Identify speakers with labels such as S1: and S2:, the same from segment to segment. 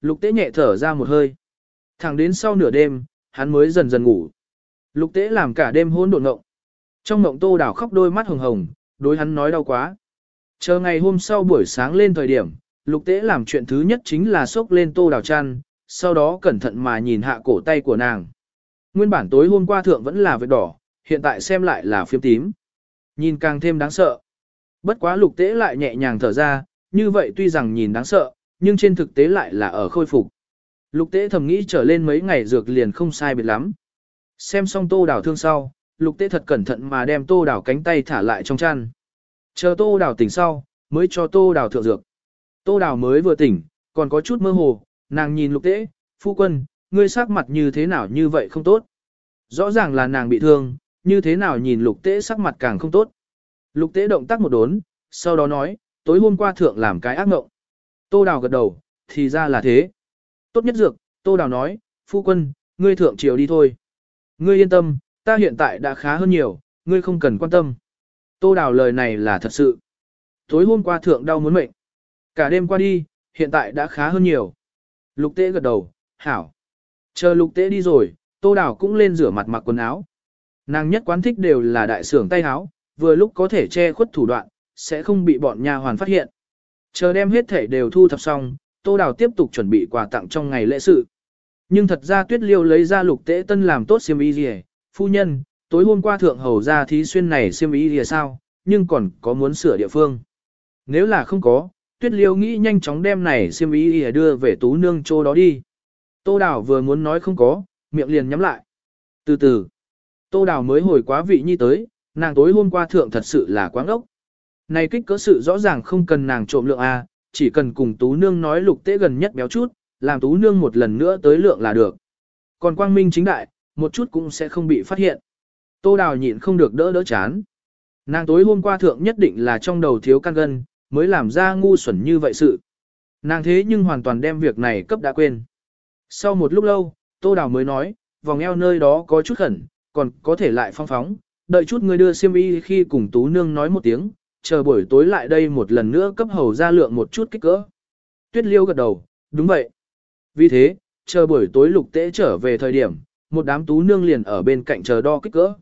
S1: lục tế nhẹ thở ra một hơi. Thẳng đến sau nửa đêm, hắn mới dần dần ngủ. Lục tế làm cả đêm hôn độn ngộng. Trong ngộng tô đảo khóc đôi mắt hồng hồng, đối hắn nói đau quá. Chờ ngày hôm sau buổi sáng lên thời điểm, lục tế làm chuyện thứ nhất chính là xốc lên tô đảo chăn, sau đó cẩn thận mà nhìn hạ cổ tay của nàng. Nguyên bản tối hôm qua thượng vẫn là vết đỏ, hiện tại xem lại là phiếm tím. Nhìn càng thêm đáng sợ. Bất quá lục tế lại nhẹ nhàng thở ra, như vậy tuy rằng nhìn đáng sợ, nhưng trên thực tế lại là ở khôi phục. Lục tế thầm nghĩ trở lên mấy ngày dược liền không sai biệt lắm. Xem xong tô đảo thương sau, lục tế thật cẩn thận mà đem tô đảo cánh tay thả lại trong chăn. Chờ tô đảo tỉnh sau, mới cho tô đảo thượng dược. Tô đảo mới vừa tỉnh, còn có chút mơ hồ, nàng nhìn lục tế, phu quân, ngươi sắc mặt như thế nào như vậy không tốt. Rõ ràng là nàng bị thương, như thế nào nhìn lục tế sắc mặt càng không tốt. Lục tế động tác một đốn, sau đó nói, tối hôm qua thượng làm cái ác mộng. Tô đào gật đầu, thì ra là thế. Tốt nhất dược, tô đào nói, phu quân, ngươi thượng triều đi thôi. Ngươi yên tâm, ta hiện tại đã khá hơn nhiều, ngươi không cần quan tâm. Tô đào lời này là thật sự. Tối hôm qua thượng đau muốn mệnh. Cả đêm qua đi, hiện tại đã khá hơn nhiều. Lục tế gật đầu, hảo. Chờ lục tế đi rồi, tô đào cũng lên rửa mặt mặc quần áo. Nàng nhất quán thích đều là đại sưởng tay áo, vừa lúc có thể che khuất thủ đoạn, sẽ không bị bọn nhà hoàn phát hiện. Chờ đem hết thể đều thu thập xong, tô đào tiếp tục chuẩn bị quà tặng trong ngày lễ sự. Nhưng thật ra tuyết liêu lấy ra lục tế tân làm tốt xiêm y gì phu nhân, tối hôm qua thượng hầu ra thí xuyên này xiêm y gì sao, nhưng còn có muốn sửa địa phương. Nếu là không có, tuyết liêu nghĩ nhanh chóng đem này xiêm y gì đưa về tú nương chỗ đó đi. Tô đào vừa muốn nói không có, miệng liền nhắm lại. Từ từ, tô đào mới hồi quá vị nhi tới, nàng tối hôm qua thượng thật sự là quáng ốc. Này kích cỡ sự rõ ràng không cần nàng trộm lượng A, chỉ cần cùng tú nương nói lục tế gần nhất béo chút, làm tú nương một lần nữa tới lượng là được. Còn quang minh chính đại, một chút cũng sẽ không bị phát hiện. Tô đào nhịn không được đỡ đỡ chán. Nàng tối hôm qua thượng nhất định là trong đầu thiếu căn gân, mới làm ra ngu xuẩn như vậy sự. Nàng thế nhưng hoàn toàn đem việc này cấp đã quên. Sau một lúc lâu, Tô Đào mới nói, vòng eo nơi đó có chút khẩn, còn có thể lại phong phóng, đợi chút người đưa xiêm y khi cùng Tú Nương nói một tiếng, chờ buổi tối lại đây một lần nữa cấp hầu ra lượng một chút kích cỡ. Tuyết liêu gật đầu, đúng vậy. Vì thế, chờ buổi tối lục tế trở về thời điểm, một đám Tú Nương liền ở bên cạnh chờ đo kích cỡ.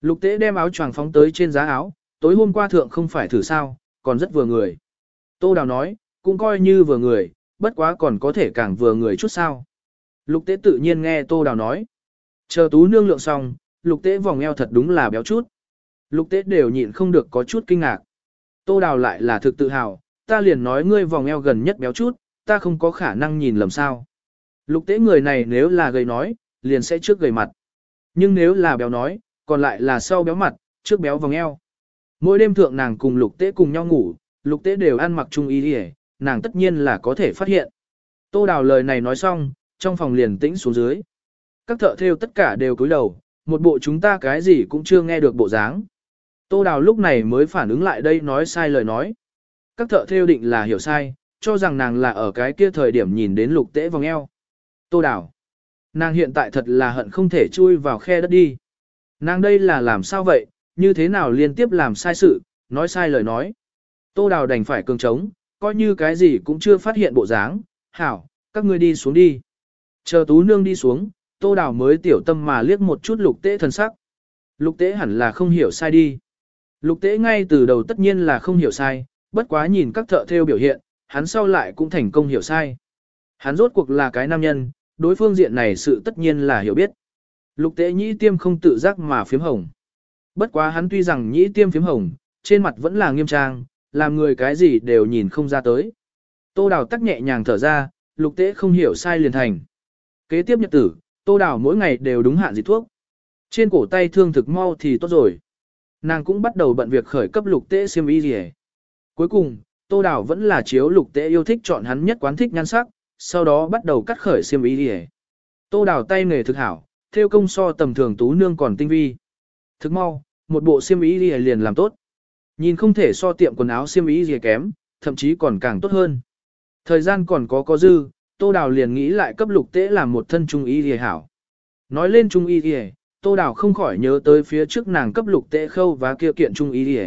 S1: Lục tế đem áo choàng phóng tới trên giá áo, tối hôm qua thượng không phải thử sao, còn rất vừa người. Tô Đào nói, cũng coi như vừa người, bất quá còn có thể càng vừa người chút sao. Lục tế tự nhiên nghe Tô Đào nói. Chờ tú nương lượng xong, lục tế vòng eo thật đúng là béo chút. Lục tế đều nhịn không được có chút kinh ngạc. Tô Đào lại là thực tự hào, ta liền nói ngươi vòng eo gần nhất béo chút, ta không có khả năng nhìn lầm sao. Lục tế người này nếu là gầy nói, liền sẽ trước gầy mặt. Nhưng nếu là béo nói, còn lại là sau béo mặt, trước béo vòng eo. Mỗi đêm thượng nàng cùng lục tế cùng nhau ngủ, lục tế đều ăn mặc chung y đi nàng tất nhiên là có thể phát hiện. Tô Đào lời này nói xong, trong phòng liền tĩnh xuống dưới. Các thợ thêu tất cả đều cúi đầu, một bộ chúng ta cái gì cũng chưa nghe được bộ dáng. Tô Đào lúc này mới phản ứng lại đây nói sai lời nói. Các thợ theo định là hiểu sai, cho rằng nàng là ở cái kia thời điểm nhìn đến lục tễ vòng eo. Tô Đào. Nàng hiện tại thật là hận không thể chui vào khe đất đi. Nàng đây là làm sao vậy, như thế nào liên tiếp làm sai sự, nói sai lời nói. Tô Đào đành phải cường trống, coi như cái gì cũng chưa phát hiện bộ dáng. Hảo, các ngươi đi xuống đi. Chờ tú nương đi xuống, tô đào mới tiểu tâm mà liếc một chút lục tế thần sắc. Lục tế hẳn là không hiểu sai đi. Lục tế ngay từ đầu tất nhiên là không hiểu sai, bất quá nhìn các thợ theo biểu hiện, hắn sau lại cũng thành công hiểu sai. Hắn rốt cuộc là cái nam nhân, đối phương diện này sự tất nhiên là hiểu biết. Lục tế nhĩ tiêm không tự giác mà phiếm hồng. Bất quá hắn tuy rằng nhĩ tiêm phiếm hồng, trên mặt vẫn là nghiêm trang, làm người cái gì đều nhìn không ra tới. Tô đào tắc nhẹ nhàng thở ra, lục tế không hiểu sai liền thành. Kế tiếp nhật tử, tô đào mỗi ngày đều đúng hạn dịch thuốc. Trên cổ tay thương thực mau thì tốt rồi. Nàng cũng bắt đầu bận việc khởi cấp lục tế xiêm y gì Cuối cùng, tô đào vẫn là chiếu lục tế yêu thích chọn hắn nhất quán thích nhan sắc, sau đó bắt đầu cắt khởi xiêm y gì Tô đào tay nghề thực hảo, theo công so tầm thường tú nương còn tinh vi. Thực mau, một bộ xiêm y gì liền làm tốt. Nhìn không thể so tiệm quần áo xiêm y gì kém, thậm chí còn càng tốt hơn. Thời gian còn có có dư, Tô Đào liền nghĩ lại cấp lục tế làm một thân trung y thì hảo. Nói lên trung y thì Tô Đào không khỏi nhớ tới phía trước nàng cấp lục tệ khâu và kia kiện trung y thì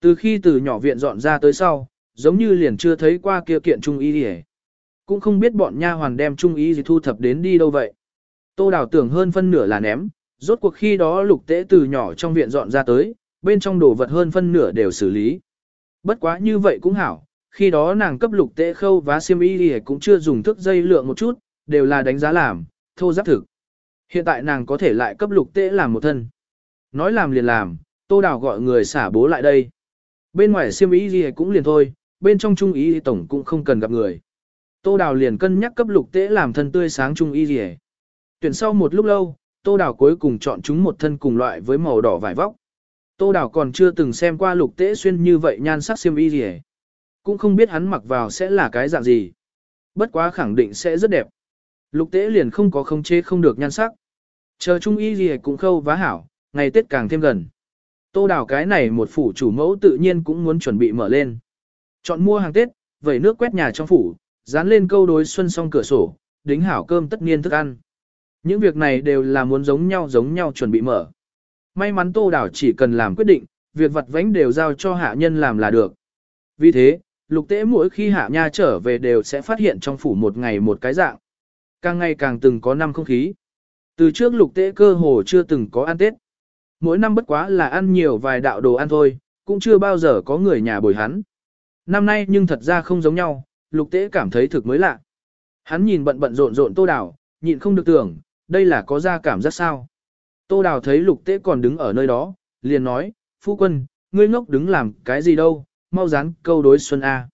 S1: Từ khi từ nhỏ viện dọn ra tới sau, giống như liền chưa thấy qua kia kiện trung y thì cũng không biết bọn nha hoàn đem trung ý gì thu thập đến đi đâu vậy. Tô Đào tưởng hơn phân nửa là ném, rốt cuộc khi đó lục tệ từ nhỏ trong viện dọn ra tới, bên trong đồ vật hơn phân nửa đều xử lý. Bất quá như vậy cũng hảo, khi đó nàng cấp lục tệ khâu và xiêm y thì cũng chưa dùng thước dây lượng một chút, đều là đánh giá làm, thô giáp thực. Hiện tại nàng có thể lại cấp lục tế làm một thân. Nói làm liền làm, tô đào gọi người xả bố lại đây. Bên ngoài xiêm y gì cũng liền thôi, bên trong trung y tổng cũng không cần gặp người. Tô đào liền cân nhắc cấp lục tế làm thân tươi sáng trung y gì Tuyển sau một lúc lâu, tô đào cuối cùng chọn chúng một thân cùng loại với màu đỏ vải vóc. Tô đào còn chưa từng xem qua lục tế xuyên như vậy nhan sắc xiêm y gì Cũng không biết hắn mặc vào sẽ là cái dạng gì. Bất quá khẳng định sẽ rất đẹp. Lục tế liền không có không chế không được nhan sắc. Chờ trung y gì cũng khâu vá hảo, ngày Tết càng thêm gần. Tô đào cái này một phủ chủ mẫu tự nhiên cũng muốn chuẩn bị mở lên. Chọn mua hàng Tết, vẩy nước quét nhà trong phủ, dán lên câu đối xuân xong cửa sổ, đính hảo cơm tất niên thức ăn. Những việc này đều là muốn giống nhau giống nhau chuẩn bị mở. May mắn Tô Đào chỉ cần làm quyết định, việc vặt vãnh đều giao cho hạ nhân làm là được. Vì thế, lục tế mỗi khi hạ nha trở về đều sẽ phát hiện trong phủ một ngày một cái dạng. Càng ngày càng từng có năm không khí. Từ trước lục tế cơ hồ chưa từng có ăn Tết. Mỗi năm bất quá là ăn nhiều vài đạo đồ ăn thôi, cũng chưa bao giờ có người nhà bồi hắn. Năm nay nhưng thật ra không giống nhau, lục tế cảm thấy thực mới lạ. Hắn nhìn bận bận rộn rộn tô đào, nhịn không được tưởng, đây là có ra cảm giác sao. Tô đào thấy lục tế còn đứng ở nơi đó, liền nói, phu quân, ngươi ngốc đứng làm cái gì đâu, mau dán câu đối xuân A.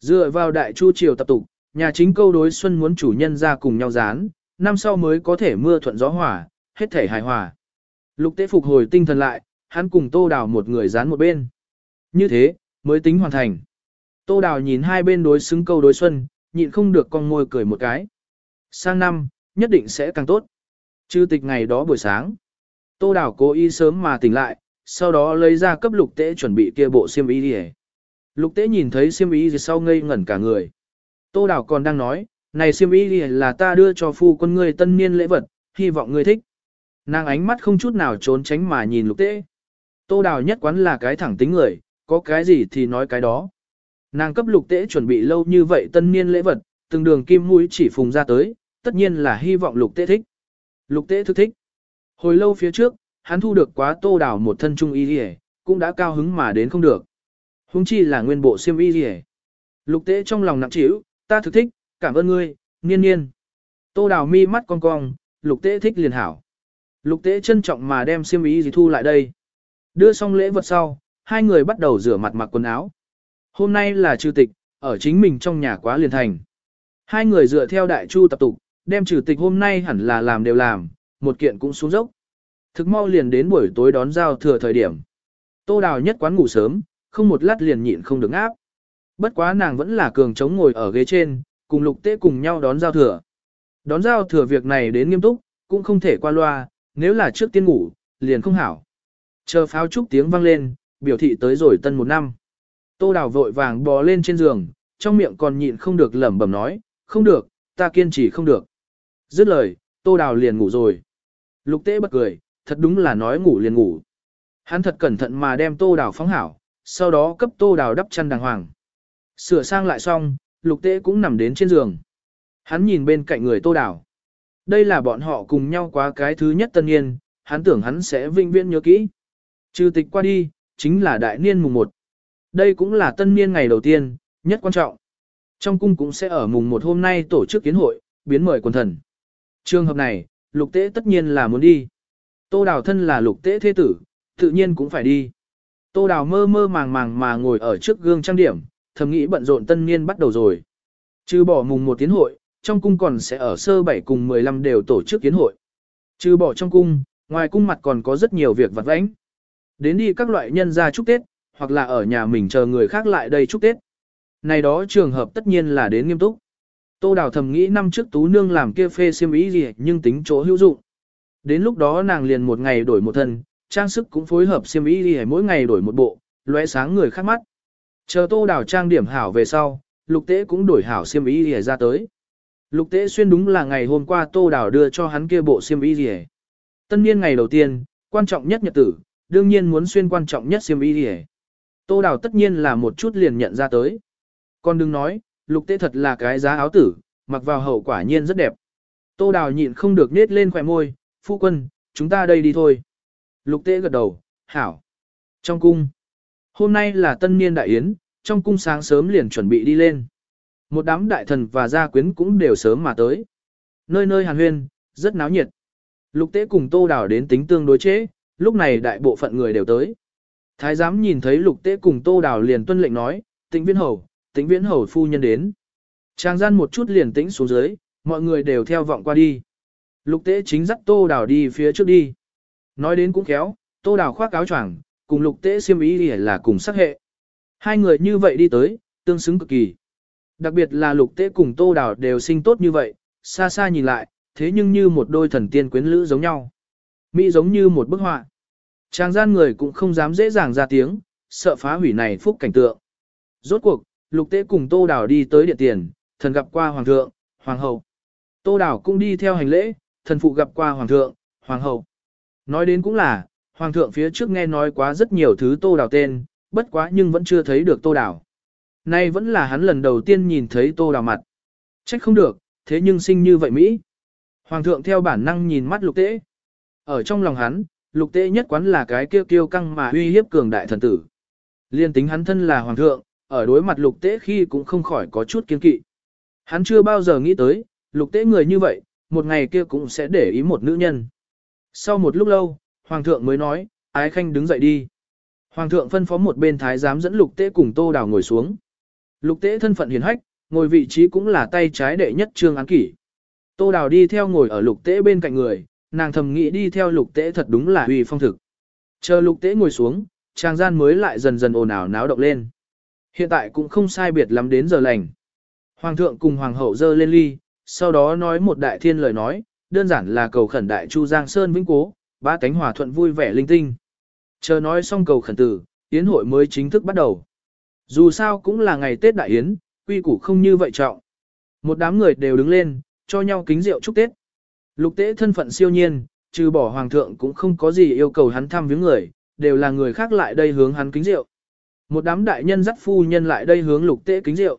S1: Dựa vào đại chu triều tập tục, nhà chính câu đối xuân muốn chủ nhân ra cùng nhau dán, năm sau mới có thể mưa thuận gió hòa, hết thể hài hòa. Lục tế phục hồi tinh thần lại, hắn cùng tô đào một người dán một bên. Như thế, mới tính hoàn thành. Tô đào nhìn hai bên đối xứng câu đối xuân, nhịn không được con môi cười một cái. Sang năm, nhất định sẽ càng tốt. Chư tịch ngày đó buổi sáng. Tô đào cố ý sớm mà tỉnh lại, sau đó lấy ra cấp lục tế chuẩn bị kia bộ xiêm y đi Lục tế nhìn thấy xiêm y gì sau ngây ngẩn cả người. Tô đào còn đang nói, này siêm y là ta đưa cho phu quân ngươi tân niên lễ vật, hy vọng ngươi thích. Nàng ánh mắt không chút nào trốn tránh mà nhìn lục tế. Tô đào nhất quán là cái thẳng tính người, có cái gì thì nói cái đó. Nàng cấp lục tế chuẩn bị lâu như vậy tân niên lễ vật, từng đường kim mũi chỉ phùng ra tới, tất nhiên là hy vọng lục tế thích. Lục tế thức thích. Hồi lâu phía trước, hắn thu được quá tô đào một thân trung y rìa, cũng đã cao hứng mà đến không được. Hùng chi là nguyên bộ siêm y rìa. Lục tế trong lòng nặng trĩu, ta thực thích, cảm ơn ngươi, niên niên. Tô đào mi mắt cong cong, lục tế thích liền hảo. Lục tế trân trọng mà đem xiêm y gì thu lại đây. Đưa xong lễ vật sau, hai người bắt đầu rửa mặt mặc quần áo. Hôm nay là trừ tịch, ở chính mình trong nhà quá liền thành. Hai người dựa theo đại chu tập tục, đem trừ tịch hôm nay hẳn là làm đều làm, một kiện cũng xuống dốc. Thực mau liền đến buổi tối đón giao thừa thời điểm. Tô đào nhất quán ngủ sớm, không một lát liền nhịn không được áp. Bất quá nàng vẫn là cường chống ngồi ở ghế trên, cùng lục tế cùng nhau đón giao thừa. Đón giao thừa việc này đến nghiêm túc, cũng không thể qua loa, nếu là trước tiên ngủ, liền không hảo. Chờ pháo trúc tiếng vang lên, biểu thị tới rồi tân một năm. Tô Đào vội vàng bò lên trên giường, trong miệng còn nhịn không được lẩm bẩm nói, không được, ta kiên trì không được. Dứt lời, Tô Đào liền ngủ rồi. Lục tế bật cười, thật đúng là nói ngủ liền ngủ. Hắn thật cẩn thận mà đem Tô Đào phóng hảo, sau đó cấp Tô Đào đắp chăn đàng hoàng. Sửa sang lại xong, lục tế cũng nằm đến trên giường. Hắn nhìn bên cạnh người Tô đảo. Đây là bọn họ cùng nhau quá cái thứ nhất tân niên, hắn tưởng hắn sẽ vinh viễn nhớ kỹ. Trừ tịch qua đi, chính là đại niên mùng 1. Đây cũng là tân niên ngày đầu tiên, nhất quan trọng. Trong cung cũng sẽ ở mùng một hôm nay tổ chức kiến hội, biến mời quần thần. Trường hợp này, lục tế tất nhiên là muốn đi. Tô đào thân là lục tế thế tử, tự nhiên cũng phải đi. Tô đào mơ mơ màng màng mà ngồi ở trước gương trang điểm, thầm nghĩ bận rộn tân niên bắt đầu rồi. Trừ bỏ mùng một tiến hội, trong cung còn sẽ ở sơ bảy cùng 15 đều tổ chức kiến hội. Trừ bỏ trong cung, ngoài cung mặt còn có rất nhiều việc vặt vãnh. Đến đi các loại nhân gia chúc Tết, hoặc là ở nhà mình chờ người khác lại đây chúc Tết. Này đó trường hợp tất nhiên là đến nghiêm túc. Tô Đào thầm nghĩ năm trước Tú Nương làm kia phê xiêm ý gì nhưng tính chỗ hữu dụng. Đến lúc đó nàng liền một ngày đổi một thân, trang sức cũng phối hợp xiêm ý gì mỗi ngày đổi một bộ, lóe sáng người khác mắt. Chờ Tô Đào trang điểm hảo về sau, Lục Tế cũng đổi hảo xiêm ý gì ra tới. Lục Tế xuyên đúng là ngày hôm qua Tô Đào đưa cho hắn kia bộ xiêm ý gì. Tân niên ngày đầu tiên, quan trọng nhất nhật tử, đương nhiên muốn xuyên quan trọng nhất xiêm ý gì. Tô Đào tất nhiên là một chút liền nhận ra tới. Con đừng nói, lục tế thật là cái giá áo tử, mặc vào hậu quả nhiên rất đẹp. Tô Đào nhịn không được nết lên khỏe môi, phu quân, chúng ta đây đi thôi. Lục tế gật đầu, hảo. Trong cung. Hôm nay là tân niên đại yến, trong cung sáng sớm liền chuẩn bị đi lên. Một đám đại thần và gia quyến cũng đều sớm mà tới. Nơi nơi hàn huyên, rất náo nhiệt. Lục tế cùng tô Đảo đến tính tương đối chế, lúc này đại bộ phận người đều tới. Thái giám nhìn thấy lục tế cùng tô Đảo liền tuân lệnh nói, tĩnh viễn hầu, tĩnh viễn hầu phu nhân đến. Trang gian một chút liền tĩnh xuống dưới, mọi người đều theo vọng qua đi. Lục tế chính dắt tô Đảo đi phía trước đi. Nói đến cũng khéo, tô Đảo khoác áo choàng, cùng lục tế siêm ý là cùng sắc hệ. Hai người như vậy đi tới, tương xứng cực kỳ. Đặc biệt là lục tế cùng tô đào đều sinh tốt như vậy, xa xa nhìn lại, thế nhưng như một đôi thần tiên quyến lữ giống nhau. Mỹ giống như một bức họa. Trang gian người cũng không dám dễ dàng ra tiếng, sợ phá hủy này phúc cảnh tượng. Rốt cuộc, lục tế cùng tô đào đi tới điện tiền, thần gặp qua hoàng thượng, hoàng hậu. Tô đào cũng đi theo hành lễ, thần phụ gặp qua hoàng thượng, hoàng hậu. Nói đến cũng là, hoàng thượng phía trước nghe nói quá rất nhiều thứ tô đào tên, bất quá nhưng vẫn chưa thấy được tô đào. Nay vẫn là hắn lần đầu tiên nhìn thấy tô đào mặt. Trách không được, thế nhưng sinh như vậy Mỹ. Hoàng thượng theo bản năng nhìn mắt lục tế. Ở trong lòng hắn, lục tế nhất quán là cái kêu kiêu căng mà uy hiếp cường đại thần tử. Liên tính hắn thân là hoàng thượng, ở đối mặt lục tế khi cũng không khỏi có chút kiên kỵ. Hắn chưa bao giờ nghĩ tới, lục tế người như vậy, một ngày kia cũng sẽ để ý một nữ nhân. Sau một lúc lâu, hoàng thượng mới nói, ái khanh đứng dậy đi. Hoàng thượng phân phó một bên thái giám dẫn lục tế cùng tô đào ngồi xuống. Lục tế thân phận hiền hách, ngồi vị trí cũng là tay trái đệ nhất trương án kỷ. Tô đào đi theo ngồi ở lục tế bên cạnh người, nàng thầm nghĩ đi theo lục tế thật đúng là uy phong thực. Chờ lục tế ngồi xuống, trang gian mới lại dần dần ồn ào náo động lên. Hiện tại cũng không sai biệt lắm đến giờ lành. Hoàng thượng cùng hoàng hậu dơ lên ly, sau đó nói một đại thiên lời nói, đơn giản là cầu khẩn đại chu Giang Sơn vĩnh cố, ba cánh hòa thuận vui vẻ linh tinh. Chờ nói xong cầu khẩn tử, yến hội mới chính thức bắt đầu. Dù sao cũng là ngày Tết Đại Yến, quy củ không như vậy trọng. Một đám người đều đứng lên, cho nhau kính rượu chúc Tết. Lục tế thân phận siêu nhiên, trừ bỏ hoàng thượng cũng không có gì yêu cầu hắn thăm viếng người, đều là người khác lại đây hướng hắn kính rượu. Một đám đại nhân dắt phu nhân lại đây hướng lục tế kính rượu.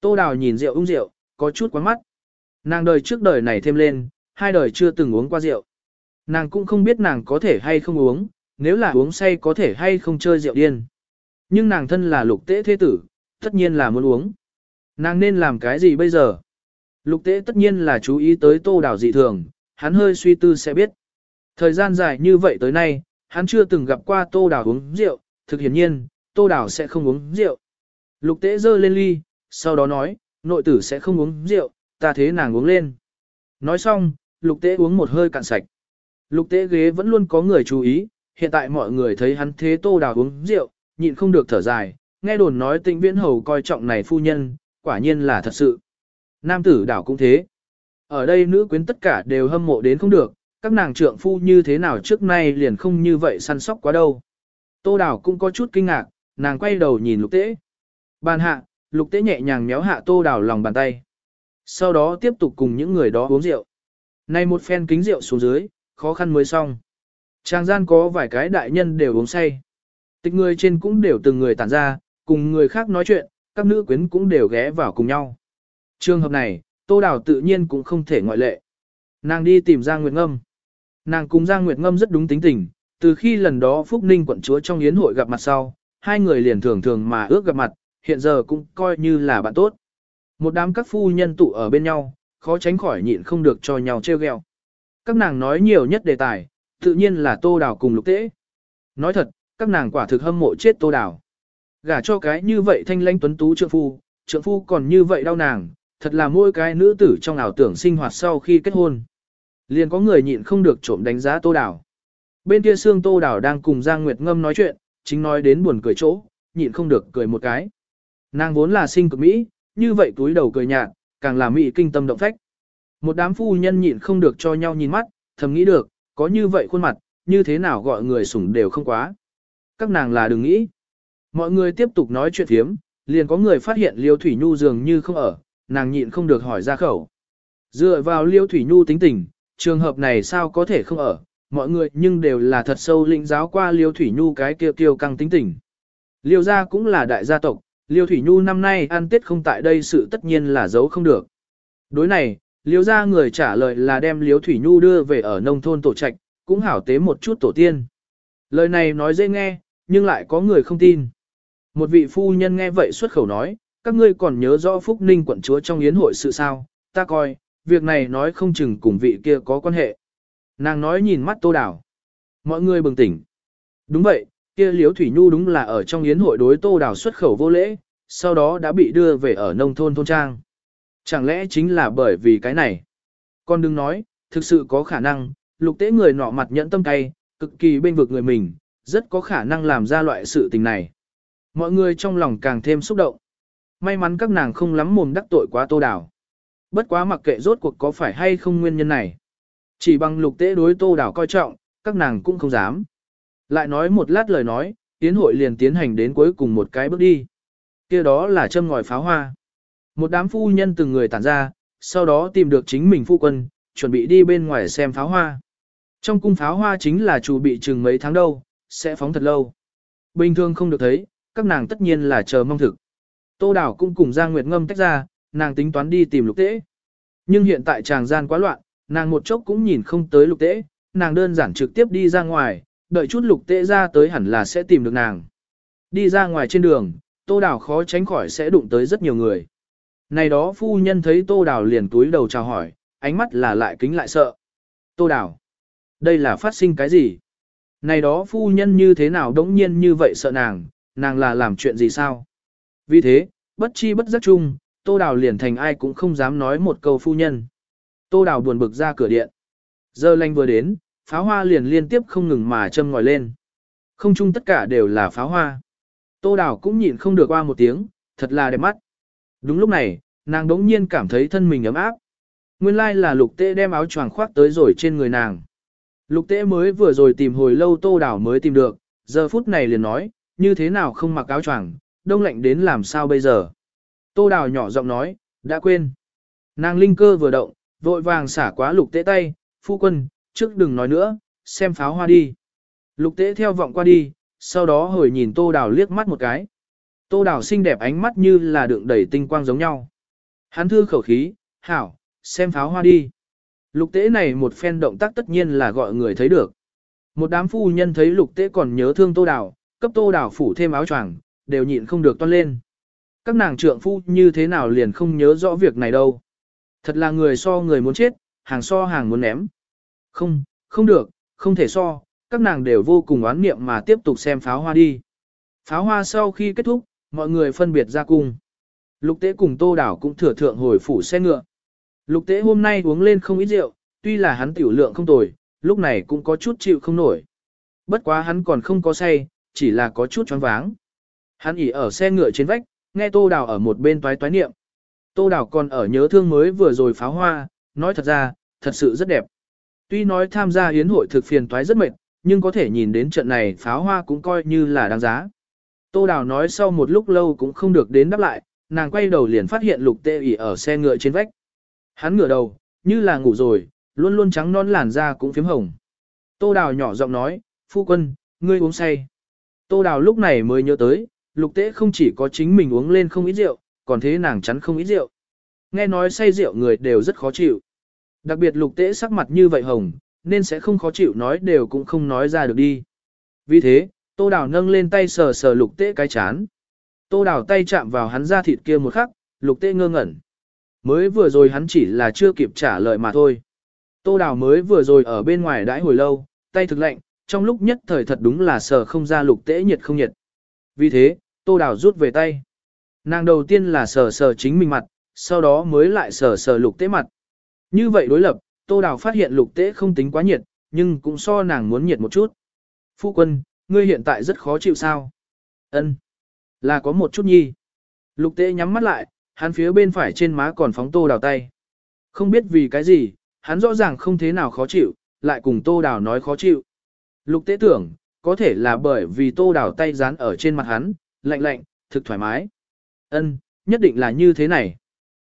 S1: Tô đào nhìn rượu ung rượu, có chút quán mắt. Nàng đời trước đời này thêm lên, hai đời chưa từng uống qua rượu. Nàng cũng không biết nàng có thể hay không uống, nếu là uống say có thể hay không chơi rượu điên. Nhưng nàng thân là lục tế thế tử, tất nhiên là muốn uống. Nàng nên làm cái gì bây giờ? Lục tế tất nhiên là chú ý tới tô đảo dị thường, hắn hơi suy tư sẽ biết. Thời gian dài như vậy tới nay, hắn chưa từng gặp qua tô đảo uống rượu, thực hiển nhiên, tô đảo sẽ không uống rượu. Lục tế giơ lên ly, sau đó nói, nội tử sẽ không uống rượu, ta thế nàng uống lên. Nói xong, lục tế uống một hơi cạn sạch. Lục tế ghế vẫn luôn có người chú ý, hiện tại mọi người thấy hắn thế tô đào uống rượu, nhịn không được thở dài, nghe đồn nói tịnh viễn hầu coi trọng này phu nhân, quả nhiên là thật sự. Nam tử đảo cũng thế. Ở đây nữ quyến tất cả đều hâm mộ đến không được, các nàng trượng phu như thế nào trước nay liền không như vậy săn sóc quá đâu. Tô đảo cũng có chút kinh ngạc, nàng quay đầu nhìn lục tế. Bàn hạ, lục tế nhẹ nhàng méo hạ tô đảo lòng bàn tay. Sau đó tiếp tục cùng những người đó uống rượu. Này một phen kính rượu xuống dưới, khó khăn mới xong. Trang gian có vài cái đại nhân đều uống say. Tịch người trên cũng đều từng người tản ra, cùng người khác nói chuyện, các nữ quyến cũng đều ghé vào cùng nhau. Trường hợp này, Tô Đào tự nhiên cũng không thể ngoại lệ. Nàng đi tìm Giang Nguyệt Ngâm. Nàng cùng Giang Nguyệt Ngâm rất đúng tính tình, từ khi lần đó Phúc Ninh quận chúa trong yến hội gặp mặt sau, hai người liền thường thường mà ước gặp mặt, hiện giờ cũng coi như là bạn tốt. Một đám các phu nhân tụ ở bên nhau, khó tránh khỏi nhịn không được cho nhau trêu ghẹo. Các nàng nói nhiều nhất đề tài, tự nhiên là Tô Đào cùng Lục Tế. Nói thật, các nàng quả thực hâm mộ chết Tô Đào. Gả cho cái như vậy thanh lãnh tuấn tú trượng phu, trượng phu còn như vậy đau nàng, thật là mỗi cái nữ tử trong ảo tưởng sinh hoạt sau khi kết hôn. Liền có người nhịn không được trộm đánh giá Tô Đào. Bên kia xương Tô Đào đang cùng Giang Nguyệt Ngâm nói chuyện, chính nói đến buồn cười chỗ, nhịn không được cười một cái. Nàng vốn là sinh cực Mỹ, như vậy túi đầu cười nhạt, càng là Mỹ kinh tâm động phách. Một đám phu nhân nhịn không được cho nhau nhìn mắt, thầm nghĩ được, có như vậy khuôn mặt, như thế nào gọi người sủng đều không quá. Các nàng là đừng nghĩ. Mọi người tiếp tục nói chuyện thiếm, liền có người phát hiện Liêu Thủy Nhu dường như không ở, nàng nhịn không được hỏi ra khẩu. Dựa vào Liêu Thủy Nhu tính tình, trường hợp này sao có thể không ở, mọi người nhưng đều là thật sâu lĩnh giáo qua Liêu Thủy Nhu cái kia kiêu căng tính tình. Liêu gia cũng là đại gia tộc, Liêu Thủy Nhu năm nay ăn tết không tại đây sự tất nhiên là giấu không được. Đối này, liếu ra người trả lời là đem liếu thủy nhu đưa về ở nông thôn tổ trạch, cũng hảo tế một chút tổ tiên. Lời này nói dễ nghe, nhưng lại có người không tin. Một vị phu nhân nghe vậy xuất khẩu nói, các ngươi còn nhớ rõ Phúc Ninh quận chúa trong yến hội sự sao, ta coi, việc này nói không chừng cùng vị kia có quan hệ. Nàng nói nhìn mắt tô đảo. Mọi người bừng tỉnh. Đúng vậy, kia liếu thủy nhu đúng là ở trong yến hội đối tô đảo xuất khẩu vô lễ, sau đó đã bị đưa về ở nông thôn thôn trang. Chẳng lẽ chính là bởi vì cái này? Con đừng nói, thực sự có khả năng, lục tế người nọ mặt nhẫn tâm cay, cực kỳ bên vực người mình, rất có khả năng làm ra loại sự tình này. Mọi người trong lòng càng thêm xúc động. May mắn các nàng không lắm mồm đắc tội quá tô đảo. Bất quá mặc kệ rốt cuộc có phải hay không nguyên nhân này. Chỉ bằng lục tế đối tô đảo coi trọng, các nàng cũng không dám. Lại nói một lát lời nói, tiến hội liền tiến hành đến cuối cùng một cái bước đi. kia đó là châm ngòi pháo hoa. Một đám phu nhân từng người tản ra, sau đó tìm được chính mình phu quân, chuẩn bị đi bên ngoài xem pháo hoa. Trong cung pháo hoa chính là chủ bị chừng mấy tháng đâu, sẽ phóng thật lâu. Bình thường không được thấy, các nàng tất nhiên là chờ mong thực. Tô Đảo cũng cùng Giang Nguyệt Ngâm tách ra, nàng tính toán đi tìm lục tế. Nhưng hiện tại tràng gian quá loạn, nàng một chốc cũng nhìn không tới lục tế, nàng đơn giản trực tiếp đi ra ngoài, đợi chút lục tế ra tới hẳn là sẽ tìm được nàng. Đi ra ngoài trên đường, Tô Đảo khó tránh khỏi sẽ đụng tới rất nhiều người. Này đó phu nhân thấy Tô đào liền túi đầu chào hỏi, ánh mắt là lại kính lại sợ. Tô đào, đây là phát sinh cái gì? Này đó phu nhân như thế nào đống nhiên như vậy sợ nàng, nàng là làm chuyện gì sao? Vì thế, bất chi bất giác chung, Tô Đào liền thành ai cũng không dám nói một câu phu nhân. Tô Đào buồn bực ra cửa điện. Giờ lành vừa đến, pháo hoa liền liên tiếp không ngừng mà châm ngòi lên. Không chung tất cả đều là pháo hoa. Tô Đào cũng nhịn không được qua một tiếng, thật là đẹp mắt. Đúng lúc này, nàng đống nhiên cảm thấy thân mình ấm áp. Nguyên lai là lục tệ đem áo choàng khoác tới rồi trên người nàng. Lục tệ mới vừa rồi tìm hồi lâu Tô Đào mới tìm được, giờ phút này liền nói, như thế nào không mặc áo choàng, đông lạnh đến làm sao bây giờ. Tô Đào nhỏ giọng nói, đã quên. Nàng linh cơ vừa động, vội vàng xả quá lục tệ tay, phu quân, trước đừng nói nữa, xem pháo hoa đi. Lục tệ theo vọng qua đi, sau đó hồi nhìn Tô Đào liếc mắt một cái. Tô Đào xinh đẹp ánh mắt như là đựng đầy tinh quang giống nhau. Hắn thư khẩu khí, hảo, xem pháo hoa đi. Lục tế này một phen động tác tất nhiên là gọi người thấy được. Một đám phu nhân thấy lục tế còn nhớ thương Tô Đào, cấp Tô Đào phủ thêm áo choàng, đều nhịn không được toan lên. Các nàng trượng phu như thế nào liền không nhớ rõ việc này đâu. Thật là người so người muốn chết, hàng so hàng muốn ném. Không, không được, không thể so, các nàng đều vô cùng oán niệm mà tiếp tục xem pháo hoa đi. Pháo hoa sau khi kết thúc, mọi người phân biệt ra cung. Lục tế cùng tô đảo cũng thừa thượng hồi phủ xe ngựa. Lục tế hôm nay uống lên không ít rượu, tuy là hắn tiểu lượng không tồi, lúc này cũng có chút chịu không nổi. Bất quá hắn còn không có say, chỉ là có chút choáng váng. Hắn ỉ ở xe ngựa trên vách, nghe Tô Đảo ở một bên toái toái niệm. Tô Đảo còn ở nhớ thương mới vừa rồi pháo hoa, nói thật ra, thật sự rất đẹp. Tuy nói tham gia hiến hội thực phiền toái rất mệt, nhưng có thể nhìn đến trận này pháo hoa cũng coi như là đáng giá. Tô Đào nói sau một lúc lâu cũng không được đến đáp lại, nàng quay đầu liền phát hiện lục tệ ỉ ở xe ngựa trên vách. Hắn ngửa đầu, như là ngủ rồi, luôn luôn trắng non làn da cũng phím hồng. Tô Đào nhỏ giọng nói, phu quân, ngươi uống say. Tô Đào lúc này mới nhớ tới, lục tế không chỉ có chính mình uống lên không ít rượu, còn thế nàng chắn không ít rượu. Nghe nói say rượu người đều rất khó chịu. Đặc biệt lục tế sắc mặt như vậy hồng, nên sẽ không khó chịu nói đều cũng không nói ra được đi. Vì thế, tô đào nâng lên tay sờ sờ lục tế cái chán. Tô đào tay chạm vào hắn da thịt kia một khắc, lục tế ngơ ngẩn. Mới vừa rồi hắn chỉ là chưa kịp trả lời mà thôi. Tô đào mới vừa rồi ở bên ngoài đãi hồi lâu, tay thực lạnh, trong lúc nhất thời thật đúng là sờ không ra lục tế nhiệt không nhiệt. Vì thế, Tô Đào rút về tay. Nàng đầu tiên là sờ sờ chính mình mặt, sau đó mới lại sờ sờ lục tế mặt. Như vậy đối lập, Tô Đào phát hiện lục tế không tính quá nhiệt, nhưng cũng so nàng muốn nhiệt một chút. Phu quân, ngươi hiện tại rất khó chịu sao? Ân, Là có một chút nhi. Lục tế nhắm mắt lại, hắn phía bên phải trên má còn phóng Tô Đào tay. Không biết vì cái gì, hắn rõ ràng không thế nào khó chịu, lại cùng Tô Đào nói khó chịu. Lục tế tưởng, có thể là bởi vì Tô Đào tay dán ở trên mặt hắn, lạnh lạnh, thực thoải mái. Ân, nhất định là như thế này.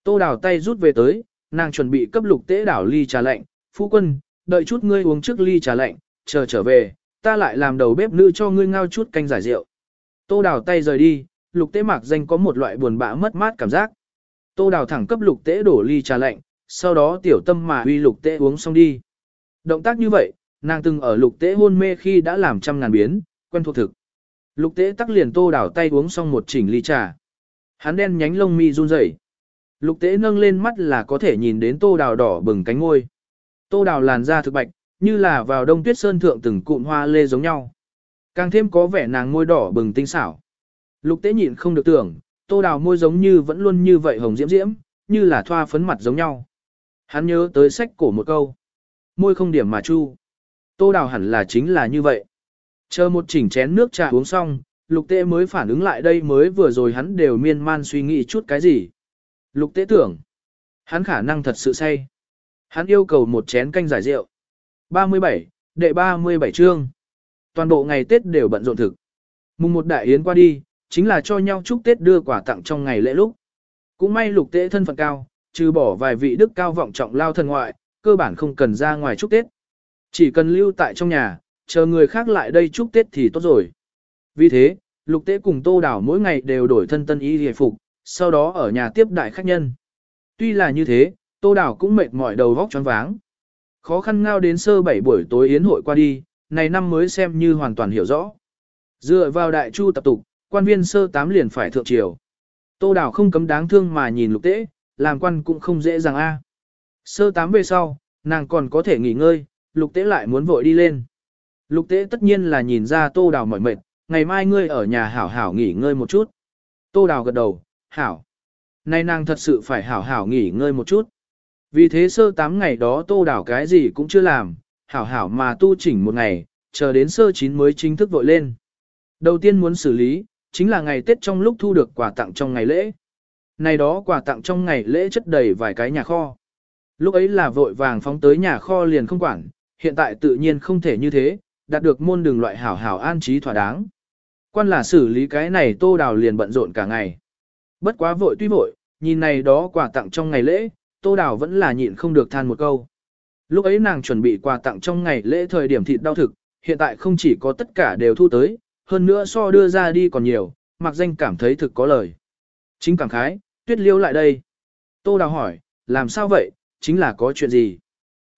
S1: Tô đào tay rút về tới, nàng chuẩn bị cấp lục tế đảo ly trà lạnh, phu quân, đợi chút ngươi uống trước ly trà lạnh, chờ trở về, ta lại làm đầu bếp nữ cho ngươi ngao chút canh giải rượu. Tô đào tay rời đi, lục tế mạc danh có một loại buồn bã mất mát cảm giác. Tô đào thẳng cấp lục tế đổ ly trà lạnh, sau đó tiểu tâm mà uy lục tế uống xong đi. Động tác như vậy, nàng từng ở lục tế hôn mê khi đã làm trăm ngàn biến, quen thuộc thực. Lục tế tắc liền tô đảo tay uống xong một chỉnh ly trà. Hắn đen nhánh lông mi run rẩy. Lục tế nâng lên mắt là có thể nhìn đến tô đào đỏ bừng cánh ngôi. Tô đào làn da thực bạch, như là vào đông tuyết sơn thượng từng cụm hoa lê giống nhau. Càng thêm có vẻ nàng môi đỏ bừng tinh xảo. Lục tế nhịn không được tưởng, tô đào môi giống như vẫn luôn như vậy hồng diễm diễm, như là thoa phấn mặt giống nhau. Hắn nhớ tới sách cổ một câu. Môi không điểm mà chu. Tô đào hẳn là chính là như vậy. Chờ một chỉnh chén nước trà uống xong, lục tế mới phản ứng lại đây mới vừa rồi hắn đều miên man suy nghĩ chút cái gì. Lục tế tưởng. Hắn khả năng thật sự say. Hắn yêu cầu một chén canh giải rượu. 37, đệ 37 chương. Toàn bộ ngày Tết đều bận rộn thực. Mùng một đại yến qua đi, chính là cho nhau chúc Tết đưa quà tặng trong ngày lễ lúc. Cũng may lục tế thân phận cao, trừ bỏ vài vị đức cao vọng trọng lao thần ngoại, cơ bản không cần ra ngoài chúc Tết. Chỉ cần lưu tại trong nhà, chờ người khác lại đây chúc Tết thì tốt rồi. Vì thế, lục tế cùng tô đảo mỗi ngày đều đổi thân tân y hề phục, sau đó ở nhà tiếp đại khách nhân. Tuy là như thế, tô đảo cũng mệt mỏi đầu vóc choáng váng. Khó khăn ngao đến sơ bảy buổi tối yến hội qua đi, này năm mới xem như hoàn toàn hiểu rõ. Dựa vào đại chu tập tục, quan viên sơ tám liền phải thượng triều. Tô đảo không cấm đáng thương mà nhìn lục tế, làm quan cũng không dễ dàng a. Sơ tám về sau, nàng còn có thể nghỉ ngơi, lục tế lại muốn vội đi lên. Lục tế tất nhiên là nhìn ra tô đào mỏi mệt, ngày mai ngươi ở nhà hảo hảo nghỉ ngơi một chút. Tô đào gật đầu, hảo. Nay nàng thật sự phải hảo hảo nghỉ ngơi một chút. Vì thế sơ tám ngày đó tô đảo cái gì cũng chưa làm, hảo hảo mà tu chỉnh một ngày, chờ đến sơ chín mới chính thức vội lên. Đầu tiên muốn xử lý, chính là ngày Tết trong lúc thu được quà tặng trong ngày lễ. Này đó quà tặng trong ngày lễ chất đầy vài cái nhà kho. Lúc ấy là vội vàng phóng tới nhà kho liền không quản, hiện tại tự nhiên không thể như thế, đạt được môn đường loại hảo hảo an trí thỏa đáng. Quan là xử lý cái này tô đào liền bận rộn cả ngày. Bất quá vội tuy vội, nhìn này đó quà tặng trong ngày lễ, tô đào vẫn là nhịn không được than một câu. Lúc ấy nàng chuẩn bị quà tặng trong ngày lễ thời điểm thịt đau thực, hiện tại không chỉ có tất cả đều thu tới, hơn nữa so đưa ra đi còn nhiều, mặc danh cảm thấy thực có lời. Chính cảm khái, tuyết liêu lại đây. Tô đào hỏi, làm sao vậy, chính là có chuyện gì?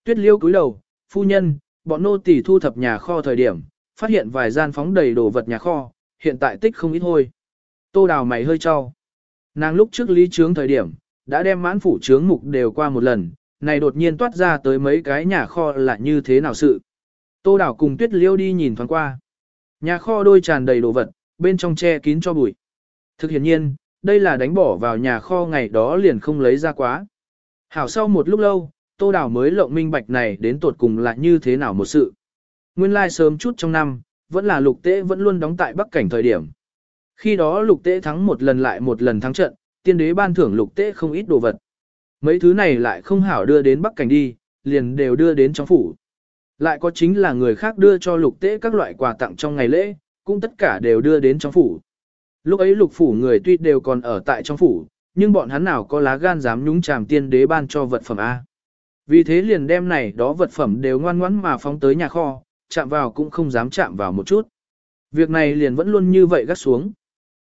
S1: Tuyết liêu cúi đầu, phu nhân, bọn nô tỳ thu thập nhà kho thời điểm, phát hiện vài gian phóng đầy đồ vật nhà kho, hiện tại tích không ít hôi. Tô đào mày hơi cho. Nàng lúc trước lý trướng thời điểm, đã đem mãn phủ trướng mục đều qua một lần, này đột nhiên toát ra tới mấy cái nhà kho là như thế nào sự. Tô đảo cùng tuyết liêu đi nhìn thoáng qua. Nhà kho đôi tràn đầy đồ vật, bên trong che kín cho bụi. Thực hiện nhiên, đây là đánh bỏ vào nhà kho ngày đó liền không lấy ra quá. Hảo sau một lúc lâu, tô đảo mới lộng minh bạch này đến tột cùng là như thế nào một sự. Nguyên lai like sớm chút trong năm, vẫn là lục tế vẫn luôn đóng tại bắc cảnh thời điểm. Khi đó lục tế thắng một lần lại một lần thắng trận, tiên đế ban thưởng lục tế không ít đồ vật. Mấy thứ này lại không hảo đưa đến bắc cảnh đi, liền đều đưa đến trong phủ. Lại có chính là người khác đưa cho lục tế các loại quà tặng trong ngày lễ, cũng tất cả đều đưa đến trong phủ. Lúc ấy lục phủ người tuy đều còn ở tại trong phủ, nhưng bọn hắn nào có lá gan dám nhúng chàm tiên đế ban cho vật phẩm A. Vì thế liền đem này đó vật phẩm đều ngoan ngoãn mà phóng tới nhà kho, chạm vào cũng không dám chạm vào một chút. Việc này liền vẫn luôn như vậy gắt xuống.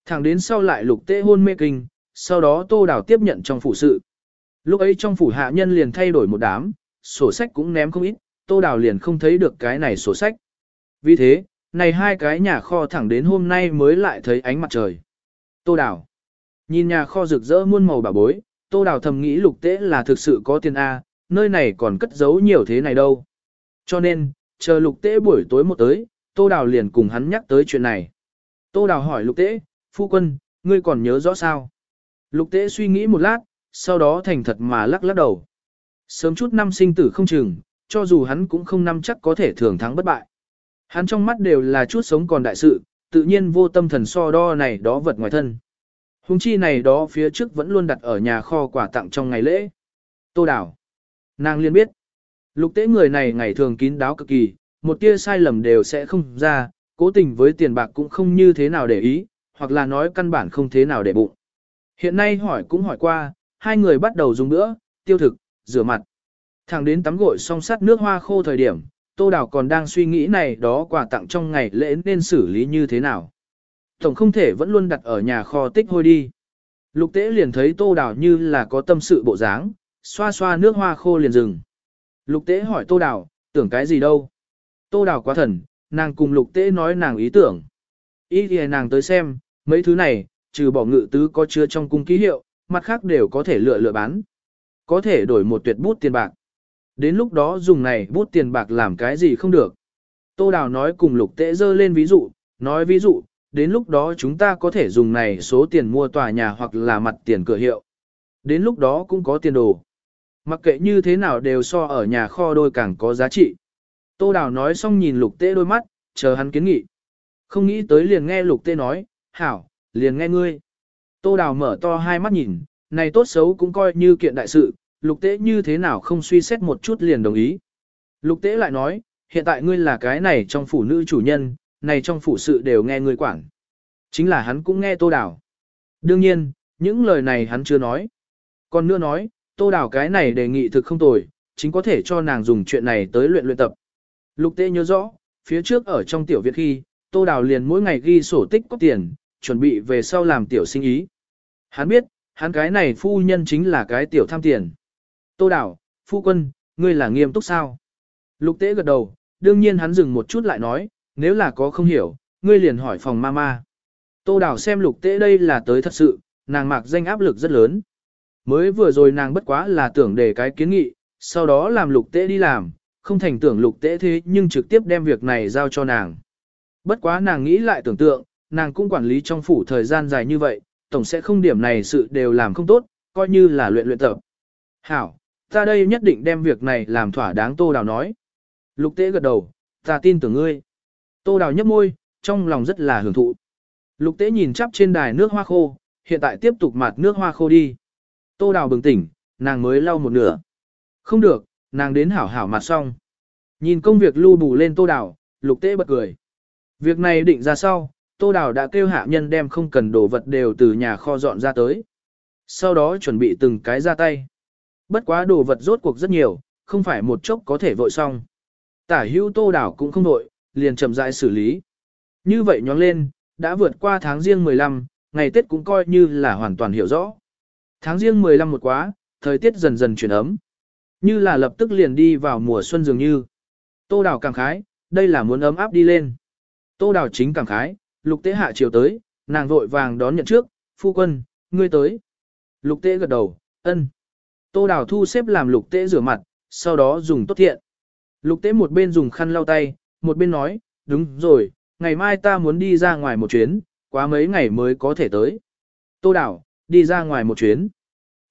S1: Thẳng đến sau lại lục tế hôn mê kinh, sau đó tô đào tiếp nhận trong phủ sự. Lúc ấy trong phủ hạ nhân liền thay đổi một đám, sổ sách cũng ném không ít, tô đào liền không thấy được cái này sổ sách. Vì thế, này hai cái nhà kho thẳng đến hôm nay mới lại thấy ánh mặt trời. Tô đào. Nhìn nhà kho rực rỡ muôn màu bà bối, tô đào thầm nghĩ lục tế là thực sự có tiền A, nơi này còn cất giấu nhiều thế này đâu. Cho nên, chờ lục tế buổi tối một tới, tô đào liền cùng hắn nhắc tới chuyện này. Tô đào hỏi lục tế, phu quân, ngươi còn nhớ rõ sao? Lục tế suy nghĩ một lát, sau đó thành thật mà lắc lắc đầu. Sớm chút năm sinh tử không chừng, cho dù hắn cũng không năm chắc có thể thường thắng bất bại. Hắn trong mắt đều là chút sống còn đại sự, tự nhiên vô tâm thần so đo này đó vật ngoài thân. Hùng chi này đó phía trước vẫn luôn đặt ở nhà kho quà tặng trong ngày lễ. Tô đảo. Nàng liên biết. Lục tế người này ngày thường kín đáo cực kỳ, một tia sai lầm đều sẽ không ra, cố tình với tiền bạc cũng không như thế nào để ý, hoặc là nói căn bản không thế nào để bụng. Hiện nay hỏi cũng hỏi qua, hai người bắt đầu dùng nữa, tiêu thực, rửa mặt. Thẳng đến tắm gội xong sắt nước hoa khô thời điểm, Tô Đào còn đang suy nghĩ này đó quà tặng trong ngày lễ nên xử lý như thế nào. Tổng không thể vẫn luôn đặt ở nhà kho tích hôi đi. Lục tế liền thấy Tô Đào như là có tâm sự bộ dáng, xoa xoa nước hoa khô liền dừng. Lục tế hỏi tô đào, tưởng cái gì đâu? Tô đào quá thần, nàng cùng lục tế nói nàng ý tưởng. Ý thì nàng tới xem, mấy thứ này, trừ bỏ ngự tứ có chứa trong cung ký hiệu, mặt khác đều có thể lựa lựa bán. Có thể đổi một tuyệt bút tiền bạc. Đến lúc đó dùng này bút tiền bạc làm cái gì không được. Tô Đào nói cùng lục tế dơ lên ví dụ, nói ví dụ, đến lúc đó chúng ta có thể dùng này số tiền mua tòa nhà hoặc là mặt tiền cửa hiệu. Đến lúc đó cũng có tiền đồ. Mặc kệ như thế nào đều so ở nhà kho đôi càng có giá trị. Tô Đào nói xong nhìn lục tế đôi mắt, chờ hắn kiến nghị. Không nghĩ tới liền nghe lục tế nói, hảo, liền nghe ngươi. Tô Đào mở to hai mắt nhìn, này tốt xấu cũng coi như kiện đại sự, lục tế như thế nào không suy xét một chút liền đồng ý. Lục tế lại nói, hiện tại ngươi là cái này trong phủ nữ chủ nhân, này trong phủ sự đều nghe ngươi quản. Chính là hắn cũng nghe Tô Đào. Đương nhiên, những lời này hắn chưa nói. Còn nữa nói, Tô Đào cái này đề nghị thực không tồi, chính có thể cho nàng dùng chuyện này tới luyện luyện tập. Lục tế nhớ rõ, phía trước ở trong tiểu viện khi, Tô Đào liền mỗi ngày ghi sổ tích có tiền, chuẩn bị về sau làm tiểu sinh ý. Hắn biết, hắn cái này phu nhân chính là cái tiểu tham tiền. Tô đảo, phu quân, ngươi là nghiêm túc sao? Lục tế gật đầu, đương nhiên hắn dừng một chút lại nói, nếu là có không hiểu, ngươi liền hỏi phòng mama. Tô đảo xem lục tế đây là tới thật sự, nàng mạc danh áp lực rất lớn. Mới vừa rồi nàng bất quá là tưởng để cái kiến nghị, sau đó làm lục tế đi làm, không thành tưởng lục tế thế nhưng trực tiếp đem việc này giao cho nàng. Bất quá nàng nghĩ lại tưởng tượng, nàng cũng quản lý trong phủ thời gian dài như vậy, tổng sẽ không điểm này sự đều làm không tốt, coi như là luyện luyện tập. Hảo, ta đây nhất định đem việc này làm thỏa đáng Tô Đào nói. Lục tế gật đầu, ta tin tưởng ngươi. Tô Đào nhấp môi, trong lòng rất là hưởng thụ. Lục tế nhìn chắp trên đài nước hoa khô, hiện tại tiếp tục mạt nước hoa khô đi. Tô Đào bừng tỉnh, nàng mới lau một nửa. Không được, nàng đến hảo hảo mặt xong. Nhìn công việc lưu bù lên Tô Đào, lục tế bật cười. Việc này định ra sau, Tô Đào đã kêu hạ nhân đem không cần đồ vật đều từ nhà kho dọn ra tới. Sau đó chuẩn bị từng cái ra tay. Bất quá đồ vật rốt cuộc rất nhiều, không phải một chốc có thể vội xong. Tả hữu Tô Đào cũng không vội, liền chậm rãi xử lý. Như vậy nhóng lên, đã vượt qua tháng riêng 15, ngày Tết cũng coi như là hoàn toàn hiểu rõ. Tháng riêng 15 một quá, thời tiết dần dần chuyển ấm. Như là lập tức liền đi vào mùa xuân dường như. Tô Đào cảm khái, đây là muốn ấm áp đi lên. Tô Đào chính cảm khái, lục tế hạ chiều tới, nàng vội vàng đón nhận trước, phu quân, ngươi tới. Lục tế gật đầu, ân. Tô Đào thu xếp làm lục tế rửa mặt, sau đó dùng tốt thiện. Lục tế một bên dùng khăn lau tay, một bên nói, đúng rồi, ngày mai ta muốn đi ra ngoài một chuyến, quá mấy ngày mới có thể tới. Tô Đào, đi ra ngoài một chuyến.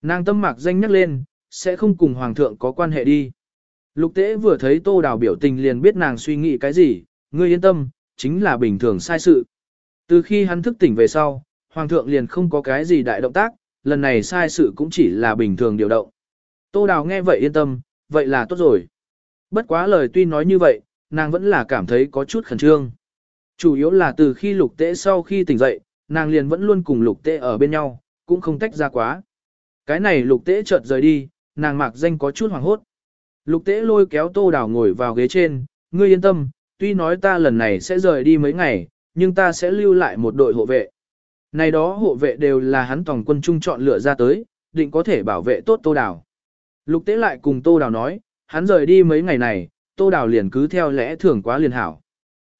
S1: Nàng tâm mạc danh nhắc lên, sẽ không cùng hoàng thượng có quan hệ đi. Lục tế vừa thấy Tô Đào biểu tình liền biết nàng suy nghĩ cái gì, ngươi yên tâm, chính là bình thường sai sự. Từ khi hắn thức tỉnh về sau, Hoàng thượng liền không có cái gì đại động tác, lần này sai sự cũng chỉ là bình thường điều động. Tô Đào nghe vậy yên tâm, vậy là tốt rồi. Bất quá lời tuy nói như vậy, nàng vẫn là cảm thấy có chút khẩn trương. Chủ yếu là từ khi lục tế sau khi tỉnh dậy, nàng liền vẫn luôn cùng lục tế ở bên nhau, cũng không tách ra quá. Cái này lục tế chợt rời đi, nàng mạc danh có chút hoảng hốt. Lục tế lôi kéo tô đào ngồi vào ghế trên, ngươi yên tâm, tuy nói ta lần này sẽ rời đi mấy ngày, nhưng ta sẽ lưu lại một đội hộ vệ. Này đó hộ vệ đều là hắn tổng quân trung chọn lựa ra tới, định có thể bảo vệ tốt Tô Đào. Lục tế lại cùng Tô Đào nói, hắn rời đi mấy ngày này, Tô Đào liền cứ theo lẽ thường quá liền hảo.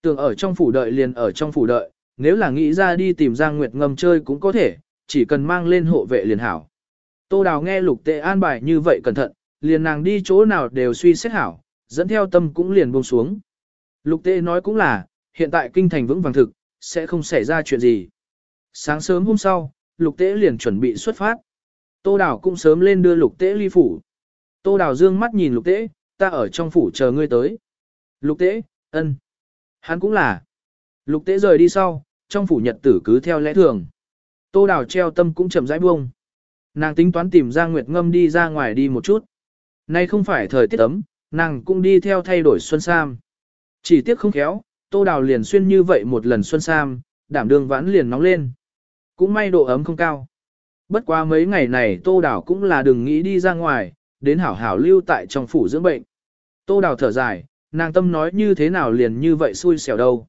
S1: Tưởng ở trong phủ đợi liền ở trong phủ đợi, nếu là nghĩ ra đi tìm Giang Nguyệt ngâm chơi cũng có thể, chỉ cần mang lên hộ vệ liền hảo. Tô Đào nghe lục tế an bài như vậy cẩn thận, liền nàng đi chỗ nào đều suy xét hảo, dẫn theo tâm cũng liền buông xuống. Lục tế nói cũng là, hiện tại kinh thành vững vàng thực, sẽ không xảy ra chuyện gì. Sáng sớm hôm sau, lục tế liền chuẩn bị xuất phát. Tô Đào cũng sớm lên đưa lục tế ly phủ. Tô Đào dương mắt nhìn lục tế, ta ở trong phủ chờ ngươi tới. Lục tế, ân. Hắn cũng là. Lục tế rời đi sau, trong phủ nhật tử cứ theo lẽ thường. Tô Đào treo tâm cũng chậm rãi buông. Nàng tính toán tìm ra Nguyệt Ngâm đi ra ngoài đi một chút. Nay không phải thời tiết ấm, nàng cũng đi theo thay đổi xuân sam. Chỉ tiếc không khéo, Tô Đào liền xuyên như vậy một lần xuân sam, đảm đương vãn liền nóng lên. Cũng may độ ấm không cao. Bất quá mấy ngày này Tô Đào cũng là đừng nghĩ đi ra ngoài, đến hảo hảo lưu tại trong phủ dưỡng bệnh. Tô Đào thở dài, nàng tâm nói như thế nào liền như vậy xui xẻo đâu.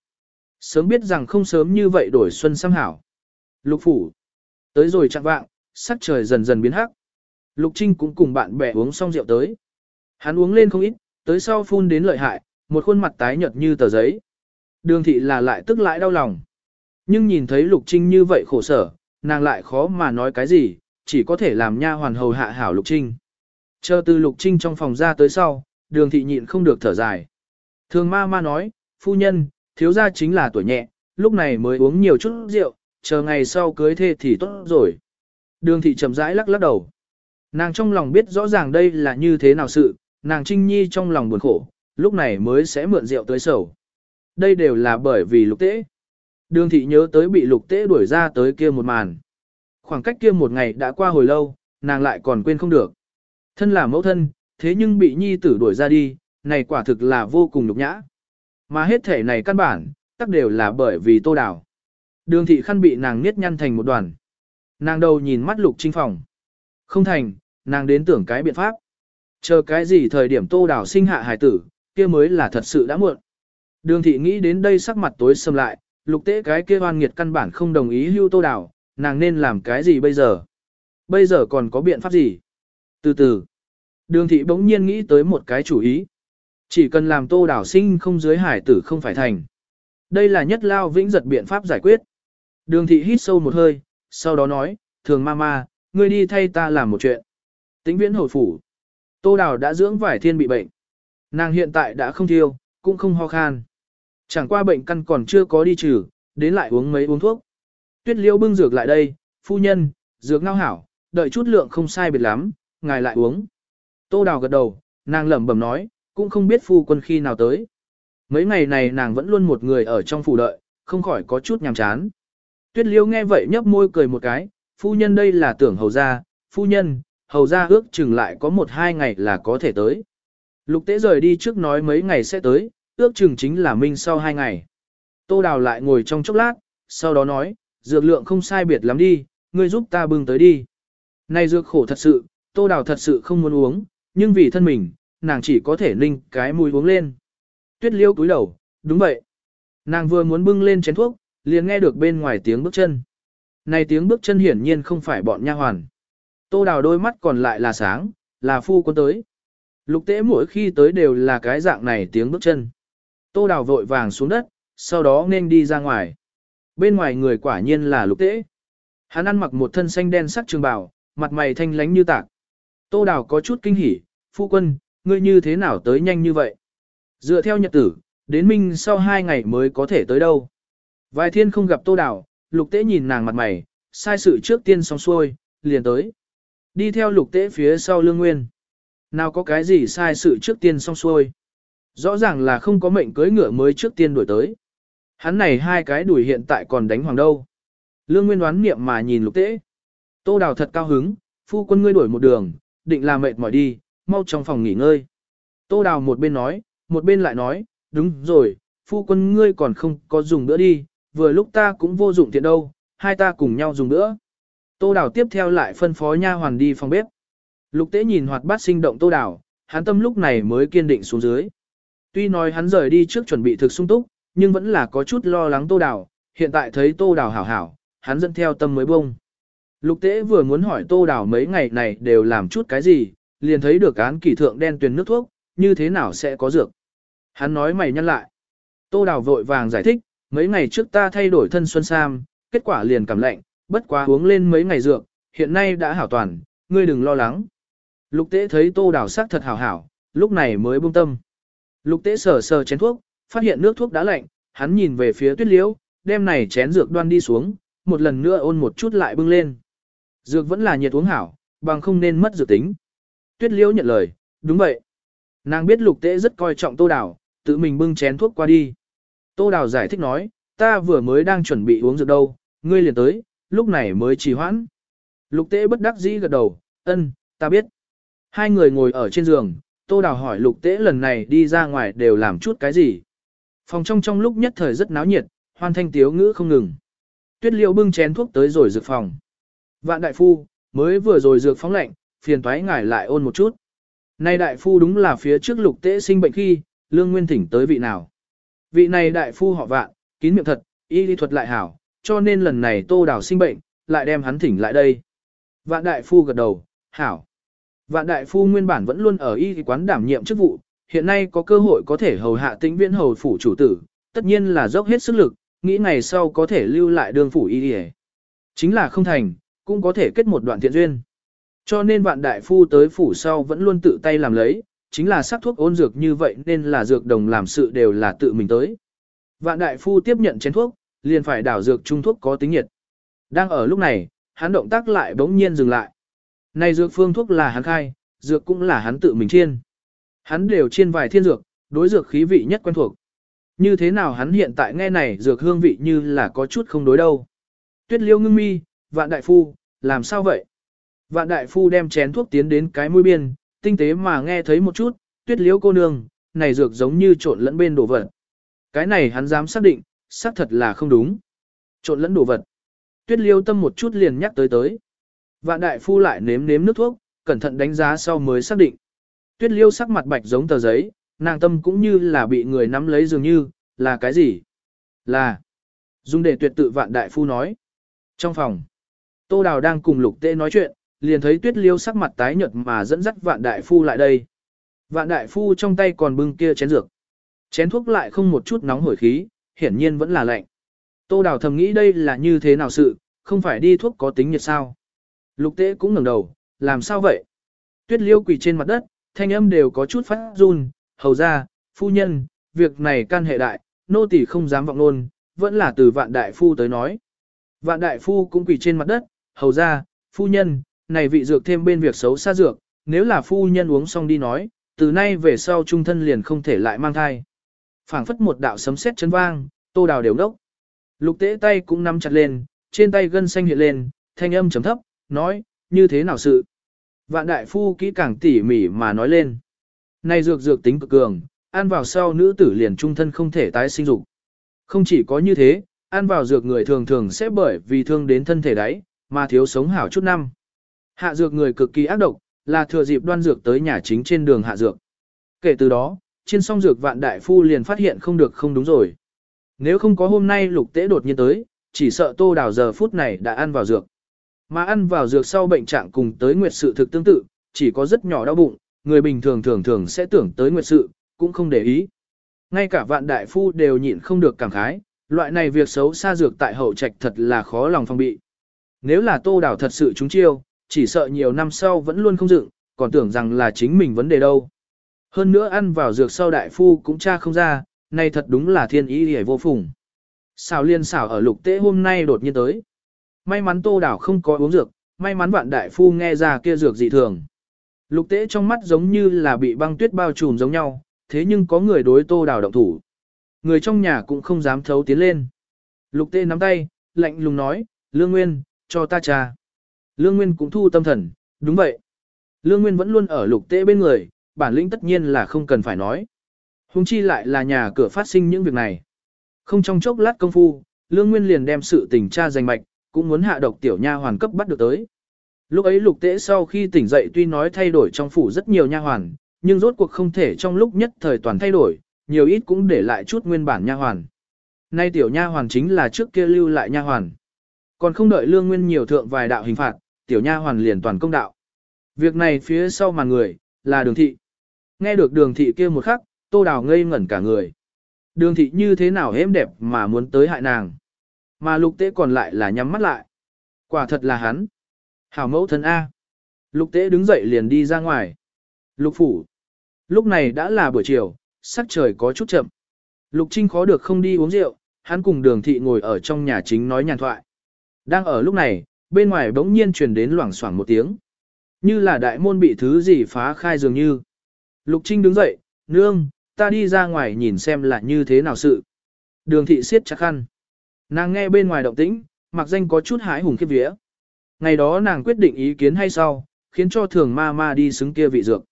S1: Sớm biết rằng không sớm như vậy đổi xuân sam hảo. Lục phủ. Tới rồi chặng vạng, sắc trời dần dần biến hắc. Lục Trinh cũng cùng bạn bè uống xong rượu tới. Hắn uống lên không ít, tới sau phun đến lợi hại, một khuôn mặt tái nhợt như tờ giấy. Đường thị là lại tức lại đau lòng. Nhưng nhìn thấy Lục Trinh như vậy khổ sở, nàng lại khó mà nói cái gì, chỉ có thể làm nha hoàn hầu hạ hảo Lục Trinh. Chờ từ Lục Trinh trong phòng ra tới sau, đường thị nhịn không được thở dài. Thường ma ma nói, phu nhân, thiếu gia chính là tuổi nhẹ, lúc này mới uống nhiều chút rượu, chờ ngày sau cưới thê thì tốt rồi. Đường thị chậm rãi lắc lắc đầu. Nàng trong lòng biết rõ ràng đây là như thế nào sự, nàng Trinh Nhi trong lòng buồn khổ, lúc này mới sẽ mượn rượu tới sầu. Đây đều là bởi vì lục tế. Đường thị nhớ tới bị lục tế đuổi ra tới kia một màn. Khoảng cách kia một ngày đã qua hồi lâu, nàng lại còn quên không được. Thân là mẫu thân, thế nhưng bị nhi tử đuổi ra đi, này quả thực là vô cùng nhục nhã. Mà hết thể này căn bản, tất đều là bởi vì tô đào. Đường thị khăn bị nàng niết nhăn thành một đoàn. Nàng đầu nhìn mắt lục trinh phòng. Không thành, nàng đến tưởng cái biện pháp. Chờ cái gì thời điểm tô đào sinh hạ hải tử, kia mới là thật sự đã muộn. Đường thị nghĩ đến đây sắc mặt tối sầm lại, lục tế cái kia hoan nghiệt căn bản không đồng ý hưu tô đào, nàng nên làm cái gì bây giờ? Bây giờ còn có biện pháp gì? Từ từ, đường thị bỗng nhiên nghĩ tới một cái chủ ý. Chỉ cần làm tô đào sinh không dưới hải tử không phải thành. Đây là nhất lao vĩnh giật biện pháp giải quyết. Đường thị hít sâu một hơi, sau đó nói, thường ma ma, ngươi đi thay ta làm một chuyện. Tĩnh viễn hồi phủ. Tô đào đã dưỡng vải thiên bị bệnh. Nàng hiện tại đã không thiêu, cũng không ho khan. Chẳng qua bệnh căn còn chưa có đi trừ, đến lại uống mấy uống thuốc. Tuyết liêu bưng dược lại đây, phu nhân, dược ngao hảo, đợi chút lượng không sai biệt lắm, ngài lại uống. Tô đào gật đầu, nàng lẩm bẩm nói, cũng không biết phu quân khi nào tới. Mấy ngày này nàng vẫn luôn một người ở trong phủ đợi, không khỏi có chút nhàm chán. Tuyết liêu nghe vậy nhấp môi cười một cái, phu nhân đây là tưởng hầu ra, phu nhân, hầu ra ước chừng lại có một hai ngày là có thể tới. Lục tế rời đi trước nói mấy ngày sẽ tới, ước chừng chính là minh sau hai ngày. Tô Đào lại ngồi trong chốc lát, sau đó nói, dược lượng không sai biệt lắm đi, ngươi giúp ta bưng tới đi. Này dược khổ thật sự, Tô Đào thật sự không muốn uống, nhưng vì thân mình, nàng chỉ có thể ninh cái mùi uống lên. Tuyết liêu cúi đầu, đúng vậy. Nàng vừa muốn bưng lên chén thuốc, liền nghe được bên ngoài tiếng bước chân. Này tiếng bước chân hiển nhiên không phải bọn nha hoàn. Tô Đào đôi mắt còn lại là sáng, là phu quân tới. Lục tế mỗi khi tới đều là cái dạng này tiếng bước chân. Tô đào vội vàng xuống đất, sau đó nên đi ra ngoài. Bên ngoài người quả nhiên là lục tế. Hắn ăn mặc một thân xanh đen sắc trường bào, mặt mày thanh lánh như tạc. Tô đào có chút kinh hỉ, phu quân, ngươi như thế nào tới nhanh như vậy? Dựa theo nhật tử, đến minh sau hai ngày mới có thể tới đâu. Vài thiên không gặp tô đào, lục tế nhìn nàng mặt mày, sai sự trước tiên xong xuôi, liền tới. Đi theo lục tế phía sau lương nguyên. Nào có cái gì sai sự trước tiên xong xuôi. Rõ ràng là không có mệnh cưới ngựa mới trước tiên đuổi tới. Hắn này hai cái đuổi hiện tại còn đánh hoàng đâu. Lương Nguyên đoán niệm mà nhìn lục tế. Tô Đào thật cao hứng, phu quân ngươi đuổi một đường, định là mệt mỏi đi, mau trong phòng nghỉ ngơi. Tô Đào một bên nói, một bên lại nói, đúng rồi, phu quân ngươi còn không có dùng nữa đi, vừa lúc ta cũng vô dụng tiện đâu, hai ta cùng nhau dùng nữa. Tô Đào tiếp theo lại phân phó nha hoàn đi phòng bếp. Lục tế nhìn hoạt bát sinh động tô đào, hắn tâm lúc này mới kiên định xuống dưới. Tuy nói hắn rời đi trước chuẩn bị thực sung túc, nhưng vẫn là có chút lo lắng tô đào, hiện tại thấy tô đào hảo hảo, hắn dẫn theo tâm mới bông. Lục tế vừa muốn hỏi tô đào mấy ngày này đều làm chút cái gì, liền thấy được án kỷ thượng đen tuyền nước thuốc, như thế nào sẽ có dược. Hắn nói mày nhăn lại. Tô đào vội vàng giải thích, mấy ngày trước ta thay đổi thân xuân sam, kết quả liền cảm lạnh, bất quá uống lên mấy ngày dược, hiện nay đã hảo toàn, ngươi đừng lo lắng. Lục tế thấy tô đào sắc thật hảo hảo, lúc này mới buông tâm. Lục tế sờ sờ chén thuốc, phát hiện nước thuốc đã lạnh, hắn nhìn về phía tuyết liễu, đem này chén dược đoan đi xuống, một lần nữa ôn một chút lại bưng lên. Dược vẫn là nhiệt uống hảo, bằng không nên mất dược tính. Tuyết liễu nhận lời, đúng vậy. Nàng biết lục tế rất coi trọng tô đào, tự mình bưng chén thuốc qua đi. Tô đào giải thích nói, ta vừa mới đang chuẩn bị uống dược đâu, ngươi liền tới, lúc này mới trì hoãn. Lục tế bất đắc dĩ gật đầu, ân, ta biết. Hai người ngồi ở trên giường, Tô Đào hỏi lục tế lần này đi ra ngoài đều làm chút cái gì. Phòng trong trong lúc nhất thời rất náo nhiệt, hoan thanh tiếu ngữ không ngừng. Tuyết liêu bưng chén thuốc tới rồi dược phòng. Vạn đại phu, mới vừa rồi dược phóng lệnh, phiền thoái ngải lại ôn một chút. Nay đại phu đúng là phía trước lục tế sinh bệnh khi, lương nguyên thỉnh tới vị nào. Vị này đại phu họ vạn, kín miệng thật, y lý thuật lại hảo, cho nên lần này tô đào sinh bệnh, lại đem hắn thỉnh lại đây. Vạn đại phu gật đầu, hảo. Vạn đại phu nguyên bản vẫn luôn ở y quán đảm nhiệm chức vụ, hiện nay có cơ hội có thể hầu hạ tĩnh viễn hầu phủ chủ tử, tất nhiên là dốc hết sức lực, nghĩ ngày sau có thể lưu lại đường phủ y đi Chính là không thành, cũng có thể kết một đoạn thiện duyên. Cho nên vạn đại phu tới phủ sau vẫn luôn tự tay làm lấy, chính là sắc thuốc ôn dược như vậy nên là dược đồng làm sự đều là tự mình tới. Vạn đại phu tiếp nhận chén thuốc, liền phải đảo dược trung thuốc có tính nhiệt. Đang ở lúc này, hắn động tác lại bỗng nhiên dừng lại. Này dược phương thuốc là hắn khai, dược cũng là hắn tự mình chiên. Hắn đều chiên vài thiên dược, đối dược khí vị nhất quen thuộc. Như thế nào hắn hiện tại nghe này dược hương vị như là có chút không đối đâu. Tuyết liêu ngưng mi, vạn đại phu, làm sao vậy? Vạn đại phu đem chén thuốc tiến đến cái mũi biên, tinh tế mà nghe thấy một chút, tuyết liêu cô nương, này dược giống như trộn lẫn bên đồ vật. Cái này hắn dám xác định, xác thật là không đúng. Trộn lẫn đồ vật. Tuyết liêu tâm một chút liền nhắc tới tới. Vạn đại phu lại nếm nếm nước thuốc, cẩn thận đánh giá sau mới xác định. Tuyết liêu sắc mặt bạch giống tờ giấy, nàng tâm cũng như là bị người nắm lấy dường như, là cái gì? Là. Dung để tuyệt tự vạn đại phu nói. Trong phòng, Tô Đào đang cùng lục tê nói chuyện, liền thấy tuyết liêu sắc mặt tái nhợt mà dẫn dắt vạn đại phu lại đây. Vạn đại phu trong tay còn bưng kia chén dược. Chén thuốc lại không một chút nóng hổi khí, hiển nhiên vẫn là lạnh. Tô Đào thầm nghĩ đây là như thế nào sự, không phải đi thuốc có tính nhiệt sao. Lục tế cũng ngẩng đầu, làm sao vậy? Tuyết liêu quỳ trên mặt đất, thanh âm đều có chút phát run, hầu ra, phu nhân, việc này can hệ đại, nô tỳ không dám vọng luôn, vẫn là từ vạn đại phu tới nói. Vạn đại phu cũng quỳ trên mặt đất, hầu ra, phu nhân, này vị dược thêm bên việc xấu xa dược, nếu là phu nhân uống xong đi nói, từ nay về sau trung thân liền không thể lại mang thai. phảng phất một đạo sấm sét chấn vang, tô đào đều đốc. Lục tế tay cũng nắm chặt lên, trên tay gân xanh hiện lên, thanh âm chấm thấp, nói, như thế nào sự. Vạn đại phu kỹ càng tỉ mỉ mà nói lên. Này dược dược tính cực cường, ăn vào sau nữ tử liền trung thân không thể tái sinh dục. Không chỉ có như thế, ăn vào dược người thường thường sẽ bởi vì thương đến thân thể đấy, mà thiếu sống hảo chút năm. Hạ dược người cực kỳ ác độc, là thừa dịp đoan dược tới nhà chính trên đường hạ dược. Kể từ đó, trên song dược vạn đại phu liền phát hiện không được không đúng rồi. Nếu không có hôm nay lục tế đột nhiên tới, chỉ sợ tô đào giờ phút này đã ăn vào dược. Mà ăn vào dược sau bệnh trạng cùng tới nguyệt sự thực tương tự, chỉ có rất nhỏ đau bụng, người bình thường thường thường sẽ tưởng tới nguyệt sự, cũng không để ý. Ngay cả vạn đại phu đều nhịn không được cảm khái, loại này việc xấu xa dược tại hậu trạch thật là khó lòng phong bị. Nếu là tô đảo thật sự trúng chiêu, chỉ sợ nhiều năm sau vẫn luôn không dựng, còn tưởng rằng là chính mình vấn đề đâu. Hơn nữa ăn vào dược sau đại phu cũng tra không ra, nay thật đúng là thiên ý hề vô phùng. Xào liên xào ở lục tế hôm nay đột nhiên tới. May mắn tô đảo không có uống dược, may mắn vạn đại phu nghe ra kia dược dị thường. Lục tế trong mắt giống như là bị băng tuyết bao trùm giống nhau, thế nhưng có người đối tô đảo động thủ. Người trong nhà cũng không dám thấu tiến lên. Lục tế nắm tay, lạnh lùng nói, Lương Nguyên, cho ta trà. Lương Nguyên cũng thu tâm thần, đúng vậy. Lương Nguyên vẫn luôn ở lục tế bên người, bản lĩnh tất nhiên là không cần phải nói. Hùng chi lại là nhà cửa phát sinh những việc này. Không trong chốc lát công phu, Lương Nguyên liền đem sự tình tra danh mạch, cũng muốn hạ độc tiểu nha hoàn cấp bắt được tới. Lúc ấy lục tế sau khi tỉnh dậy tuy nói thay đổi trong phủ rất nhiều nha hoàn, nhưng rốt cuộc không thể trong lúc nhất thời toàn thay đổi, nhiều ít cũng để lại chút nguyên bản nha hoàn. Nay tiểu nha hoàn chính là trước kia lưu lại nha hoàn. Còn không đợi lương nguyên nhiều thượng vài đạo hình phạt, tiểu nha hoàn liền toàn công đạo. Việc này phía sau màn người, là đường thị. Nghe được đường thị kia một khắc, tô đào ngây ngẩn cả người. Đường thị như thế nào êm đẹp mà muốn tới hại nàng. Mà lục tế còn lại là nhắm mắt lại. Quả thật là hắn. Hảo mẫu thân A. Lục tế đứng dậy liền đi ra ngoài. Lục phủ. Lúc này đã là buổi chiều, sắc trời có chút chậm. Lục Trinh khó được không đi uống rượu, hắn cùng đường thị ngồi ở trong nhà chính nói nhàn thoại. Đang ở lúc này, bên ngoài bỗng nhiên truyền đến loảng xoảng một tiếng. Như là đại môn bị thứ gì phá khai dường như. Lục Trinh đứng dậy, nương, ta đi ra ngoài nhìn xem là như thế nào sự. Đường thị siết chặt khăn. Nàng nghe bên ngoài động tĩnh, mặc danh có chút hãi hùng khiếp vía. Ngày đó nàng quyết định ý kiến hay sau, khiến cho thường ma ma đi xứng kia vị dược.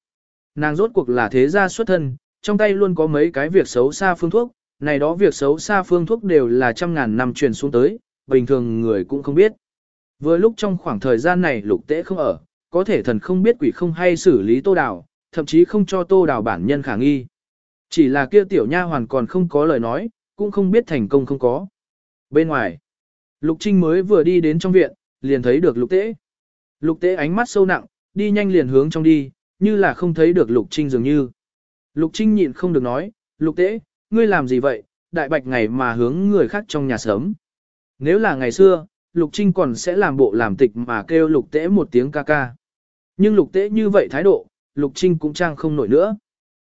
S1: Nàng rốt cuộc là thế gia xuất thân, trong tay luôn có mấy cái việc xấu xa phương thuốc, này đó việc xấu xa phương thuốc đều là trăm ngàn năm truyền xuống tới, bình thường người cũng không biết. Vừa lúc trong khoảng thời gian này lục tế không ở, có thể thần không biết quỷ không hay xử lý tô đào, thậm chí không cho tô đào bản nhân khả nghi. Chỉ là kia tiểu nha hoàn còn không có lời nói, cũng không biết thành công không có. Bên ngoài, Lục Trinh mới vừa đi đến trong viện, liền thấy được Lục Tế. Lục Tế ánh mắt sâu nặng, đi nhanh liền hướng trong đi, như là không thấy được Lục Trinh dường như. Lục Trinh nhịn không được nói, Lục Tế, ngươi làm gì vậy, đại bạch ngày mà hướng người khác trong nhà sớm. Nếu là ngày xưa, Lục Trinh còn sẽ làm bộ làm tịch mà kêu Lục Tế một tiếng ca ca. Nhưng Lục Tế như vậy thái độ, Lục Trinh cũng trang không nổi nữa.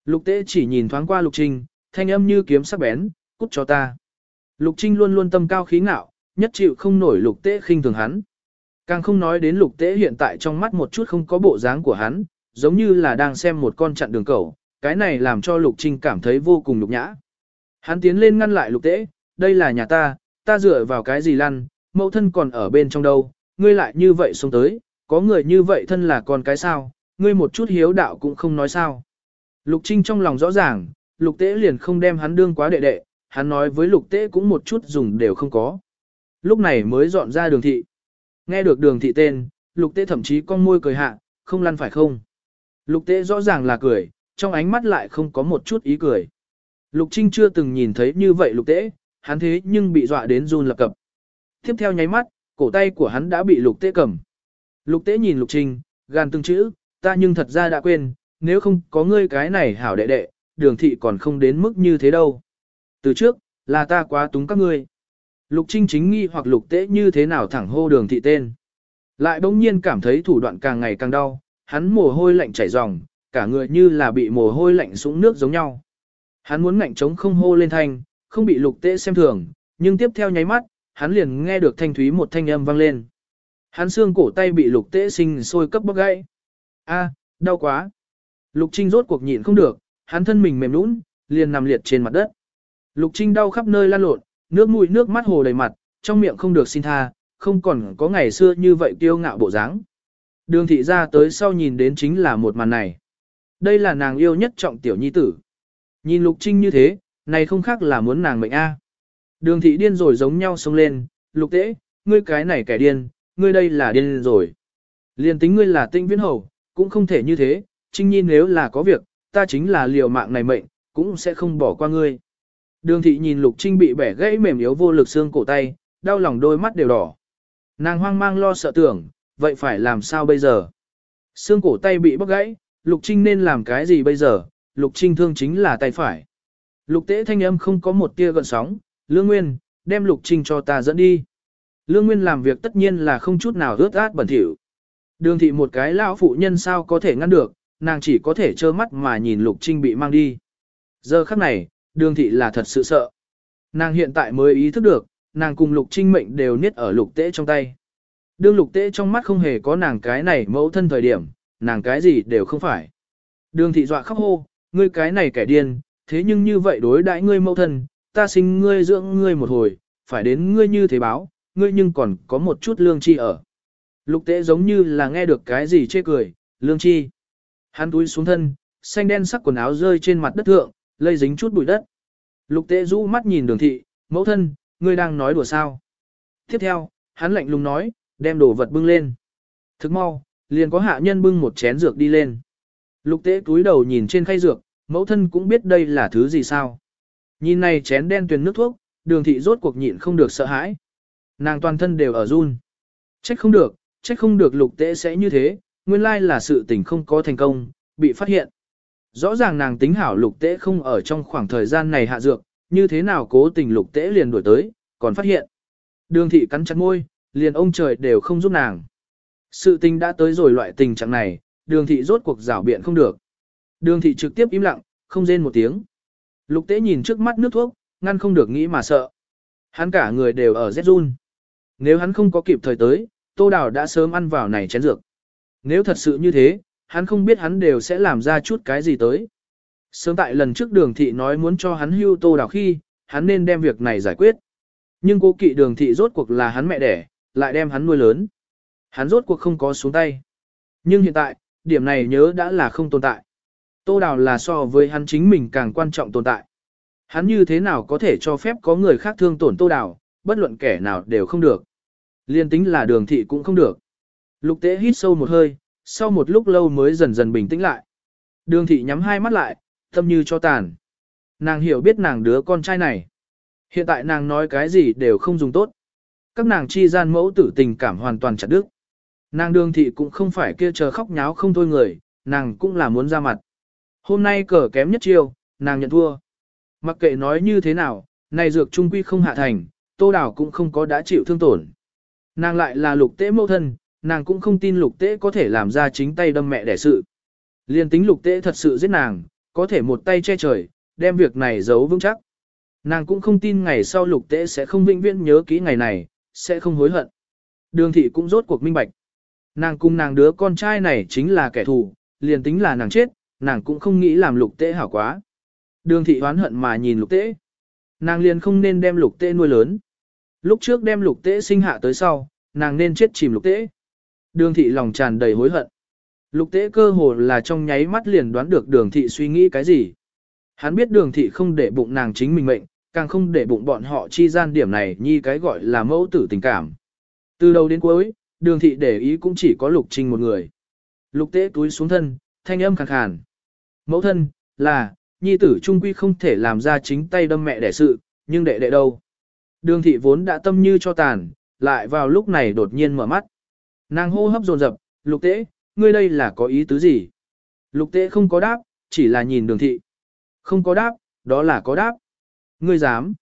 S1: Lục Tế chỉ nhìn thoáng qua Lục Trinh, thanh âm như kiếm sắc bén, cút cho ta. Lục Trinh luôn luôn tâm cao khí ngạo, nhất chịu không nổi Lục Tế khinh thường hắn. Càng không nói đến Lục Tế hiện tại trong mắt một chút không có bộ dáng của hắn, giống như là đang xem một con chặn đường cầu, cái này làm cho Lục Trinh cảm thấy vô cùng nhục nhã. Hắn tiến lên ngăn lại Lục Tế, đây là nhà ta, ta dựa vào cái gì lăn, mẫu thân còn ở bên trong đâu, ngươi lại như vậy xuống tới, có người như vậy thân là con cái sao, ngươi một chút hiếu đạo cũng không nói sao. Lục Trinh trong lòng rõ ràng, Lục Tế liền không đem hắn đương quá đệ đệ, hắn nói với Lục Tế cũng một chút dùng đều không có. Lúc này mới dọn ra đường thị. Nghe được đường thị tên, Lục Tế thậm chí con môi cười hạ, không lăn phải không. Lục Tế rõ ràng là cười, trong ánh mắt lại không có một chút ý cười. Lục Trinh chưa từng nhìn thấy như vậy Lục Tế, hắn thế nhưng bị dọa đến run lập cập. Tiếp theo nháy mắt, cổ tay của hắn đã bị Lục Tế cầm. Lục Tế nhìn Lục Trinh, gan từng chữ, ta nhưng thật ra đã quên, nếu không có ngươi cái này hảo đệ đệ, đường thị còn không đến mức như thế đâu. Từ trước, là ta quá túng các ngươi. Lục Trinh chính nghi hoặc lục tế như thế nào thẳng hô đường thị tên. Lại bỗng nhiên cảm thấy thủ đoạn càng ngày càng đau, hắn mồ hôi lạnh chảy ròng, cả người như là bị mồ hôi lạnh sũng nước giống nhau. Hắn muốn ngạnh chống không hô lên thanh, không bị lục tế xem thường, nhưng tiếp theo nháy mắt, hắn liền nghe được thanh thúy một thanh âm vang lên. Hắn xương cổ tay bị lục tế sinh sôi cấp bóc gãy. A, đau quá. Lục Trinh rốt cuộc nhịn không được, hắn thân mình mềm nũng, liền nằm liệt trên mặt đất. Lục Trinh đau khắp nơi lan lộn, nước mũi nước mắt hồ đầy mặt, trong miệng không được xin tha, không còn có ngày xưa như vậy kiêu ngạo bộ dáng. Đường thị ra tới sau nhìn đến chính là một màn này. Đây là nàng yêu nhất trọng tiểu nhi tử. Nhìn Lục Trinh như thế, này không khác là muốn nàng mệnh A. Đường thị điên rồi giống nhau xông lên, Lục Tế, ngươi cái này kẻ điên, ngươi đây là điên rồi. Liên tính ngươi là tinh viễn hầu, cũng không thể như thế, Trinh Nhi nếu là có việc, ta chính là liều mạng này mệnh, cũng sẽ không bỏ qua ngươi. Đường thị nhìn Lục Trinh bị bẻ gãy mềm yếu vô lực xương cổ tay, đau lòng đôi mắt đều đỏ. Nàng hoang mang lo sợ tưởng, vậy phải làm sao bây giờ? Xương cổ tay bị bóc gãy, Lục Trinh nên làm cái gì bây giờ? Lục Trinh thương chính là tay phải. Lục tế thanh âm không có một tia gợn sóng, Lương Nguyên, đem Lục Trinh cho ta dẫn đi. Lương Nguyên làm việc tất nhiên là không chút nào ướt át bẩn thỉu. Đường thị một cái lão phụ nhân sao có thể ngăn được, nàng chỉ có thể trơ mắt mà nhìn Lục Trinh bị mang đi. Giờ khắc này, đường thị là thật sự sợ. Nàng hiện tại mới ý thức được, nàng cùng Lục Trinh mệnh đều niết ở Lục Tế trong tay. Đương Lục Tế trong mắt không hề có nàng cái này mẫu thân thời điểm, nàng cái gì đều không phải. Đường thị dọa khóc hô, ngươi cái này kẻ điên, thế nhưng như vậy đối đãi ngươi mẫu thân, ta sinh ngươi dưỡng ngươi một hồi, phải đến ngươi như thế báo, ngươi nhưng còn có một chút lương chi ở. Lục tế giống như là nghe được cái gì chê cười, lương chi. Hắn túi xuống thân, xanh đen sắc quần áo rơi trên mặt đất thượng, lây dính chút bụi đất. Lục tế rũ mắt nhìn đường thị, mẫu thân, ngươi đang nói đùa sao. Tiếp theo, hắn lạnh lùng nói, đem đồ vật bưng lên. Thức mau, liền có hạ nhân bưng một chén dược đi lên. Lục tế túi đầu nhìn trên khay dược, mẫu thân cũng biết đây là thứ gì sao. Nhìn này chén đen tuyền nước thuốc, đường thị rốt cuộc nhịn không được sợ hãi. Nàng toàn thân đều ở run. Trách không được, trách không được lục tế sẽ như thế, nguyên lai là sự tình không có thành công, bị phát hiện. Rõ ràng nàng tính hảo lục tế không ở trong khoảng thời gian này hạ dược, như thế nào cố tình lục tế liền đuổi tới, còn phát hiện. Đường thị cắn chặt môi, liền ông trời đều không giúp nàng. Sự tình đã tới rồi loại tình trạng này, đường thị rốt cuộc rảo biện không được. Đường thị trực tiếp im lặng, không rên một tiếng. Lục tế nhìn trước mắt nước thuốc, ngăn không được nghĩ mà sợ. Hắn cả người đều ở rét run. Nếu hắn không có kịp thời tới, tô đào đã sớm ăn vào này chén dược. Nếu thật sự như thế, hắn không biết hắn đều sẽ làm ra chút cái gì tới. Sớm tại lần trước đường thị nói muốn cho hắn hưu tô đào khi, hắn nên đem việc này giải quyết. Nhưng cố kỵ đường thị rốt cuộc là hắn mẹ đẻ, lại đem hắn nuôi lớn. Hắn rốt cuộc không có xuống tay. Nhưng hiện tại, điểm này nhớ đã là không tồn tại. Tô đào là so với hắn chính mình càng quan trọng tồn tại. Hắn như thế nào có thể cho phép có người khác thương tổn tô đào, bất luận kẻ nào đều không được. Liên tính là đường thị cũng không được. Lục tế hít sâu một hơi, sau một lúc lâu mới dần dần bình tĩnh lại. Đường thị nhắm hai mắt lại, tâm như cho tàn. Nàng hiểu biết nàng đứa con trai này. Hiện tại nàng nói cái gì đều không dùng tốt. Các nàng chi gian mẫu tử tình cảm hoàn toàn chặt đứt. Nàng đường thị cũng không phải kia chờ khóc nháo không thôi người, nàng cũng là muốn ra mặt. Hôm nay cờ kém nhất chiêu, nàng nhận thua. Mặc kệ nói như thế nào, này dược trung quy không hạ thành, tô đảo cũng không có đã chịu thương tổn. Nàng lại là lục tế mẫu thân, nàng cũng không tin lục tế có thể làm ra chính tay đâm mẹ đẻ sự. Liên tính lục tế thật sự giết nàng, có thể một tay che trời, đem việc này giấu vững chắc. Nàng cũng không tin ngày sau lục tế sẽ không vĩnh viễn nhớ kỹ ngày này, sẽ không hối hận. Đường thị cũng rốt cuộc minh bạch. Nàng cùng nàng đứa con trai này chính là kẻ thù, liền tính là nàng chết, nàng cũng không nghĩ làm lục tế hảo quá. Đường thị oán hận mà nhìn lục tế. Nàng liền không nên đem lục tế nuôi lớn. Lúc trước đem lục tế sinh hạ tới sau, nàng nên chết chìm lục tế. Đường thị lòng tràn đầy hối hận. Lục tế cơ hồ là trong nháy mắt liền đoán được đường thị suy nghĩ cái gì. Hắn biết đường thị không để bụng nàng chính mình mệnh, càng không để bụng bọn họ chi gian điểm này như cái gọi là mẫu tử tình cảm. Từ đầu đến cuối, đường thị để ý cũng chỉ có lục trinh một người. Lục tế túi xuống thân, thanh âm khàn khàn. Mẫu thân, là, nhi tử trung quy không thể làm ra chính tay đâm mẹ đẻ sự, nhưng đệ đệ đâu. Đường thị vốn đã tâm như cho tàn, lại vào lúc này đột nhiên mở mắt. Nàng hô hấp dồn dập, lục tế, ngươi đây là có ý tứ gì? Lục tế không có đáp, chỉ là nhìn đường thị. Không có đáp, đó là có đáp. Ngươi dám.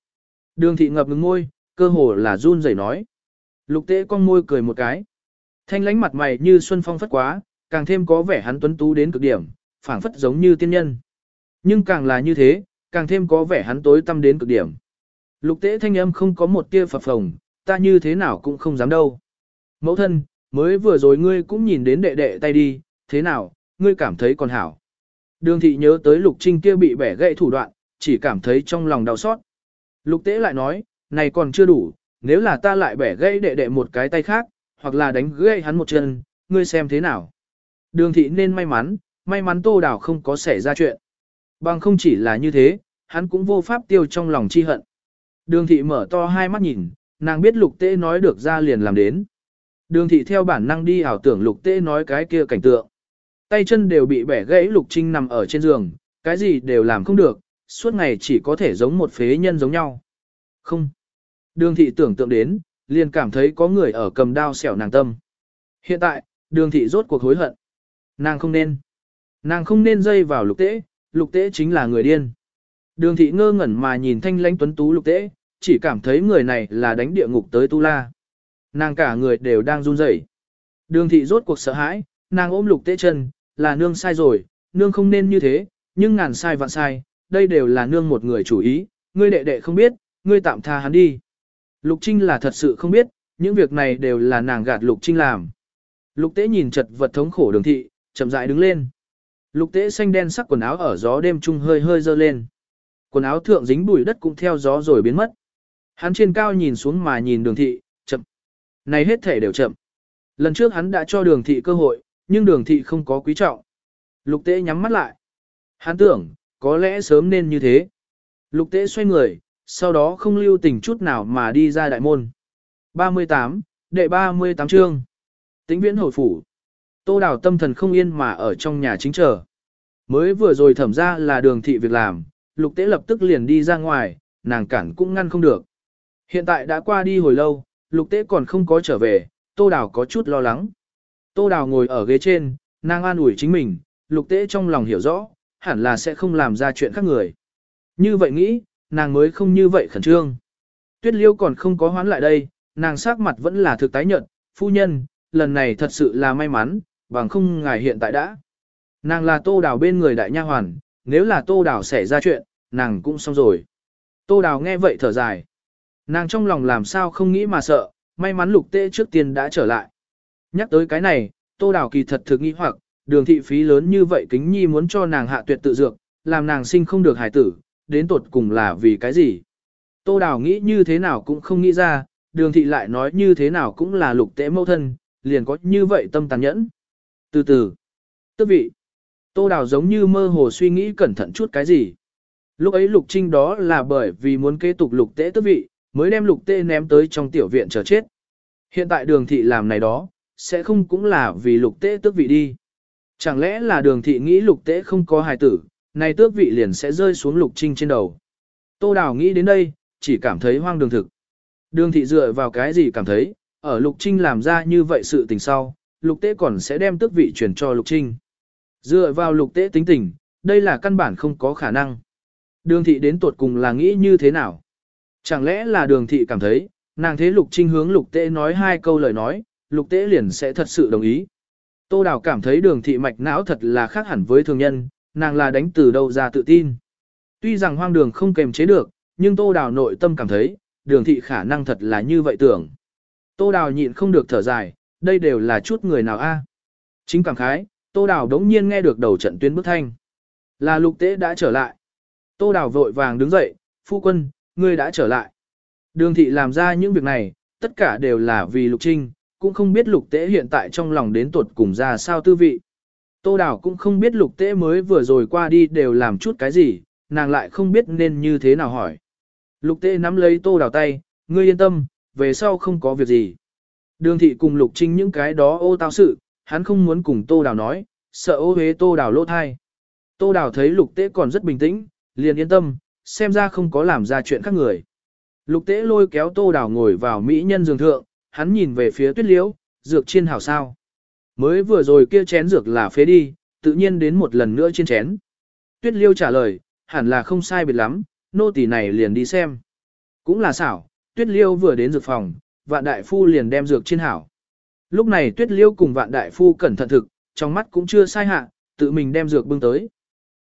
S1: Đường thị ngập ngừng môi, cơ hồ là run rẩy nói. Lục tế con môi cười một cái. Thanh lánh mặt mày như xuân phong phất quá, càng thêm có vẻ hắn tuấn tú đến cực điểm, phảng phất giống như tiên nhân. Nhưng càng là như thế, càng thêm có vẻ hắn tối tâm đến cực điểm. Lục tế thanh âm không có một tia phập phồng, ta như thế nào cũng không dám đâu. Mẫu thân, mới vừa rồi ngươi cũng nhìn đến đệ đệ tay đi, thế nào, ngươi cảm thấy còn hảo. Đường thị nhớ tới lục trinh kia bị bẻ gãy thủ đoạn, chỉ cảm thấy trong lòng đau xót. Lục tế lại nói, này còn chưa đủ, nếu là ta lại bẻ gãy đệ đệ một cái tay khác, hoặc là đánh gãy hắn một chân, ngươi xem thế nào. Đường thị nên may mắn, may mắn tô đảo không có xảy ra chuyện. Bằng không chỉ là như thế, hắn cũng vô pháp tiêu trong lòng chi hận. Đường thị mở to hai mắt nhìn, nàng biết lục tế nói được ra liền làm đến. Đường thị theo bản năng đi ảo tưởng lục tế nói cái kia cảnh tượng. Tay chân đều bị bẻ gãy lục trinh nằm ở trên giường, cái gì đều làm không được, suốt ngày chỉ có thể giống một phế nhân giống nhau. Không. Đường thị tưởng tượng đến, liền cảm thấy có người ở cầm đao xẻo nàng tâm. Hiện tại, đường thị rốt cuộc hối hận. Nàng không nên. Nàng không nên dây vào lục tế, lục tế chính là người điên. Đường thị ngơ ngẩn mà nhìn thanh lãnh tuấn tú lục tế, chỉ cảm thấy người này là đánh địa ngục tới tu la. Nàng cả người đều đang run rẩy. Đường thị rốt cuộc sợ hãi, nàng ôm lục tế chân, là nương sai rồi, nương không nên như thế, nhưng ngàn sai vạn sai, đây đều là nương một người chủ ý, ngươi đệ đệ không biết, ngươi tạm tha hắn đi. Lục Trinh là thật sự không biết, những việc này đều là nàng gạt Lục Trinh làm. Lục Tế nhìn chật vật thống khổ đường thị, chậm rãi đứng lên. Lục Tế xanh đen sắc quần áo ở gió đêm trung hơi hơi dơ lên. Quần áo thượng dính bụi đất cũng theo gió rồi biến mất. Hắn trên cao nhìn xuống mà nhìn đường thị. Này hết thể đều chậm. Lần trước hắn đã cho đường thị cơ hội, nhưng đường thị không có quý trọng. Lục Tế nhắm mắt lại. Hắn tưởng, có lẽ sớm nên như thế. Lục Tế xoay người, sau đó không lưu tình chút nào mà đi ra đại môn. 38, đệ 38 chương. Tĩnh viễn hồi phủ. Tô đào tâm thần không yên mà ở trong nhà chính chờ. Mới vừa rồi thẩm ra là đường thị việc làm, lục tế lập tức liền đi ra ngoài, nàng cản cũng ngăn không được. Hiện tại đã qua đi hồi lâu, lục tế còn không có trở về, tô đào có chút lo lắng. Tô đào ngồi ở ghế trên, nàng an ủi chính mình, lục tế trong lòng hiểu rõ, hẳn là sẽ không làm ra chuyện khác người. Như vậy nghĩ, nàng mới không như vậy khẩn trương. Tuyết liêu còn không có hoán lại đây, nàng sắc mặt vẫn là thực tái nhợt, phu nhân, lần này thật sự là may mắn, bằng không ngài hiện tại đã. Nàng là tô đào bên người đại nha hoàn, nếu là tô đào xảy ra chuyện, nàng cũng xong rồi. Tô đào nghe vậy thở dài. Nàng trong lòng làm sao không nghĩ mà sợ, may mắn lục tê trước tiên đã trở lại. Nhắc tới cái này, tô đào kỳ thật thực nghĩ hoặc, đường thị phí lớn như vậy kính nhi muốn cho nàng hạ tuyệt tự dược, làm nàng sinh không được hải tử, đến tột cùng là vì cái gì. Tô Đào nghĩ như thế nào cũng không nghĩ ra, đường thị lại nói như thế nào cũng là lục tế mâu thân, liền có như vậy tâm tàn nhẫn. Từ từ, tức vị, Tô Đào giống như mơ hồ suy nghĩ cẩn thận chút cái gì. Lúc ấy lục trinh đó là bởi vì muốn kế tục lục tế tức vị, mới đem lục tê ném tới trong tiểu viện chờ chết. Hiện tại đường thị làm này đó, sẽ không cũng là vì lục tê tước vị đi. Chẳng lẽ là đường thị nghĩ lục tê không có hài tử, này tước vị liền sẽ rơi xuống lục trinh trên đầu. Tô Đào nghĩ đến đây, chỉ cảm thấy hoang đường thực. Đường thị dựa vào cái gì cảm thấy, ở lục trinh làm ra như vậy sự tình sau, lục tế còn sẽ đem tước vị chuyển cho lục trinh. Dựa vào lục tế tính tình, đây là căn bản không có khả năng. Đường thị đến tuột cùng là nghĩ như thế nào? Chẳng lẽ là đường thị cảm thấy, nàng thế lục trinh hướng lục tế nói hai câu lời nói, lục tế liền sẽ thật sự đồng ý. Tô Đào cảm thấy đường thị mạch não thật là khác hẳn với thường nhân, nàng là đánh từ đâu ra tự tin. Tuy rằng hoang đường không kềm chế được, nhưng Tô Đào nội tâm cảm thấy, đường thị khả năng thật là như vậy tưởng. Tô Đào nhịn không được thở dài, đây đều là chút người nào a? Chính cảm khái, Tô Đào đống nhiên nghe được đầu trận tuyến bước thanh. Là lục tế đã trở lại. Tô Đào vội vàng đứng dậy, phu quân, ngươi đã trở lại. Đường thị làm ra những việc này, tất cả đều là vì lục trinh, cũng không biết lục tế hiện tại trong lòng đến tuột cùng ra sao tư vị. Tô Đào cũng không biết lục tế mới vừa rồi qua đi đều làm chút cái gì, nàng lại không biết nên như thế nào hỏi. Lục tế nắm lấy Tô Đào tay, ngươi yên tâm, về sau không có việc gì. Đường thị cùng lục trinh những cái đó ô tao sự, hắn không muốn cùng Tô Đào nói, sợ ô hế Tô Đào lỗ thai. Tô Đào thấy lục tế còn rất bình tĩnh, liền yên tâm, xem ra không có làm ra chuyện khác người. Lục tế lôi kéo Tô Đào ngồi vào mỹ nhân giường thượng, hắn nhìn về phía tuyết liễu, dược chiên hảo sao. Mới vừa rồi kia chén dược là phế đi, tự nhiên đến một lần nữa trên chén. Tuyết liêu trả lời, hẳn là không sai biệt lắm, nô tỳ này liền đi xem. Cũng là xảo, tuyết liêu vừa đến dược phòng, vạn đại phu liền đem dược chiên hảo. Lúc này tuyết liêu cùng vạn đại phu cẩn thận thực, trong mắt cũng chưa sai hạ, tự mình đem dược bưng tới.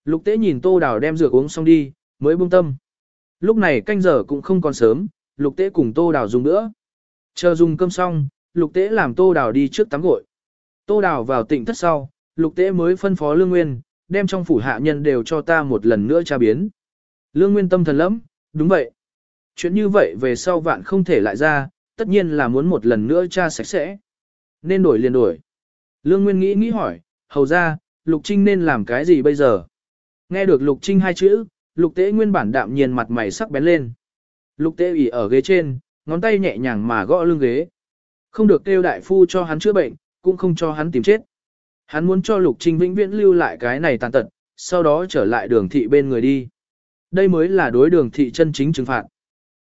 S1: Lục tế nhìn tô đào đem dược uống xong đi, mới buông tâm. Lúc này canh giờ cũng không còn sớm, lục tế cùng tô đào dùng nữa. Chờ dùng cơm xong, lục tế làm tô đào đi trước tắm gội. Tô đào vào tỉnh thất sau, lục tế mới phân phó lương nguyên, đem trong phủ hạ nhân đều cho ta một lần nữa tra biến. Lương nguyên tâm thần lắm, đúng vậy. Chuyện như vậy về sau vạn không thể lại ra, tất nhiên là muốn một lần nữa tra sạch sẽ. Nên đổi liền đổi. Lương Nguyên nghĩ nghĩ hỏi, hầu ra, Lục Trinh nên làm cái gì bây giờ? Nghe được Lục Trinh hai chữ, Lục Tế nguyên bản đạm nhiên mặt mày sắc bén lên. Lục Tế ủy ở ghế trên, ngón tay nhẹ nhàng mà gõ lưng ghế. Không được kêu đại phu cho hắn chữa bệnh, cũng không cho hắn tìm chết. Hắn muốn cho Lục Trình vĩnh viễn lưu lại cái này tàn tật, sau đó trở lại đường thị bên người đi. Đây mới là đối đường thị chân chính trừng phạt.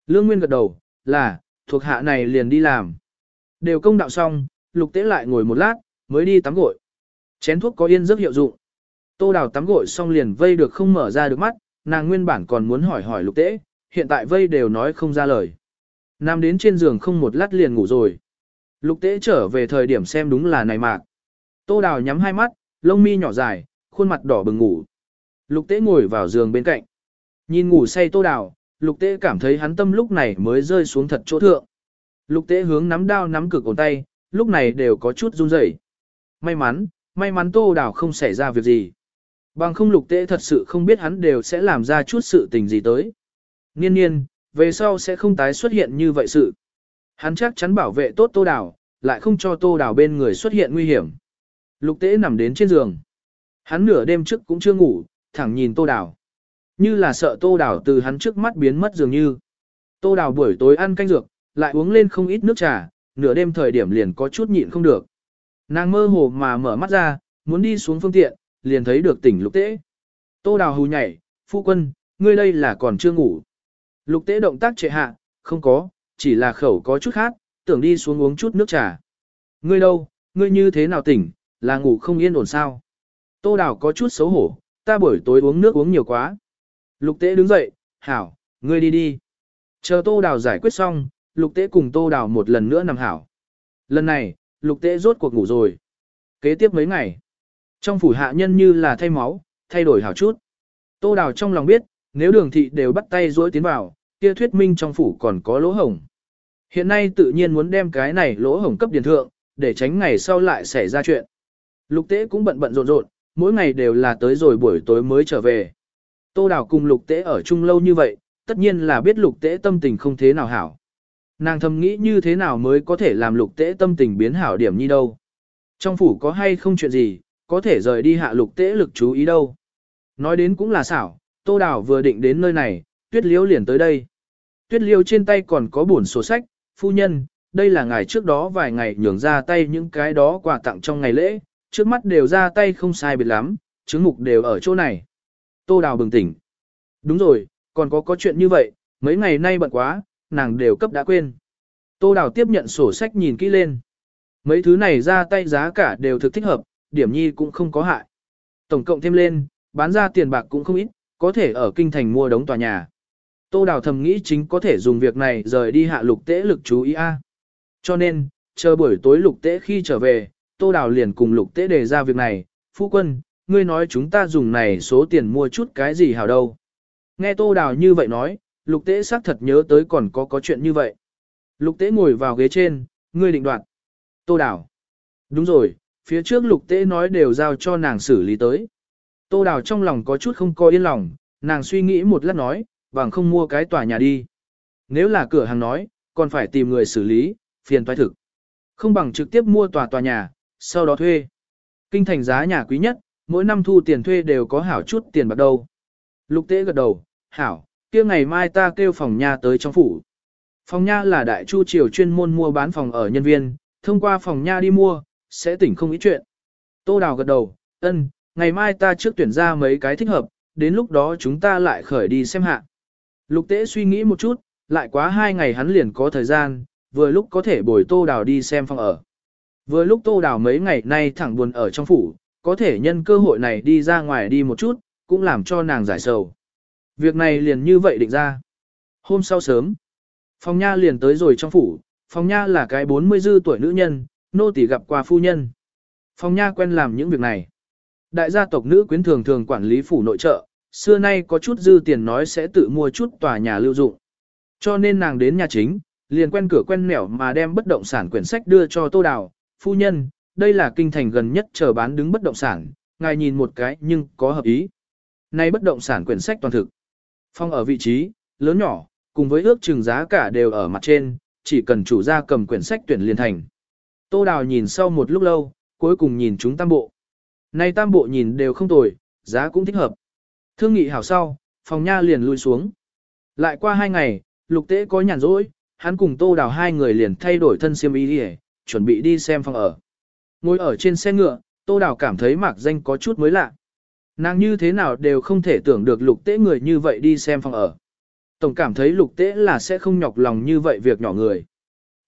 S1: Lương Nguyên gật đầu, là, thuộc hạ này liền đi làm. Đều công đạo xong, Lục Tế lại ngồi một lát, mới đi tắm gội. Chén thuốc có yên rất hiệu dụng. Tô Đào tắm gội xong liền vây được không mở ra được mắt, nàng nguyên bản còn muốn hỏi hỏi Lục Tế, hiện tại vây đều nói không ra lời. Nam đến trên giường không một lát liền ngủ rồi. Lục tế trở về thời điểm xem đúng là này mạc. Tô đào nhắm hai mắt, lông mi nhỏ dài, khuôn mặt đỏ bừng ngủ. Lục tế ngồi vào giường bên cạnh. Nhìn ngủ say tô đào, lục tế cảm thấy hắn tâm lúc này mới rơi xuống thật chỗ thượng. Lục tế hướng nắm đao nắm cực ổn tay, lúc này đều có chút run rẩy. May mắn, may mắn tô đào không xảy ra việc gì. Bằng không lục tế thật sự không biết hắn đều sẽ làm ra chút sự tình gì tới. Niên niên, về sau sẽ không tái xuất hiện như vậy sự. Hắn chắc chắn bảo vệ tốt tô đào, lại không cho tô đào bên người xuất hiện nguy hiểm. Lục tế nằm đến trên giường. Hắn nửa đêm trước cũng chưa ngủ, thẳng nhìn tô đào. Như là sợ tô đào từ hắn trước mắt biến mất dường như. Tô đào buổi tối ăn canh dược, lại uống lên không ít nước trà, nửa đêm thời điểm liền có chút nhịn không được. Nàng mơ hồ mà mở mắt ra, muốn đi xuống phương tiện, liền thấy được tỉnh lục tế. Tô đào hù nhảy, phu quân, ngươi đây là còn chưa ngủ. Lục tế động tác trệ hạ, không có, chỉ là khẩu có chút khác, tưởng đi xuống uống chút nước trà. Ngươi đâu, ngươi như thế nào tỉnh, là ngủ không yên ổn sao? Tô Đào có chút xấu hổ, ta buổi tối uống nước uống nhiều quá. Lục tế đứng dậy, hảo, ngươi đi đi. Chờ Tô Đào giải quyết xong, Lục tế cùng Tô Đào một lần nữa nằm hảo. Lần này, Lục tế rốt cuộc ngủ rồi. Kế tiếp mấy ngày, trong phủ hạ nhân như là thay máu, thay đổi hảo chút. Tô Đào trong lòng biết, nếu đường thị đều bắt tay dối tiến vào, kia thuyết minh trong phủ còn có lỗ hổng. Hiện nay tự nhiên muốn đem cái này lỗ hổng cấp điền thượng, để tránh ngày sau lại xảy ra chuyện. Lục tế cũng bận bận rộn rộn, mỗi ngày đều là tới rồi buổi tối mới trở về. Tô Đào cùng lục tế ở chung lâu như vậy, tất nhiên là biết lục tế tâm tình không thế nào hảo. Nàng thầm nghĩ như thế nào mới có thể làm lục tế tâm tình biến hảo điểm như đâu. Trong phủ có hay không chuyện gì, có thể rời đi hạ lục tế lực chú ý đâu. Nói đến cũng là xảo, Tô Đào vừa định đến nơi này, tuyết liễu liền tới đây. Tuyết liêu trên tay còn có buồn sổ sách, phu nhân, đây là ngày trước đó vài ngày nhường ra tay những cái đó quà tặng trong ngày lễ, trước mắt đều ra tay không sai biệt lắm, chứng mục đều ở chỗ này. Tô Đào bừng tỉnh. Đúng rồi, còn có có chuyện như vậy, mấy ngày nay bận quá, nàng đều cấp đã quên. Tô Đào tiếp nhận sổ sách nhìn kỹ lên. Mấy thứ này ra tay giá cả đều thực thích hợp, điểm nhi cũng không có hại. Tổng cộng thêm lên, bán ra tiền bạc cũng không ít, có thể ở kinh thành mua đống tòa nhà. Tô Đào thầm nghĩ chính có thể dùng việc này rời đi hạ lục tế lực chú ý a. Cho nên, chờ buổi tối lục tế khi trở về, Tô Đào liền cùng lục tế đề ra việc này, phu quân, ngươi nói chúng ta dùng này số tiền mua chút cái gì hảo đâu. Nghe Tô Đào như vậy nói, lục tế xác thật nhớ tới còn có có chuyện như vậy. Lục tế ngồi vào ghế trên, ngươi định đoạt. Tô Đào. Đúng rồi, phía trước lục tế nói đều giao cho nàng xử lý tới. Tô Đào trong lòng có chút không có yên lòng, nàng suy nghĩ một lát nói, bằng không mua cái tòa nhà đi. Nếu là cửa hàng nói, còn phải tìm người xử lý, phiền toái thực. Không bằng trực tiếp mua tòa tòa nhà, sau đó thuê. Kinh thành giá nhà quý nhất, mỗi năm thu tiền thuê đều có hảo chút tiền bạc đầu Lục tế gật đầu, hảo, kia ngày mai ta kêu phòng nha tới trong phủ. Phòng nha là đại chu triều chuyên môn mua bán phòng ở nhân viên, thông qua phòng nha đi mua, sẽ tỉnh không ý chuyện. Tô Đào gật đầu, ân, ngày mai ta trước tuyển ra mấy cái thích hợp, đến lúc đó chúng ta lại khởi đi xem hạ. Lục tế suy nghĩ một chút, lại quá hai ngày hắn liền có thời gian, vừa lúc có thể bồi Tô Đào đi xem phòng ở. Vừa lúc Tô Đào mấy ngày nay thẳng buồn ở trong phủ, có thể nhân cơ hội này đi ra ngoài đi một chút, cũng làm cho nàng giải sầu. Việc này liền như vậy định ra. Hôm sau sớm, Phong Nha liền tới rồi trong phủ, Phong Nha là cái 40 dư tuổi nữ nhân, nô tỳ gặp qua phu nhân. Phong Nha quen làm những việc này. Đại gia tộc nữ quyến thường thường quản lý phủ nội trợ, xưa nay có chút dư tiền nói sẽ tự mua chút tòa nhà lưu dụng. Cho nên nàng đến nhà chính, liền quen cửa quen nẻo mà đem bất động sản quyển sách đưa cho Tô Đào, phu nhân, đây là kinh thành gần nhất chờ bán đứng bất động sản, ngài nhìn một cái nhưng có hợp ý. Nay bất động sản quyển sách toàn thực. Phong ở vị trí, lớn nhỏ, cùng với ước chừng giá cả đều ở mặt trên, chỉ cần chủ gia cầm quyển sách tuyển liền thành. Tô Đào nhìn sau một lúc lâu, cuối cùng nhìn chúng tam bộ. Nay tam bộ nhìn đều không tồi, giá cũng thích hợp. Thương nghị hảo sau, phòng nha liền lui xuống. Lại qua hai ngày, lục tế có nhàn rỗi, hắn cùng Tô Đào hai người liền thay đổi thân xiêm y đi chuẩn bị đi xem phòng ở. Ngồi ở trên xe ngựa, Tô Đào cảm thấy mạc danh có chút mới lạ. Nàng như thế nào đều không thể tưởng được lục tế người như vậy đi xem phòng ở. Tổng cảm thấy lục tế là sẽ không nhọc lòng như vậy việc nhỏ người.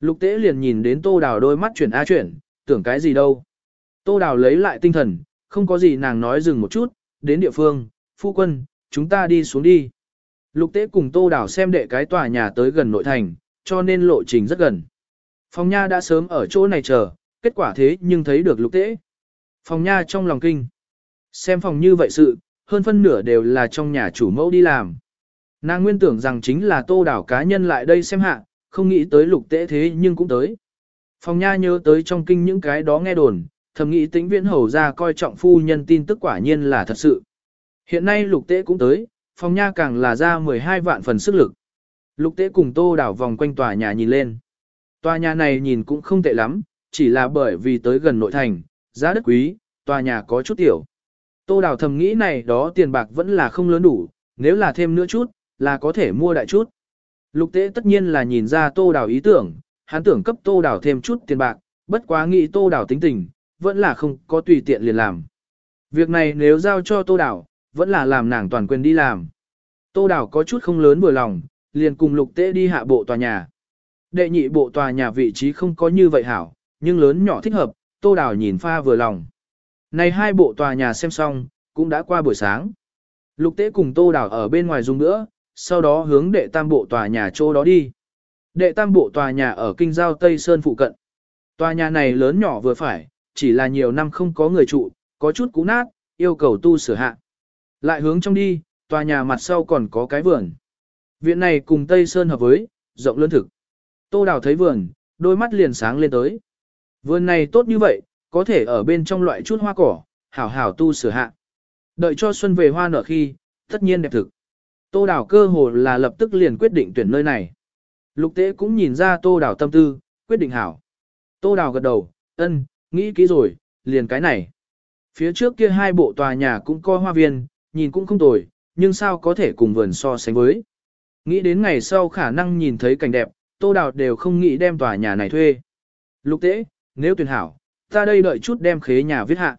S1: Lục tế liền nhìn đến tô đào đôi mắt chuyển a chuyển, tưởng cái gì đâu. Tô đào lấy lại tinh thần, không có gì nàng nói dừng một chút, đến địa phương, phu quân, chúng ta đi xuống đi. Lục tế cùng tô đào xem đệ cái tòa nhà tới gần nội thành, cho nên lộ trình rất gần. Phòng nha đã sớm ở chỗ này chờ, kết quả thế nhưng thấy được lục tế. Phòng nha trong lòng kinh. Xem phòng như vậy sự, hơn phân nửa đều là trong nhà chủ mẫu đi làm. Nàng nguyên tưởng rằng chính là tô đảo cá nhân lại đây xem hạ, không nghĩ tới lục tế thế nhưng cũng tới. Phòng nha nhớ tới trong kinh những cái đó nghe đồn, thầm nghĩ tĩnh viễn hầu ra coi trọng phu nhân tin tức quả nhiên là thật sự. Hiện nay lục tế cũng tới, phòng nha càng là ra 12 vạn phần sức lực. Lục tế cùng tô đảo vòng quanh tòa nhà nhìn lên. Tòa nhà này nhìn cũng không tệ lắm, chỉ là bởi vì tới gần nội thành, giá đất quý, tòa nhà có chút tiểu. Tô đảo thầm nghĩ này đó tiền bạc vẫn là không lớn đủ, nếu là thêm nữa chút, là có thể mua đại chút. Lục tế tất nhiên là nhìn ra tô đảo ý tưởng, hắn tưởng cấp tô đảo thêm chút tiền bạc, bất quá nghĩ tô đảo tính tình, vẫn là không có tùy tiện liền làm. Việc này nếu giao cho tô đảo, vẫn là làm nàng toàn quyền đi làm. Tô đảo có chút không lớn vừa lòng, liền cùng lục tế đi hạ bộ tòa nhà. Đệ nhị bộ tòa nhà vị trí không có như vậy hảo, nhưng lớn nhỏ thích hợp, tô đảo nhìn pha vừa lòng. Này hai bộ tòa nhà xem xong, cũng đã qua buổi sáng. Lục tế cùng tô đảo ở bên ngoài dùng nữa, sau đó hướng đệ tam bộ tòa nhà chỗ đó đi. Đệ tam bộ tòa nhà ở kinh giao Tây Sơn phụ cận. Tòa nhà này lớn nhỏ vừa phải, chỉ là nhiều năm không có người trụ, có chút cũ nát, yêu cầu tu sửa hạ. Lại hướng trong đi, tòa nhà mặt sau còn có cái vườn. Viện này cùng Tây Sơn hợp với, rộng lớn thực. Tô Đào thấy vườn, đôi mắt liền sáng lên tới. Vườn này tốt như vậy, có thể ở bên trong loại chút hoa cỏ, hảo hảo tu sửa hạ. Đợi cho xuân về hoa nở khi, tất nhiên đẹp thực. Tô Đào cơ hồ là lập tức liền quyết định tuyển nơi này. Lục tế cũng nhìn ra Tô Đào tâm tư, quyết định hảo. Tô Đào gật đầu, ân, nghĩ kỹ rồi, liền cái này. Phía trước kia hai bộ tòa nhà cũng coi hoa viên, nhìn cũng không tồi, nhưng sao có thể cùng vườn so sánh với. Nghĩ đến ngày sau khả năng nhìn thấy cảnh đẹp, Tô Đào đều không nghĩ đem tòa nhà này thuê. Lục tế, nếu tuyển hảo, ta đây đợi chút đem khế nhà viết hạ.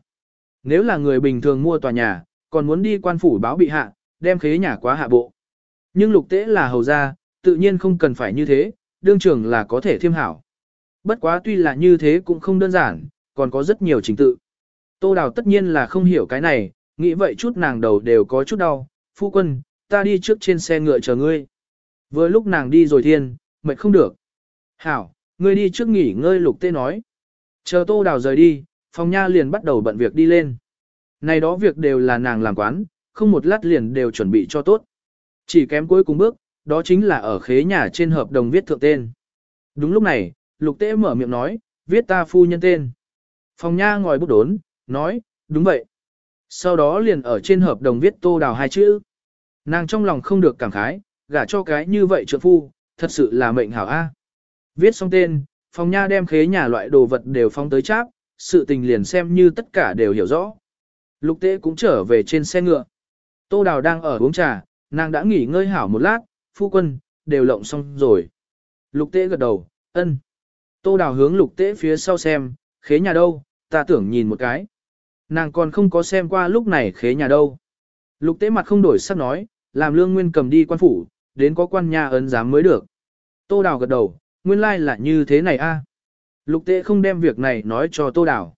S1: Nếu là người bình thường mua tòa nhà, còn muốn đi quan phủ báo bị hạ, đem khế nhà quá hạ bộ. Nhưng lục tế là hầu gia, tự nhiên không cần phải như thế, đương trưởng là có thể thiêm hảo. Bất quá tuy là như thế cũng không đơn giản, còn có rất nhiều trình tự. Tô Đào tất nhiên là không hiểu cái này, nghĩ vậy chút nàng đầu đều có chút đau. Phu quân, ta đi trước trên xe ngựa chờ ngươi. Vừa lúc nàng đi rồi thiên, mệt không được. Hảo, ngươi đi trước nghỉ ngơi lục tê nói. Chờ Tô Đào rời đi, phòng nha liền bắt đầu bận việc đi lên. Này đó việc đều là nàng làm quán, không một lát liền đều chuẩn bị cho tốt. Chỉ kém cuối cùng bước, đó chính là ở khế nhà trên hợp đồng viết thượng tên. Đúng lúc này, lục tế mở miệng nói, viết ta phu nhân tên. Phòng nha ngồi bút đốn, nói, đúng vậy. Sau đó liền ở trên hợp đồng viết tô đào hai chữ. Nàng trong lòng không được cảm khái, gả cho cái như vậy trợ phu, thật sự là mệnh hảo A. Viết xong tên, phòng nha đem khế nhà loại đồ vật đều phong tới cháp, sự tình liền xem như tất cả đều hiểu rõ. Lục tế cũng trở về trên xe ngựa. Tô Đào đang ở uống trà, nàng đã nghỉ ngơi hảo một lát, phu quân, đều lộng xong rồi. Lục tế gật đầu, ân. Tô Đào hướng lục tế phía sau xem, khế nhà đâu, ta tưởng nhìn một cái. Nàng còn không có xem qua lúc này khế nhà đâu. Lục tế mặt không đổi sắc nói, làm lương nguyên cầm đi quan phủ, đến có quan nhà ấn giám mới được. Tô Đào gật đầu, nguyên lai like là như thế này a. Lục tế không đem việc này nói cho Tô Đào.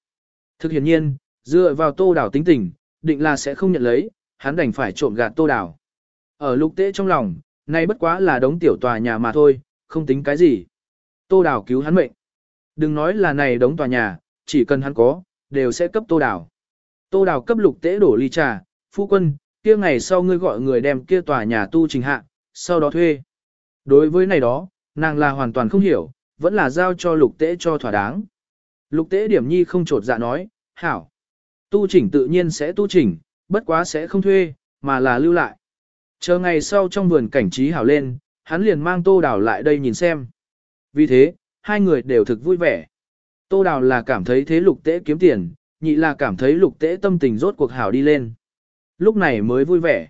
S1: Thực hiện nhiên, dựa vào Tô Đào tính tình, định là sẽ không nhận lấy, hắn đành phải trộm gạt Tô Đào. Ở lục tế trong lòng, nay bất quá là đống tiểu tòa nhà mà thôi, không tính cái gì. Tô Đào cứu hắn mệnh. Đừng nói là này đống tòa nhà, chỉ cần hắn có, đều sẽ cấp Tô Đào. Tô Đào cấp lục tế đổ ly trà, phu quân, kia ngày sau ngươi gọi người đem kia tòa nhà tu trình hạ, sau đó thuê. Đối với này đó, nàng là hoàn toàn không hiểu, vẫn là giao cho lục tế cho thỏa đáng. Lục tế điểm nhi không trột dạ nói, hảo. Tu chỉnh tự nhiên sẽ tu chỉnh, bất quá sẽ không thuê, mà là lưu lại. Chờ ngày sau trong vườn cảnh trí hảo lên, hắn liền mang tô đào lại đây nhìn xem. Vì thế, hai người đều thực vui vẻ. Tô đào là cảm thấy thế lục tế kiếm tiền, nhị là cảm thấy lục tế tâm tình rốt cuộc hảo đi lên. Lúc này mới vui vẻ.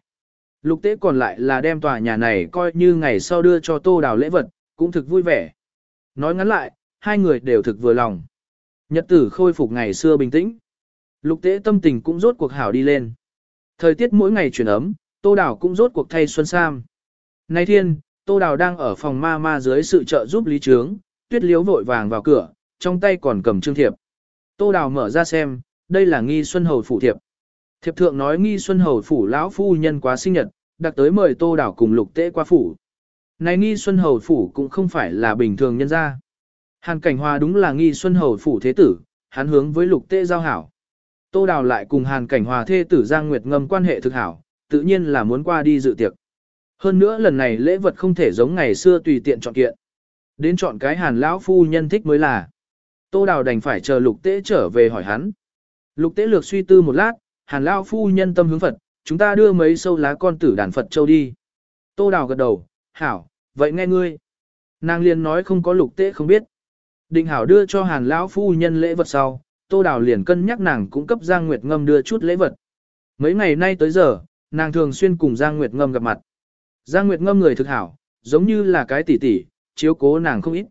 S1: Lục tế còn lại là đem tòa nhà này coi như ngày sau đưa cho tô đào lễ vật, cũng thực vui vẻ. Nói ngắn lại, hai người đều thực vừa lòng. Nhật tử khôi phục ngày xưa bình tĩnh. Lục tế tâm tình cũng rốt cuộc hảo đi lên. Thời tiết mỗi ngày chuyển ấm, tô đào cũng rốt cuộc thay xuân sam. Nay thiên, tô đào đang ở phòng ma ma dưới sự trợ giúp lý trướng, tuyết liếu vội vàng vào cửa, trong tay còn cầm trương thiệp. Tô đào mở ra xem, đây là nghi xuân hầu phủ thiệp. Thiệp thượng nói nghi xuân hầu phủ lão phu nhân quá sinh nhật, đặc tới mời tô đào cùng lục tế qua phủ. Này nghi xuân hầu phủ cũng không phải là bình thường nhân gia. Hàn cảnh hòa đúng là nghi xuân hầu phủ thế tử, hắn hướng với lục tế giao hảo. Tô đào lại cùng hàn cảnh hòa Thê tử Giang Nguyệt ngâm quan hệ thực hảo, tự nhiên là muốn qua đi dự tiệc. Hơn nữa lần này lễ vật không thể giống ngày xưa tùy tiện chọn kiện. Đến chọn cái hàn lão phu nhân thích mới là. Tô đào đành phải chờ lục tế trở về hỏi hắn. Lục tế lược suy tư một lát, hàn lão phu nhân tâm hướng Phật, chúng ta đưa mấy sâu lá con tử đàn Phật châu đi. Tô đào gật đầu, hảo, vậy nghe ngươi. Nàng liền nói không có lục tế không biết. Định hảo đưa cho hàn lão phu nhân lễ vật sau, tô đào liền cân nhắc nàng cũng cấp Giang Nguyệt Ngâm đưa chút lễ vật. Mấy ngày nay tới giờ, nàng thường xuyên cùng Giang Nguyệt Ngâm gặp mặt. Giang Nguyệt Ngâm người thực hảo, giống như là cái tỷ tỷ, chiếu cố nàng không ít.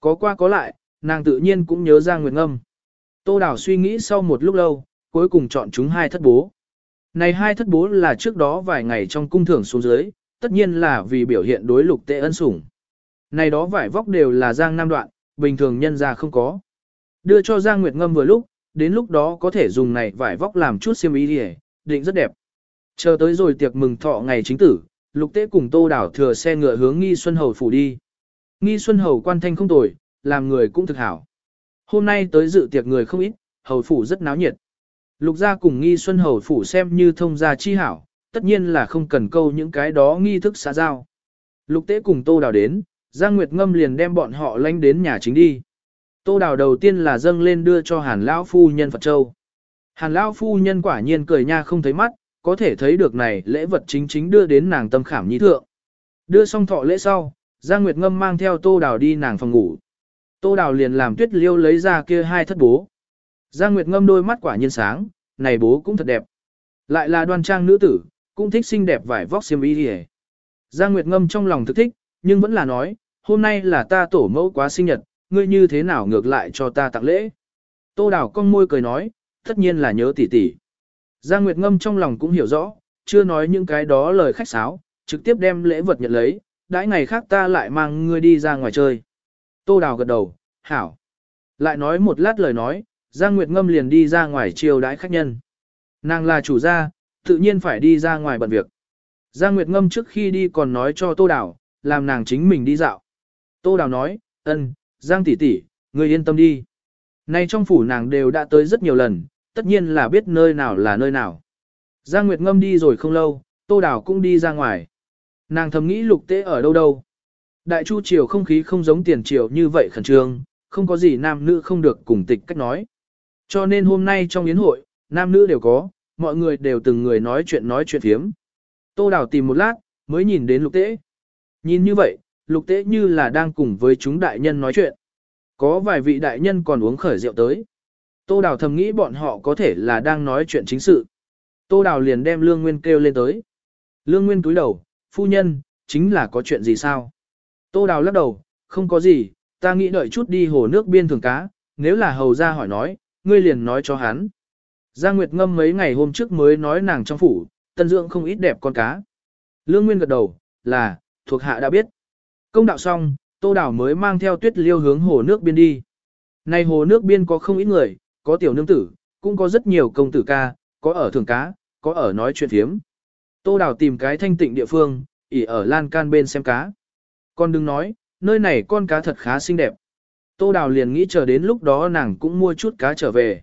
S1: Có qua có lại, nàng tự nhiên cũng nhớ Giang Nguyệt Ngâm. Tô Đào suy nghĩ sau một lúc lâu, cuối cùng chọn chúng hai thất bố. Này hai thất bố là trước đó vài ngày trong cung thưởng xuống dưới, tất nhiên là vì biểu hiện đối lục tệ ân sủng. Này đó vải vóc đều là Giang Nam đoạn, bình thường nhân ra không có. Đưa cho Giang Nguyệt Ngâm vừa lúc, đến lúc đó có thể dùng này vải vóc làm chút xiêm y đi định rất đẹp. Chờ tới rồi tiệc mừng thọ ngày chính tử, lục tế cùng tô đảo thừa xe ngựa hướng nghi xuân hầu phủ đi. Nghi xuân hầu quan thanh không tồi, làm người cũng thực hảo. Hôm nay tới dự tiệc người không ít, hầu phủ rất náo nhiệt. Lục gia cùng nghi xuân hầu phủ xem như thông gia chi hảo, tất nhiên là không cần câu những cái đó nghi thức xã giao. Lục tế cùng tô đào đến, Giang Nguyệt Ngâm liền đem bọn họ lánh đến nhà chính đi. Tô đào đầu tiên là dâng lên đưa cho hàn lão phu nhân Phật Châu. Hàn lão phu nhân quả nhiên cười nha không thấy mắt, có thể thấy được này lễ vật chính chính đưa đến nàng tâm khảm nhi thượng. Đưa xong thọ lễ sau, Giang Nguyệt Ngâm mang theo Tô Đào đi nàng phòng ngủ. Tô Đào liền làm tuyết liêu lấy ra kia hai thất bố. Giang Nguyệt Ngâm đôi mắt quả nhiên sáng, này bố cũng thật đẹp. Lại là đoan trang nữ tử, cũng thích xinh đẹp vải vóc xiêm y đi Giang Nguyệt Ngâm trong lòng thực thích, nhưng vẫn là nói, hôm nay là ta tổ mẫu quá sinh nhật, ngươi như thế nào ngược lại cho ta tặng lễ. Tô Đào cong môi cười nói, tất nhiên là nhớ tỷ tỷ. Giang Nguyệt Ngâm trong lòng cũng hiểu rõ, chưa nói những cái đó lời khách sáo, trực tiếp đem lễ vật nhận lấy, đãi ngày khác ta lại mang ngươi đi ra ngoài chơi. Tô Đào gật đầu, hảo. Lại nói một lát lời nói, Giang Nguyệt Ngâm liền đi ra ngoài chiều đãi khách nhân. Nàng là chủ gia, tự nhiên phải đi ra ngoài bận việc. Giang Nguyệt Ngâm trước khi đi còn nói cho Tô Đào, làm nàng chính mình đi dạo. Tô Đào nói, ân, Giang tỷ tỷ, người yên tâm đi. Nay trong phủ nàng đều đã tới rất nhiều lần, tất nhiên là biết nơi nào là nơi nào. Giang Nguyệt Ngâm đi rồi không lâu, Tô Đào cũng đi ra ngoài. Nàng thầm nghĩ lục tế ở đâu đâu. Đại chu triều không khí không giống tiền triều như vậy khẩn trương, không có gì nam nữ không được cùng tịch cách nói. Cho nên hôm nay trong yến hội, nam nữ đều có, mọi người đều từng người nói chuyện nói chuyện phiếm. Tô Đào tìm một lát, mới nhìn đến lục tế. Nhìn như vậy, lục tế như là đang cùng với chúng đại nhân nói chuyện. Có vài vị đại nhân còn uống khởi rượu tới. Tô Đào thầm nghĩ bọn họ có thể là đang nói chuyện chính sự. Tô Đào liền đem Lương Nguyên kêu lên tới. Lương Nguyên túi đầu, phu nhân, chính là có chuyện gì sao? Tô Đào lắc đầu, không có gì, ta nghĩ đợi chút đi hồ nước biên thường cá, nếu là hầu ra hỏi nói, ngươi liền nói cho hắn. Giang Nguyệt Ngâm mấy ngày hôm trước mới nói nàng trong phủ, tân dưỡng không ít đẹp con cá. Lương Nguyên gật đầu, là, thuộc hạ đã biết. Công đạo xong, Tô Đào mới mang theo tuyết liêu hướng hồ nước biên đi. Này hồ nước biên có không ít người, có tiểu nương tử, cũng có rất nhiều công tử ca, có ở thường cá, có ở nói chuyện phiếm. Tô Đào tìm cái thanh tịnh địa phương, ỉ ở lan can bên xem cá. Con đừng nói, nơi này con cá thật khá xinh đẹp. Tô Đào liền nghĩ chờ đến lúc đó nàng cũng mua chút cá trở về.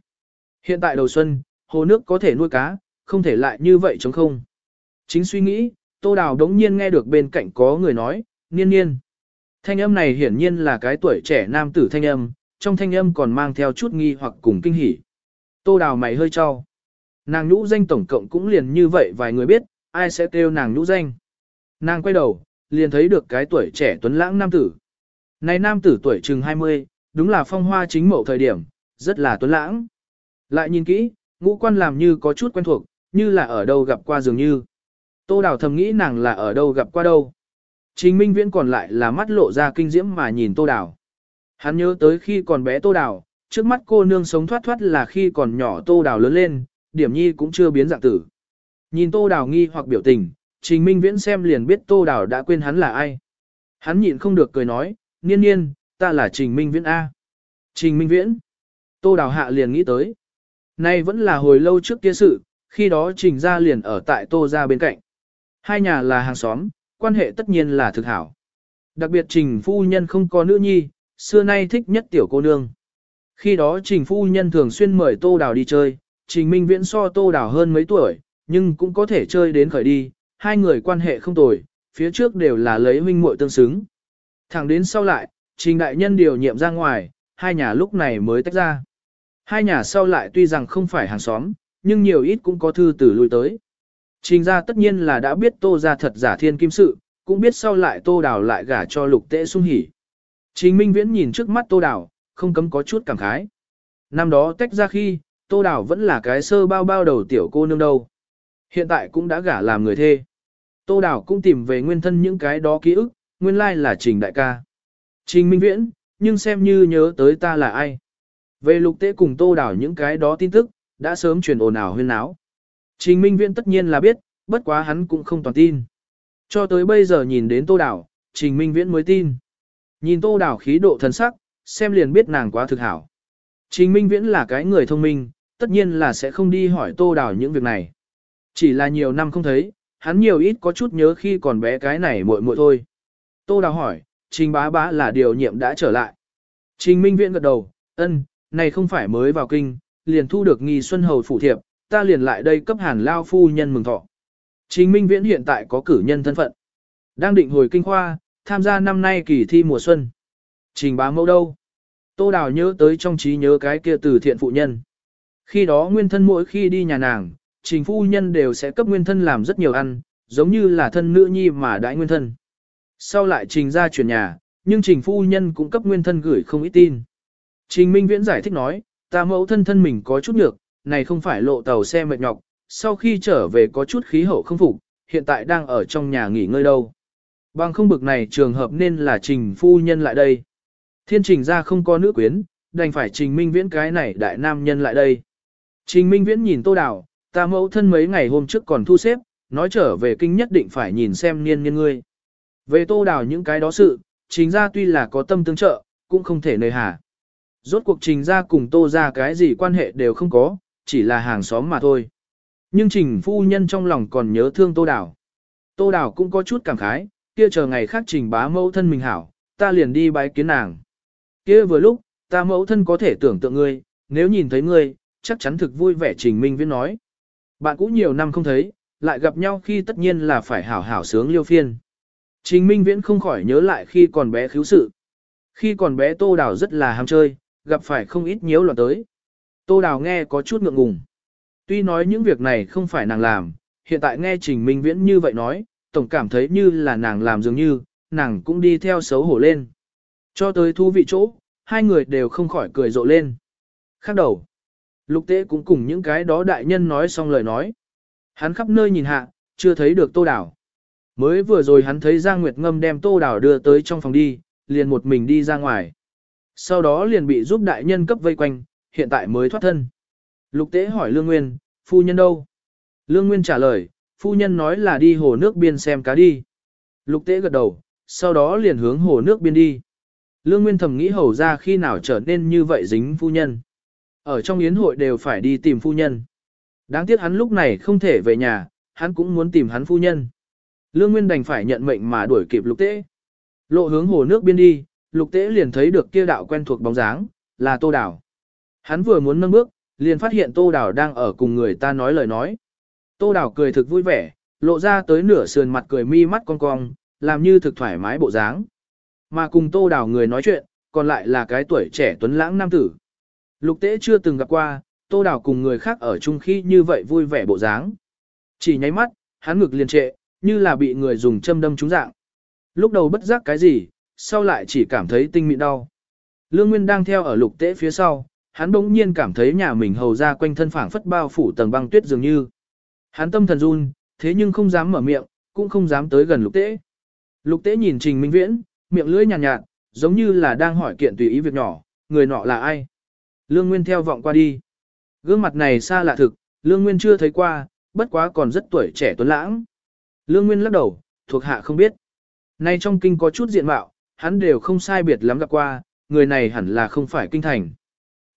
S1: Hiện tại đầu xuân, hồ nước có thể nuôi cá, không thể lại như vậy chống không. Chính suy nghĩ, Tô Đào đống nhiên nghe được bên cạnh có người nói, niên niên. Thanh âm này hiển nhiên là cái tuổi trẻ nam tử thanh âm, trong thanh âm còn mang theo chút nghi hoặc cùng kinh hỉ. Tô Đào mày hơi cho. Nàng nhũ danh tổng cộng cũng liền như vậy vài người biết, ai sẽ kêu nàng nhũ danh. Nàng quay đầu, liền thấy được cái tuổi trẻ tuấn lãng nam tử. Này nam tử tuổi chừng 20, đúng là phong hoa chính mậu thời điểm, rất là tuấn lãng. Lại nhìn kỹ, ngũ quan làm như có chút quen thuộc, như là ở đâu gặp qua dường như. Tô Đào thầm nghĩ nàng là ở đâu gặp qua đâu. Trình Minh Viễn còn lại là mắt lộ ra kinh diễm mà nhìn Tô Đào. Hắn nhớ tới khi còn bé Tô Đào, trước mắt cô nương sống thoát thoát là khi còn nhỏ Tô Đào lớn lên, điểm nhi cũng chưa biến dạng tử. Nhìn Tô Đào nghi hoặc biểu tình, Trình Minh Viễn xem liền biết Tô Đào đã quên hắn là ai. Hắn nhịn không được cười nói, niên niên, ta là Trình Minh Viễn A. Trình Minh Viễn. Tô Đào hạ liền nghĩ tới. Nay vẫn là hồi lâu trước kia sự, khi đó Trình gia liền ở tại Tô gia bên cạnh. Hai nhà là hàng xóm, quan hệ tất nhiên là thực hảo. Đặc biệt Trình phu nhân không có nữ nhi, xưa nay thích nhất tiểu cô nương. Khi đó Trình phu nhân thường xuyên mời Tô Đào đi chơi, Trình Minh Viễn so Tô Đào hơn mấy tuổi, nhưng cũng có thể chơi đến khởi đi, hai người quan hệ không tồi, phía trước đều là lấy huynh muội tương xứng. Thẳng đến sau lại, Trình Đại Nhân điều nhiệm ra ngoài, hai nhà lúc này mới tách ra. Hai nhà sau lại tuy rằng không phải hàng xóm, nhưng nhiều ít cũng có thư tử lui tới. Trình ra tất nhiên là đã biết tô ra thật giả thiên kim sự, cũng biết sau lại tô đào lại gả cho lục tễ sung hỉ. Trình Minh Viễn nhìn trước mắt tô đào, không cấm có chút cảm khái. Năm đó tách ra khi, tô đào vẫn là cái sơ bao bao đầu tiểu cô nương đâu. Hiện tại cũng đã gả làm người thê. Tô đào cũng tìm về nguyên thân những cái đó ký ức, nguyên lai là trình đại ca. Trình Minh Viễn, nhưng xem như nhớ tới ta là ai. Về lục tế cùng tô đảo những cái đó tin tức, đã sớm truyền ồn ào huyên náo. Trình Minh Viễn tất nhiên là biết, bất quá hắn cũng không toàn tin. Cho tới bây giờ nhìn đến tô đảo, Trình Minh Viễn mới tin. Nhìn tô đảo khí độ thần sắc, xem liền biết nàng quá thực hảo. Trình Minh Viễn là cái người thông minh, tất nhiên là sẽ không đi hỏi tô đảo những việc này. Chỉ là nhiều năm không thấy, hắn nhiều ít có chút nhớ khi còn bé cái này muội muội thôi. Tô đảo hỏi, Trình bá bá là điều nhiệm đã trở lại. Trình Minh Viễn gật đầu, ân, này không phải mới vào kinh, liền thu được nghi xuân hầu phủ thiệp, ta liền lại đây cấp hàn lao phu nhân mừng thọ. Trình Minh Viễn hiện tại có cử nhân thân phận. Đang định hồi kinh khoa, tham gia năm nay kỳ thi mùa xuân. Trình bá mẫu đâu? Tô Đào nhớ tới trong trí nhớ cái kia từ thiện phụ nhân. Khi đó nguyên thân mỗi khi đi nhà nàng, trình phu nhân đều sẽ cấp nguyên thân làm rất nhiều ăn, giống như là thân nữ nhi mà đãi nguyên thân. Sau lại trình ra chuyển nhà, nhưng trình phu nhân cũng cấp nguyên thân gửi không ít tin. Trình Minh Viễn giải thích nói, ta mẫu thân thân mình có chút nhược, này không phải lộ tàu xe mệt nhọc, sau khi trở về có chút khí hậu không phục, hiện tại đang ở trong nhà nghỉ ngơi đâu. Bằng không bực này trường hợp nên là trình phu nhân lại đây. Thiên trình ra không có nữ quyến, đành phải trình minh viễn cái này đại nam nhân lại đây. Trình minh viễn nhìn tô đào, ta mẫu thân mấy ngày hôm trước còn thu xếp, nói trở về kinh nhất định phải nhìn xem niên niên ngươi. Về tô đào những cái đó sự, trình ra tuy là có tâm tương trợ, cũng không thể nơi hà. Rốt cuộc trình ra cùng tô ra cái gì quan hệ đều không có, chỉ là hàng xóm mà thôi. Nhưng trình phu nhân trong lòng còn nhớ thương tô đảo. Tô đảo cũng có chút cảm khái, kia chờ ngày khác trình bá mẫu thân mình hảo, ta liền đi bái kiến nàng. Kia vừa lúc, ta mẫu thân có thể tưởng tượng ngươi, nếu nhìn thấy ngươi, chắc chắn thực vui vẻ trình minh viễn nói. Bạn cũng nhiều năm không thấy, lại gặp nhau khi tất nhiên là phải hảo hảo sướng liêu phiên. Trình minh viễn không khỏi nhớ lại khi còn bé khiếu sự. Khi còn bé tô đảo rất là ham chơi, gặp phải không ít nhiễu loạn tới. Tô Đào nghe có chút ngượng ngùng. Tuy nói những việc này không phải nàng làm, hiện tại nghe Trình Minh Viễn như vậy nói, tổng cảm thấy như là nàng làm dường như, nàng cũng đi theo xấu hổ lên. Cho tới thú vị chỗ, hai người đều không khỏi cười rộ lên. Khác đầu, lục tế cũng cùng những cái đó đại nhân nói xong lời nói. Hắn khắp nơi nhìn hạ, chưa thấy được tô đảo. Mới vừa rồi hắn thấy Giang Nguyệt Ngâm đem tô đảo đưa tới trong phòng đi, liền một mình đi ra ngoài. Sau đó liền bị giúp đại nhân cấp vây quanh, hiện tại mới thoát thân. Lục tế hỏi Lương Nguyên, phu nhân đâu? Lương Nguyên trả lời, phu nhân nói là đi hồ nước biên xem cá đi. Lục tế gật đầu, sau đó liền hướng hồ nước biên đi. Lương Nguyên thầm nghĩ hầu ra khi nào trở nên như vậy dính phu nhân. Ở trong yến hội đều phải đi tìm phu nhân. Đáng tiếc hắn lúc này không thể về nhà, hắn cũng muốn tìm hắn phu nhân. Lương Nguyên đành phải nhận mệnh mà đuổi kịp lục tế. Lộ hướng hồ nước biên đi, lục tế liền thấy được kia đạo quen thuộc bóng dáng, là tô đảo. Hắn vừa muốn nâng bước, liền phát hiện tô đảo đang ở cùng người ta nói lời nói. Tô đảo cười thực vui vẻ, lộ ra tới nửa sườn mặt cười mi mắt cong cong, làm như thực thoải mái bộ dáng. Mà cùng tô đảo người nói chuyện, còn lại là cái tuổi trẻ tuấn lãng nam tử. Lục tế chưa từng gặp qua, tô đảo cùng người khác ở chung khi như vậy vui vẻ bộ dáng. Chỉ nháy mắt, hắn ngực liền trệ, như là bị người dùng châm đâm trúng dạng. Lúc đầu bất giác cái gì, sau lại chỉ cảm thấy tinh mịn đau. Lương Nguyên đang theo ở lục tế phía sau, hắn bỗng nhiên cảm thấy nhà mình hầu ra quanh thân phảng phất bao phủ tầng băng tuyết dường như. Hắn tâm thần run, thế nhưng không dám mở miệng, cũng không dám tới gần lục tế. Lục tế nhìn Trình Minh Viễn, miệng lưỡi nhàn nhạt, nhạt, giống như là đang hỏi kiện tùy ý việc nhỏ, người nọ là ai. Lương Nguyên theo vọng qua đi. Gương mặt này xa lạ thực, Lương Nguyên chưa thấy qua, bất quá còn rất tuổi trẻ tuấn lãng. Lương Nguyên lắc đầu, thuộc hạ không biết. Nay trong kinh có chút diện mạo, hắn đều không sai biệt lắm gặp qua, người này hẳn là không phải kinh thành.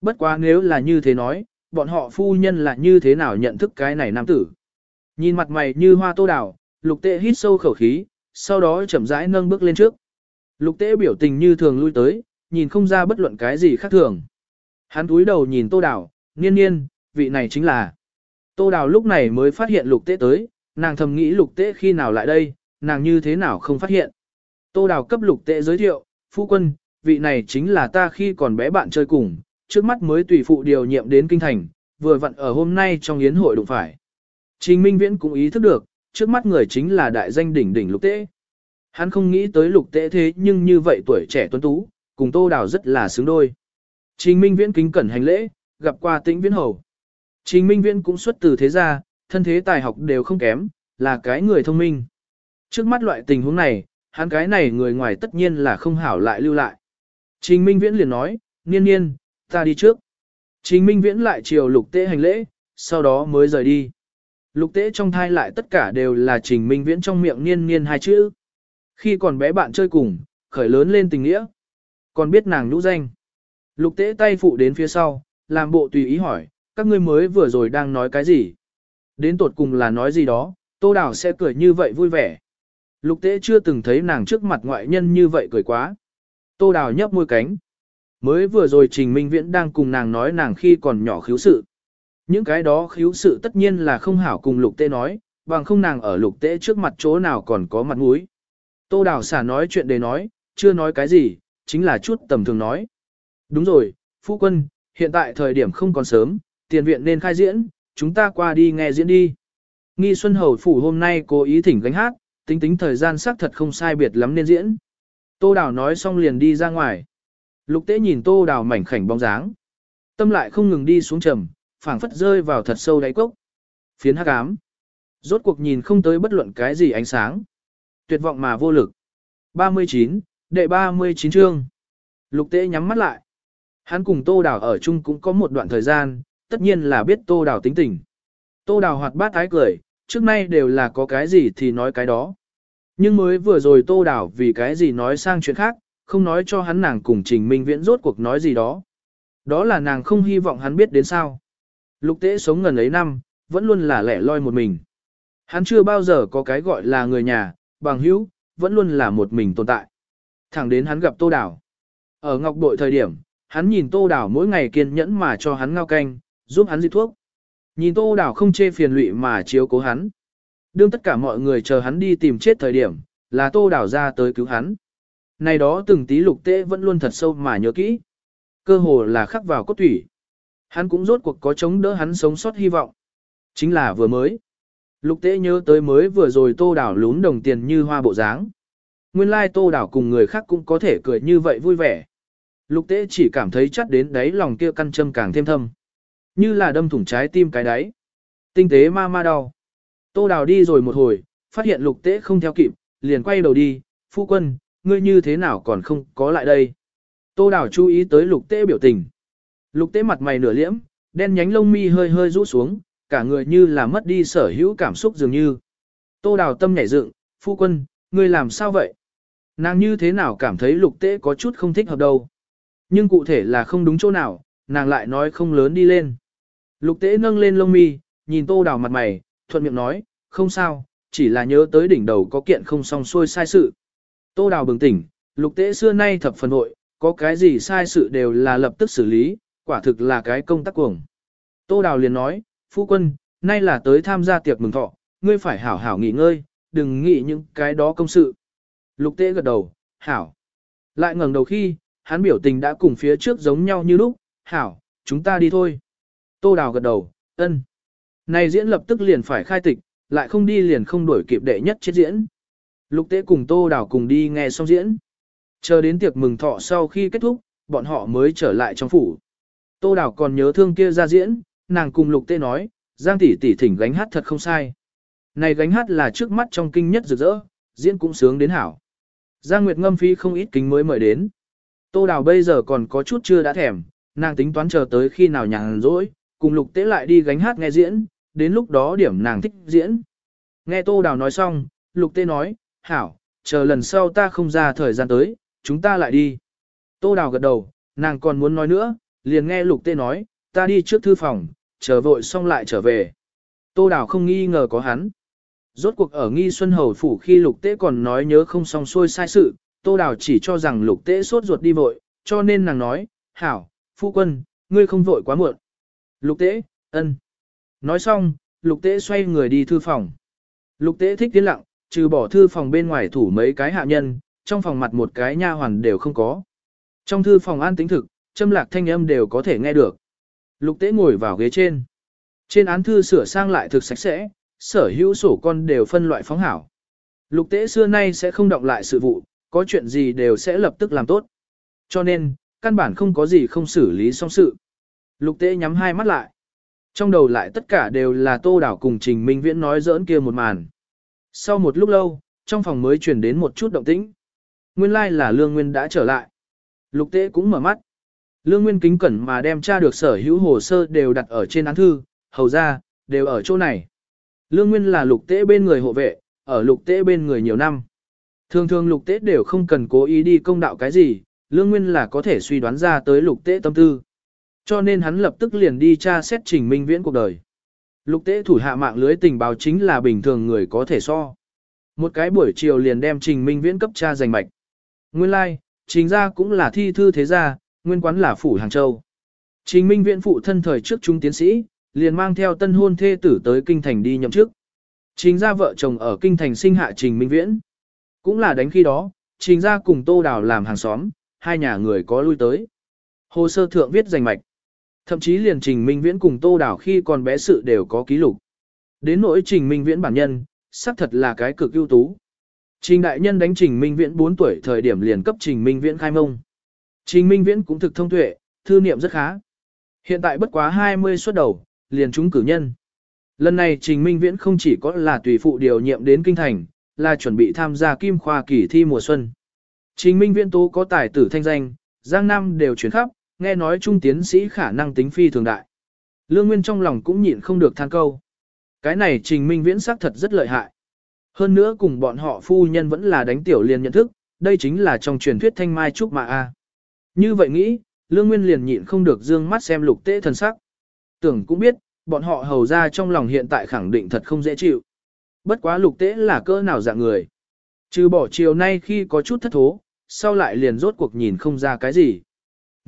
S1: Bất quá nếu là như thế nói, bọn họ phu nhân là như thế nào nhận thức cái này nam tử. Nhìn mặt mày như hoa tô đào, lục tệ hít sâu khẩu khí, sau đó chậm rãi nâng bước lên trước. Lục tệ biểu tình như thường lui tới, nhìn không ra bất luận cái gì khác thường. Hắn túi đầu nhìn tô đào, nghiên nghiên, vị này chính là. Tô đào lúc này mới phát hiện lục tệ tới, nàng thầm nghĩ lục tệ khi nào lại đây, nàng như thế nào không phát hiện. Tô đào cấp lục tệ giới thiệu, phu quân, vị này chính là ta khi còn bé bạn chơi cùng, trước mắt mới tùy phụ điều nhiệm đến kinh thành, vừa vặn ở hôm nay trong yến hội đụng phải. Trình Minh Viễn cũng ý thức được, trước mắt người chính là đại danh đỉnh đỉnh lục tế. Hắn không nghĩ tới lục tế thế nhưng như vậy tuổi trẻ tuấn tú, cùng tô đào rất là xứng đôi. Trình Minh Viễn kính cẩn hành lễ, gặp qua tĩnh viễn hầu. Trình Minh Viễn cũng xuất từ thế gia, thân thế tài học đều không kém, là cái người thông minh. Trước mắt loại tình huống này, hắn cái này người ngoài tất nhiên là không hảo lại lưu lại. Trình Minh Viễn liền nói, niên niên, ta đi trước. Trình Minh Viễn lại chiều lục tế hành lễ, sau đó mới rời đi. Lục tế trong thai lại tất cả đều là Trình Minh Viễn trong miệng niên niên hai chữ. Khi còn bé bạn chơi cùng, khởi lớn lên tình nghĩa. Còn biết nàng nhũ danh. Lục tế tay phụ đến phía sau, làm bộ tùy ý hỏi, các ngươi mới vừa rồi đang nói cái gì? Đến tột cùng là nói gì đó, tô đào sẽ cười như vậy vui vẻ. Lục tế chưa từng thấy nàng trước mặt ngoại nhân như vậy cười quá. Tô đào nhấp môi cánh. Mới vừa rồi Trình Minh Viễn đang cùng nàng nói nàng khi còn nhỏ khiếu sự. Những cái đó khiếu sự tất nhiên là không hảo cùng lục tế nói, bằng không nàng ở lục tế trước mặt chỗ nào còn có mặt mũi. Tô đào xả nói chuyện để nói, chưa nói cái gì, chính là chút tầm thường nói. Đúng rồi, phu quân, hiện tại thời điểm không còn sớm, tiền viện nên khai diễn, chúng ta qua đi nghe diễn đi. Nghi Xuân Hầu Phủ hôm nay cố ý thỉnh gánh hát, tính tính thời gian xác thật không sai biệt lắm nên diễn. Tô Đào nói xong liền đi ra ngoài. Lục tế nhìn Tô Đào mảnh khảnh bóng dáng. Tâm lại không ngừng đi xuống trầm, phảng phất rơi vào thật sâu đáy cốc. Phiến hắc ám. Rốt cuộc nhìn không tới bất luận cái gì ánh sáng. Tuyệt vọng mà vô lực. 39, đệ 39 chương. Lục tế nhắm mắt lại. Hắn cùng Tô Đào ở chung cũng có một đoạn thời gian, tất nhiên là biết Tô Đào tính tình. Tô Đào hoạt bát ái cười, trước nay đều là có cái gì thì nói cái đó. Nhưng mới vừa rồi Tô Đào vì cái gì nói sang chuyện khác, không nói cho hắn nàng cùng Trình Minh Viễn rốt cuộc nói gì đó. Đó là nàng không hy vọng hắn biết đến sao. Lục tế sống ngần ấy năm, vẫn luôn là lẻ loi một mình. Hắn chưa bao giờ có cái gọi là người nhà, bằng hữu, vẫn luôn là một mình tồn tại. Thẳng đến hắn gặp Tô Đào. Ở Ngọc Bội thời điểm, hắn nhìn Tô Đào mỗi ngày kiên nhẫn mà cho hắn ngao canh, giúp hắn di thuốc. Nhìn Tô Đào không chê phiền lụy mà chiếu cố hắn. Đương tất cả mọi người chờ hắn đi tìm chết thời điểm, là Tô Đào ra tới cứu hắn. Này đó từng tí lục tế vẫn luôn thật sâu mà nhớ kỹ. Cơ hồ là khắc vào cốt thủy. Hắn cũng rốt cuộc có chống đỡ hắn sống sót hy vọng. Chính là vừa mới. Lục tế nhớ tới mới vừa rồi Tô đảo lún đồng tiền như hoa bộ dáng. Nguyên lai Tô đảo cùng người khác cũng có thể cười như vậy vui vẻ. Lục tế chỉ cảm thấy chắt đến đáy lòng kia căn châm càng thêm thâm. Như là đâm thủng trái tim cái đáy. Tinh tế ma ma đau. Tô đảo đi rồi một hồi, phát hiện lục tế không theo kịp, liền quay đầu đi, phu quân, ngươi như thế nào còn không có lại đây. Tô Đào chú ý tới lục tế biểu tình. Lục tế mặt mày nửa liễm, đen nhánh lông mi hơi hơi rũ xuống, cả người như là mất đi sở hữu cảm xúc dường như. Tô Đào tâm nhảy dựng, phu quân, ngươi làm sao vậy? Nàng như thế nào cảm thấy lục tế có chút không thích hợp đâu. Nhưng cụ thể là không đúng chỗ nào, nàng lại nói không lớn đi lên. Lục tế nâng lên lông mi, nhìn tô đào mặt mày, thuận miệng nói, không sao, chỉ là nhớ tới đỉnh đầu có kiện không xong xuôi sai sự. Tô đào bừng tỉnh, lục tế xưa nay thập phần hội, có cái gì sai sự đều là lập tức xử lý, quả thực là cái công tác cuồng. Tô đào liền nói, phu quân, nay là tới tham gia tiệc mừng thọ, ngươi phải hảo hảo nghỉ ngơi, đừng nghĩ những cái đó công sự. Lục tế gật đầu, hảo. Lại ngẩng đầu khi, hắn biểu tình đã cùng phía trước giống nhau như lúc, hảo, chúng ta đi thôi. Tô Đào gật đầu, ân. Này diễn lập tức liền phải khai tịch, lại không đi liền không đuổi kịp đệ nhất chết diễn. Lục tế cùng Tô Đào cùng đi nghe xong diễn. Chờ đến tiệc mừng thọ sau khi kết thúc, bọn họ mới trở lại trong phủ. Tô Đào còn nhớ thương kia ra diễn, nàng cùng Lục tế nói, Giang tỷ tỷ thỉnh gánh hát thật không sai. Này gánh hát là trước mắt trong kinh nhất rực rỡ, diễn cũng sướng đến hảo. Giang Nguyệt ngâm phí không ít kính mới mời đến. Tô Đào bây giờ còn có chút chưa đã thèm, nàng tính toán chờ tới khi nào nhàn rỗi, cùng lục tế lại đi gánh hát nghe diễn, đến lúc đó điểm nàng thích diễn. Nghe Tô Đào nói xong, lục tế nói, hảo, chờ lần sau ta không ra thời gian tới, chúng ta lại đi. Tô Đào gật đầu, nàng còn muốn nói nữa, liền nghe lục tế nói, ta đi trước thư phòng, chờ vội xong lại trở về. Tô Đào không nghi ngờ có hắn. Rốt cuộc ở nghi xuân hầu phủ khi lục tế còn nói nhớ không xong xuôi sai sự, Tô Đào chỉ cho rằng lục tế sốt ruột đi vội, cho nên nàng nói, hảo, phu quân, ngươi không vội quá muộn. Lục tế, ân. Nói xong, lục tế xoay người đi thư phòng. Lục tế thích tiến lặng, trừ bỏ thư phòng bên ngoài thủ mấy cái hạ nhân, trong phòng mặt một cái nha hoàn đều không có. Trong thư phòng an tính thực, châm lạc thanh âm đều có thể nghe được. Lục tế ngồi vào ghế trên. Trên án thư sửa sang lại thực sạch sẽ, sở hữu sổ con đều phân loại phóng hảo. Lục tế xưa nay sẽ không động lại sự vụ, có chuyện gì đều sẽ lập tức làm tốt. Cho nên, căn bản không có gì không xử lý xong sự. Lục tế nhắm hai mắt lại. Trong đầu lại tất cả đều là tô đảo cùng Trình Minh Viễn nói giỡn kia một màn. Sau một lúc lâu, trong phòng mới truyền đến một chút động tĩnh. Nguyên lai like là Lương Nguyên đã trở lại. Lục tế cũng mở mắt. Lương Nguyên kính cẩn mà đem tra được sở hữu hồ sơ đều đặt ở trên án thư, hầu ra, đều ở chỗ này. Lương Nguyên là lục tế bên người hộ vệ, ở lục tế bên người nhiều năm. Thường thường lục tế đều không cần cố ý đi công đạo cái gì, lương nguyên là có thể suy đoán ra tới lục tế tâm tư. Cho nên hắn lập tức liền đi tra xét trình minh viễn cuộc đời. Lục tế thủ hạ mạng lưới tình báo chính là bình thường người có thể so. Một cái buổi chiều liền đem trình minh viễn cấp tra giành mạch. Nguyên lai, like, trình ra cũng là thi thư thế gia, nguyên quán là phủ Hàng Châu. Trình minh viễn phụ thân thời trước trung tiến sĩ, liền mang theo tân hôn thê tử tới kinh thành đi nhậm chức. Trình ra vợ chồng ở kinh thành sinh hạ trình minh viễn. Cũng là đánh khi đó, trình ra cùng tô đào làm hàng xóm, hai nhà người có lui tới. Hồ sơ thượng viết giành mạch. Thậm chí liền trình minh viễn cùng tô đảo khi còn bé sự đều có ký lục. Đến nỗi trình minh viễn bản nhân, xác thật là cái cực ưu tú. Trình đại nhân đánh trình minh viễn 4 tuổi thời điểm liền cấp trình minh viễn khai mông. Trình minh viễn cũng thực thông tuệ, thư niệm rất khá. Hiện tại bất quá 20 xuất đầu, liền trúng cử nhân. Lần này trình minh viễn không chỉ có là tùy phụ điều nhiệm đến kinh thành, là chuẩn bị tham gia kim khoa kỳ thi mùa xuân. Trình Minh Viễn Tố có tài tử thanh danh, Giang Nam đều chuyển khắp, nghe nói trung tiến sĩ khả năng tính phi thường đại. Lương Nguyên trong lòng cũng nhịn không được than câu. Cái này Trình Minh Viễn xác thật rất lợi hại. Hơn nữa cùng bọn họ phu nhân vẫn là đánh tiểu liền nhận thức, đây chính là trong truyền thuyết thanh mai trúc mà a. Như vậy nghĩ, lương nguyên liền nhịn không được dương mắt xem lục tế thần sắc. Tưởng cũng biết, bọn họ hầu ra trong lòng hiện tại khẳng định thật không dễ chịu. Bất quá lục tế là cỡ nào dạng người. Trừ bỏ chiều nay khi có chút thất thố, sau lại liền rốt cuộc nhìn không ra cái gì.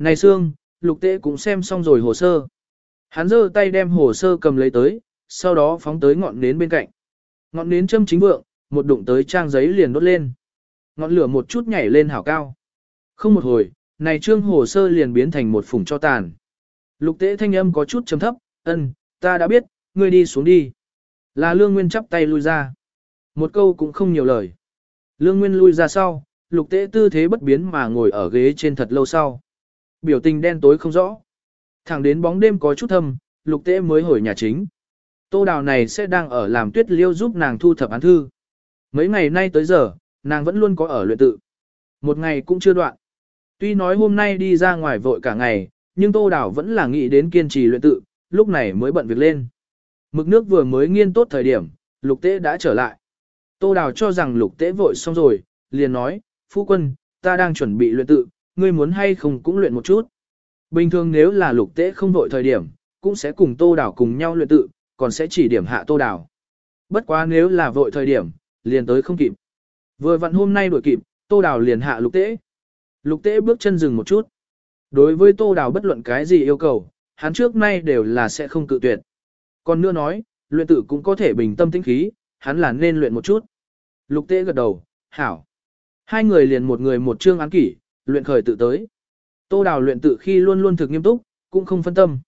S1: Này Sương, lục tế cũng xem xong rồi hồ sơ. Hắn giơ tay đem hồ sơ cầm lấy tới, sau đó phóng tới ngọn nến bên cạnh. Ngọn nến châm chính vượng, một đụng tới trang giấy liền đốt lên. Ngọn lửa một chút nhảy lên hảo cao. Không một hồi, này trương hồ sơ liền biến thành một phủng cho tàn. Lục tế thanh âm có chút chấm thấp, ân, ta đã biết, ngươi đi xuống đi. Là Lương Nguyên chắp tay lui ra. Một câu cũng không nhiều lời. Lương Nguyên lui ra sau, lục tế tư thế bất biến mà ngồi ở ghế trên thật lâu sau. Biểu tình đen tối không rõ. Thẳng đến bóng đêm có chút thâm, lục tế mới hồi nhà chính. Tô đào này sẽ đang ở làm tuyết liêu giúp nàng thu thập án thư. Mấy ngày nay tới giờ, nàng vẫn luôn có ở luyện tự. Một ngày cũng chưa đoạn. Tuy nói hôm nay đi ra ngoài vội cả ngày, nhưng tô đào vẫn là nghĩ đến kiên trì luyện tự, lúc này mới bận việc lên. Mực nước vừa mới nghiên tốt thời điểm, lục tế đã trở lại. Tô đào cho rằng lục tế vội xong rồi, liền nói, phu quân, ta đang chuẩn bị luyện tự, ngươi muốn hay không cũng luyện một chút. Bình thường nếu là lục tế không vội thời điểm, cũng sẽ cùng tô đảo cùng nhau luyện tự, còn sẽ chỉ điểm hạ tô đảo. Bất quá nếu là vội thời điểm, liền tới không kịp. Vừa vặn hôm nay đuổi kịp, tô đảo liền hạ lục tế. Lục tế bước chân dừng một chút. Đối với tô đảo bất luận cái gì yêu cầu, hắn trước nay đều là sẽ không cự tuyệt. Còn nữa nói, luyện tự cũng có thể bình tâm tĩnh khí, hắn là nên luyện một chút. Lục tế gật đầu, hảo. Hai người liền một người một chương án kỷ, luyện khởi tự tới. Tô đào luyện tự khi luôn luôn thực nghiêm túc, cũng không phân tâm.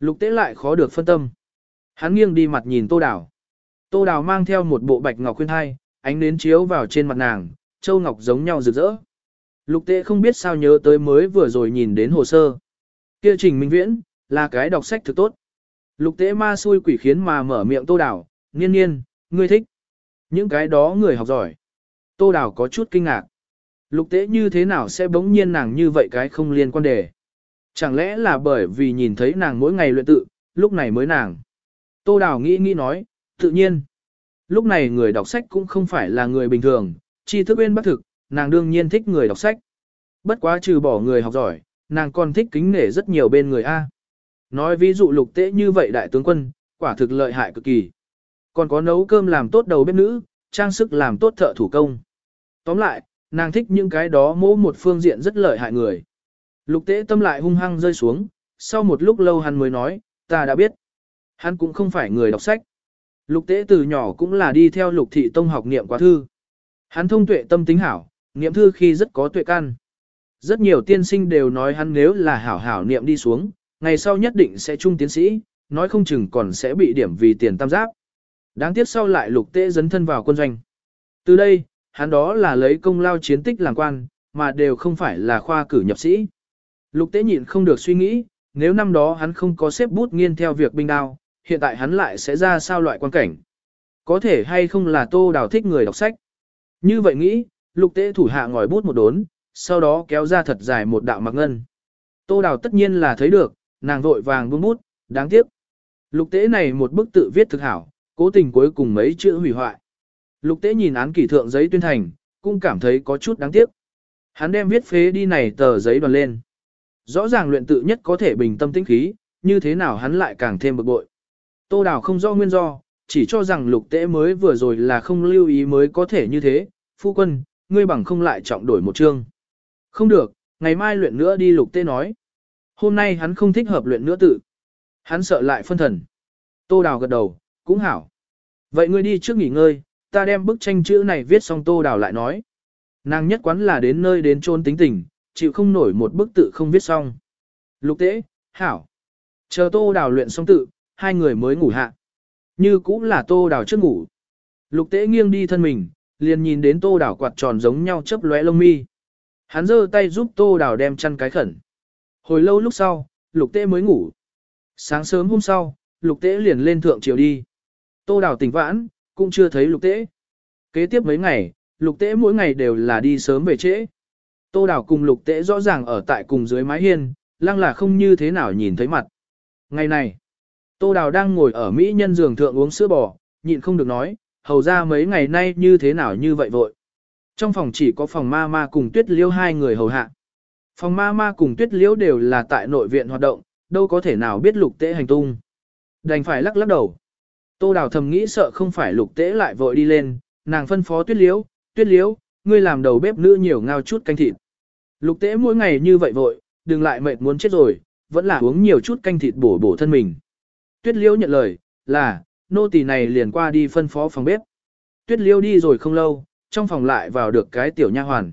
S1: Lục tế lại khó được phân tâm. Hắn nghiêng đi mặt nhìn tô đào. Tô đào mang theo một bộ bạch ngọc khuyên thai, ánh nến chiếu vào trên mặt nàng, châu ngọc giống nhau rực rỡ. Lục tế không biết sao nhớ tới mới vừa rồi nhìn đến hồ sơ. Kia trình minh viễn, là cái đọc sách thực tốt. Lục tế ma xui quỷ khiến mà mở miệng tô đào, niên niên, ngươi thích. Những cái đó người học giỏi. Tô đào có chút kinh ngạc. Lục tế như thế nào sẽ bỗng nhiên nàng như vậy cái không liên quan đề. Chẳng lẽ là bởi vì nhìn thấy nàng mỗi ngày luyện tự, lúc này mới nàng. Tô đào nghĩ nghĩ nói, tự nhiên. Lúc này người đọc sách cũng không phải là người bình thường, tri thức bên bất thực, nàng đương nhiên thích người đọc sách. Bất quá trừ bỏ người học giỏi, nàng còn thích kính nể rất nhiều bên người A. Nói ví dụ lục tế như vậy đại tướng quân, quả thực lợi hại cực kỳ. Còn có nấu cơm làm tốt đầu bếp nữ, trang sức làm tốt thợ thủ công. Tóm lại, nàng thích những cái đó mỗ một phương diện rất lợi hại người. Lục tế tâm lại hung hăng rơi xuống, sau một lúc lâu hắn mới nói, ta đã biết. Hắn cũng không phải người đọc sách. Lục tế từ nhỏ cũng là đi theo lục thị tông học niệm quá thư. Hắn thông tuệ tâm tính hảo, niệm thư khi rất có tuệ căn. Rất nhiều tiên sinh đều nói hắn nếu là hảo hảo niệm đi xuống, ngày sau nhất định sẽ trung tiến sĩ, nói không chừng còn sẽ bị điểm vì tiền tam giáp. Đáng tiếc sau lại lục tế dấn thân vào quân doanh. Từ đây, hắn đó là lấy công lao chiến tích làm quan, mà đều không phải là khoa cử nhập sĩ. Lục tế nhịn không được suy nghĩ, nếu năm đó hắn không có xếp bút nghiên theo việc binh đao, hiện tại hắn lại sẽ ra sao loại quan cảnh. Có thể hay không là tô đào thích người đọc sách. Như vậy nghĩ, lục tế thủ hạ ngòi bút một đốn, sau đó kéo ra thật dài một đạo mặc ngân. Tô đào tất nhiên là thấy được, nàng vội vàng buông bút, đáng tiếc. Lục tế này một bức tự viết thực hảo, cố tình cuối cùng mấy chữ hủy hoại. Lục tế nhìn án kỷ thượng giấy tuyên thành, cũng cảm thấy có chút đáng tiếc. Hắn đem viết phế đi này tờ giấy đoàn lên. Rõ ràng luyện tự nhất có thể bình tâm tĩnh khí, như thế nào hắn lại càng thêm bực bội. Tô Đào không do nguyên do, chỉ cho rằng lục tế mới vừa rồi là không lưu ý mới có thể như thế. Phu quân, ngươi bằng không lại trọng đổi một chương. Không được, ngày mai luyện nữa đi lục tế nói. Hôm nay hắn không thích hợp luyện nữa tự. Hắn sợ lại phân thần. Tô Đào gật đầu, cũng hảo. Vậy ngươi đi trước nghỉ ngơi, ta đem bức tranh chữ này viết xong Tô Đào lại nói. Nàng nhất quán là đến nơi đến trôn tính tình, chịu không nổi một bức tự không viết xong. Lục tế, hảo. Chờ Tô Đào luyện xong tự, hai người mới ngủ hạ. Như cũng là Tô Đào trước ngủ. Lục tế nghiêng đi thân mình, liền nhìn đến Tô Đào quạt tròn giống nhau chớp lóe lông mi. Hắn giơ tay giúp Tô Đào đem chăn cái khẩn. Hồi lâu lúc sau, lục tế mới ngủ. Sáng sớm hôm sau, lục tế liền lên thượng triều đi. Tô Đào tỉnh vãn, cũng chưa thấy lục tễ. Kế tiếp mấy ngày, lục tễ mỗi ngày đều là đi sớm về trễ. Tô Đào cùng lục tễ rõ ràng ở tại cùng dưới mái hiên, lăng là không như thế nào nhìn thấy mặt. Ngày này, Tô Đào đang ngồi ở Mỹ nhân giường thượng uống sữa bò, nhịn không được nói, hầu ra mấy ngày nay như thế nào như vậy vội. Trong phòng chỉ có phòng ma ma cùng tuyết liêu hai người hầu hạ. Phòng ma ma cùng tuyết liễu đều là tại nội viện hoạt động, đâu có thể nào biết lục tễ hành tung. Đành phải lắc lắc đầu. Tô đào thầm nghĩ sợ không phải lục tế lại vội đi lên, nàng phân phó tuyết liễu, tuyết liễu, ngươi làm đầu bếp nữ nhiều ngao chút canh thịt. Lục tế mỗi ngày như vậy vội, đừng lại mệt muốn chết rồi, vẫn là uống nhiều chút canh thịt bổ bổ thân mình. Tuyết liễu nhận lời, là, nô tỳ này liền qua đi phân phó phòng bếp. Tuyết liễu đi rồi không lâu, trong phòng lại vào được cái tiểu nha hoàn.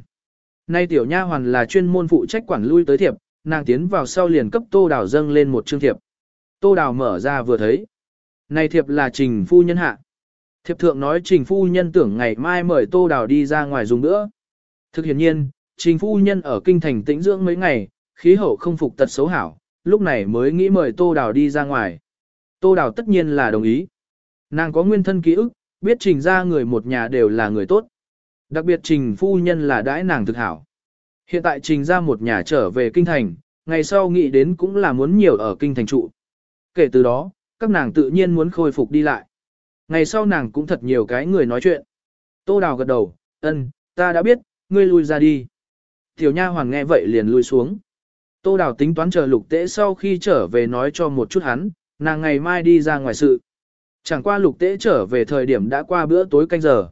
S1: Nay tiểu nha hoàn là chuyên môn phụ trách quản lui tới thiệp, nàng tiến vào sau liền cấp tô đào dâng lên một chương thiệp. Tô đào mở ra vừa thấy. Này thiệp là trình phu nhân hạ. Thiệp thượng nói trình phu nhân tưởng ngày mai mời tô đào đi ra ngoài dùng nữa. Thực hiện nhiên, trình phu nhân ở kinh thành tĩnh dưỡng mấy ngày, khí hậu không phục tật xấu hảo, lúc này mới nghĩ mời tô đào đi ra ngoài. Tô đào tất nhiên là đồng ý. Nàng có nguyên thân ký ức, biết trình ra người một nhà đều là người tốt. Đặc biệt trình phu nhân là đãi nàng thực hảo. Hiện tại trình ra một nhà trở về kinh thành, ngày sau nghĩ đến cũng là muốn nhiều ở kinh thành trụ. Kể từ đó, các nàng tự nhiên muốn khôi phục đi lại. Ngày sau nàng cũng thật nhiều cái người nói chuyện. Tô Đào gật đầu, ân, ta đã biết, ngươi lui ra đi. Tiểu nha hoàng nghe vậy liền lui xuống. Tô Đào tính toán chờ lục tế sau khi trở về nói cho một chút hắn, nàng ngày mai đi ra ngoài sự. Chẳng qua lục tế trở về thời điểm đã qua bữa tối canh giờ.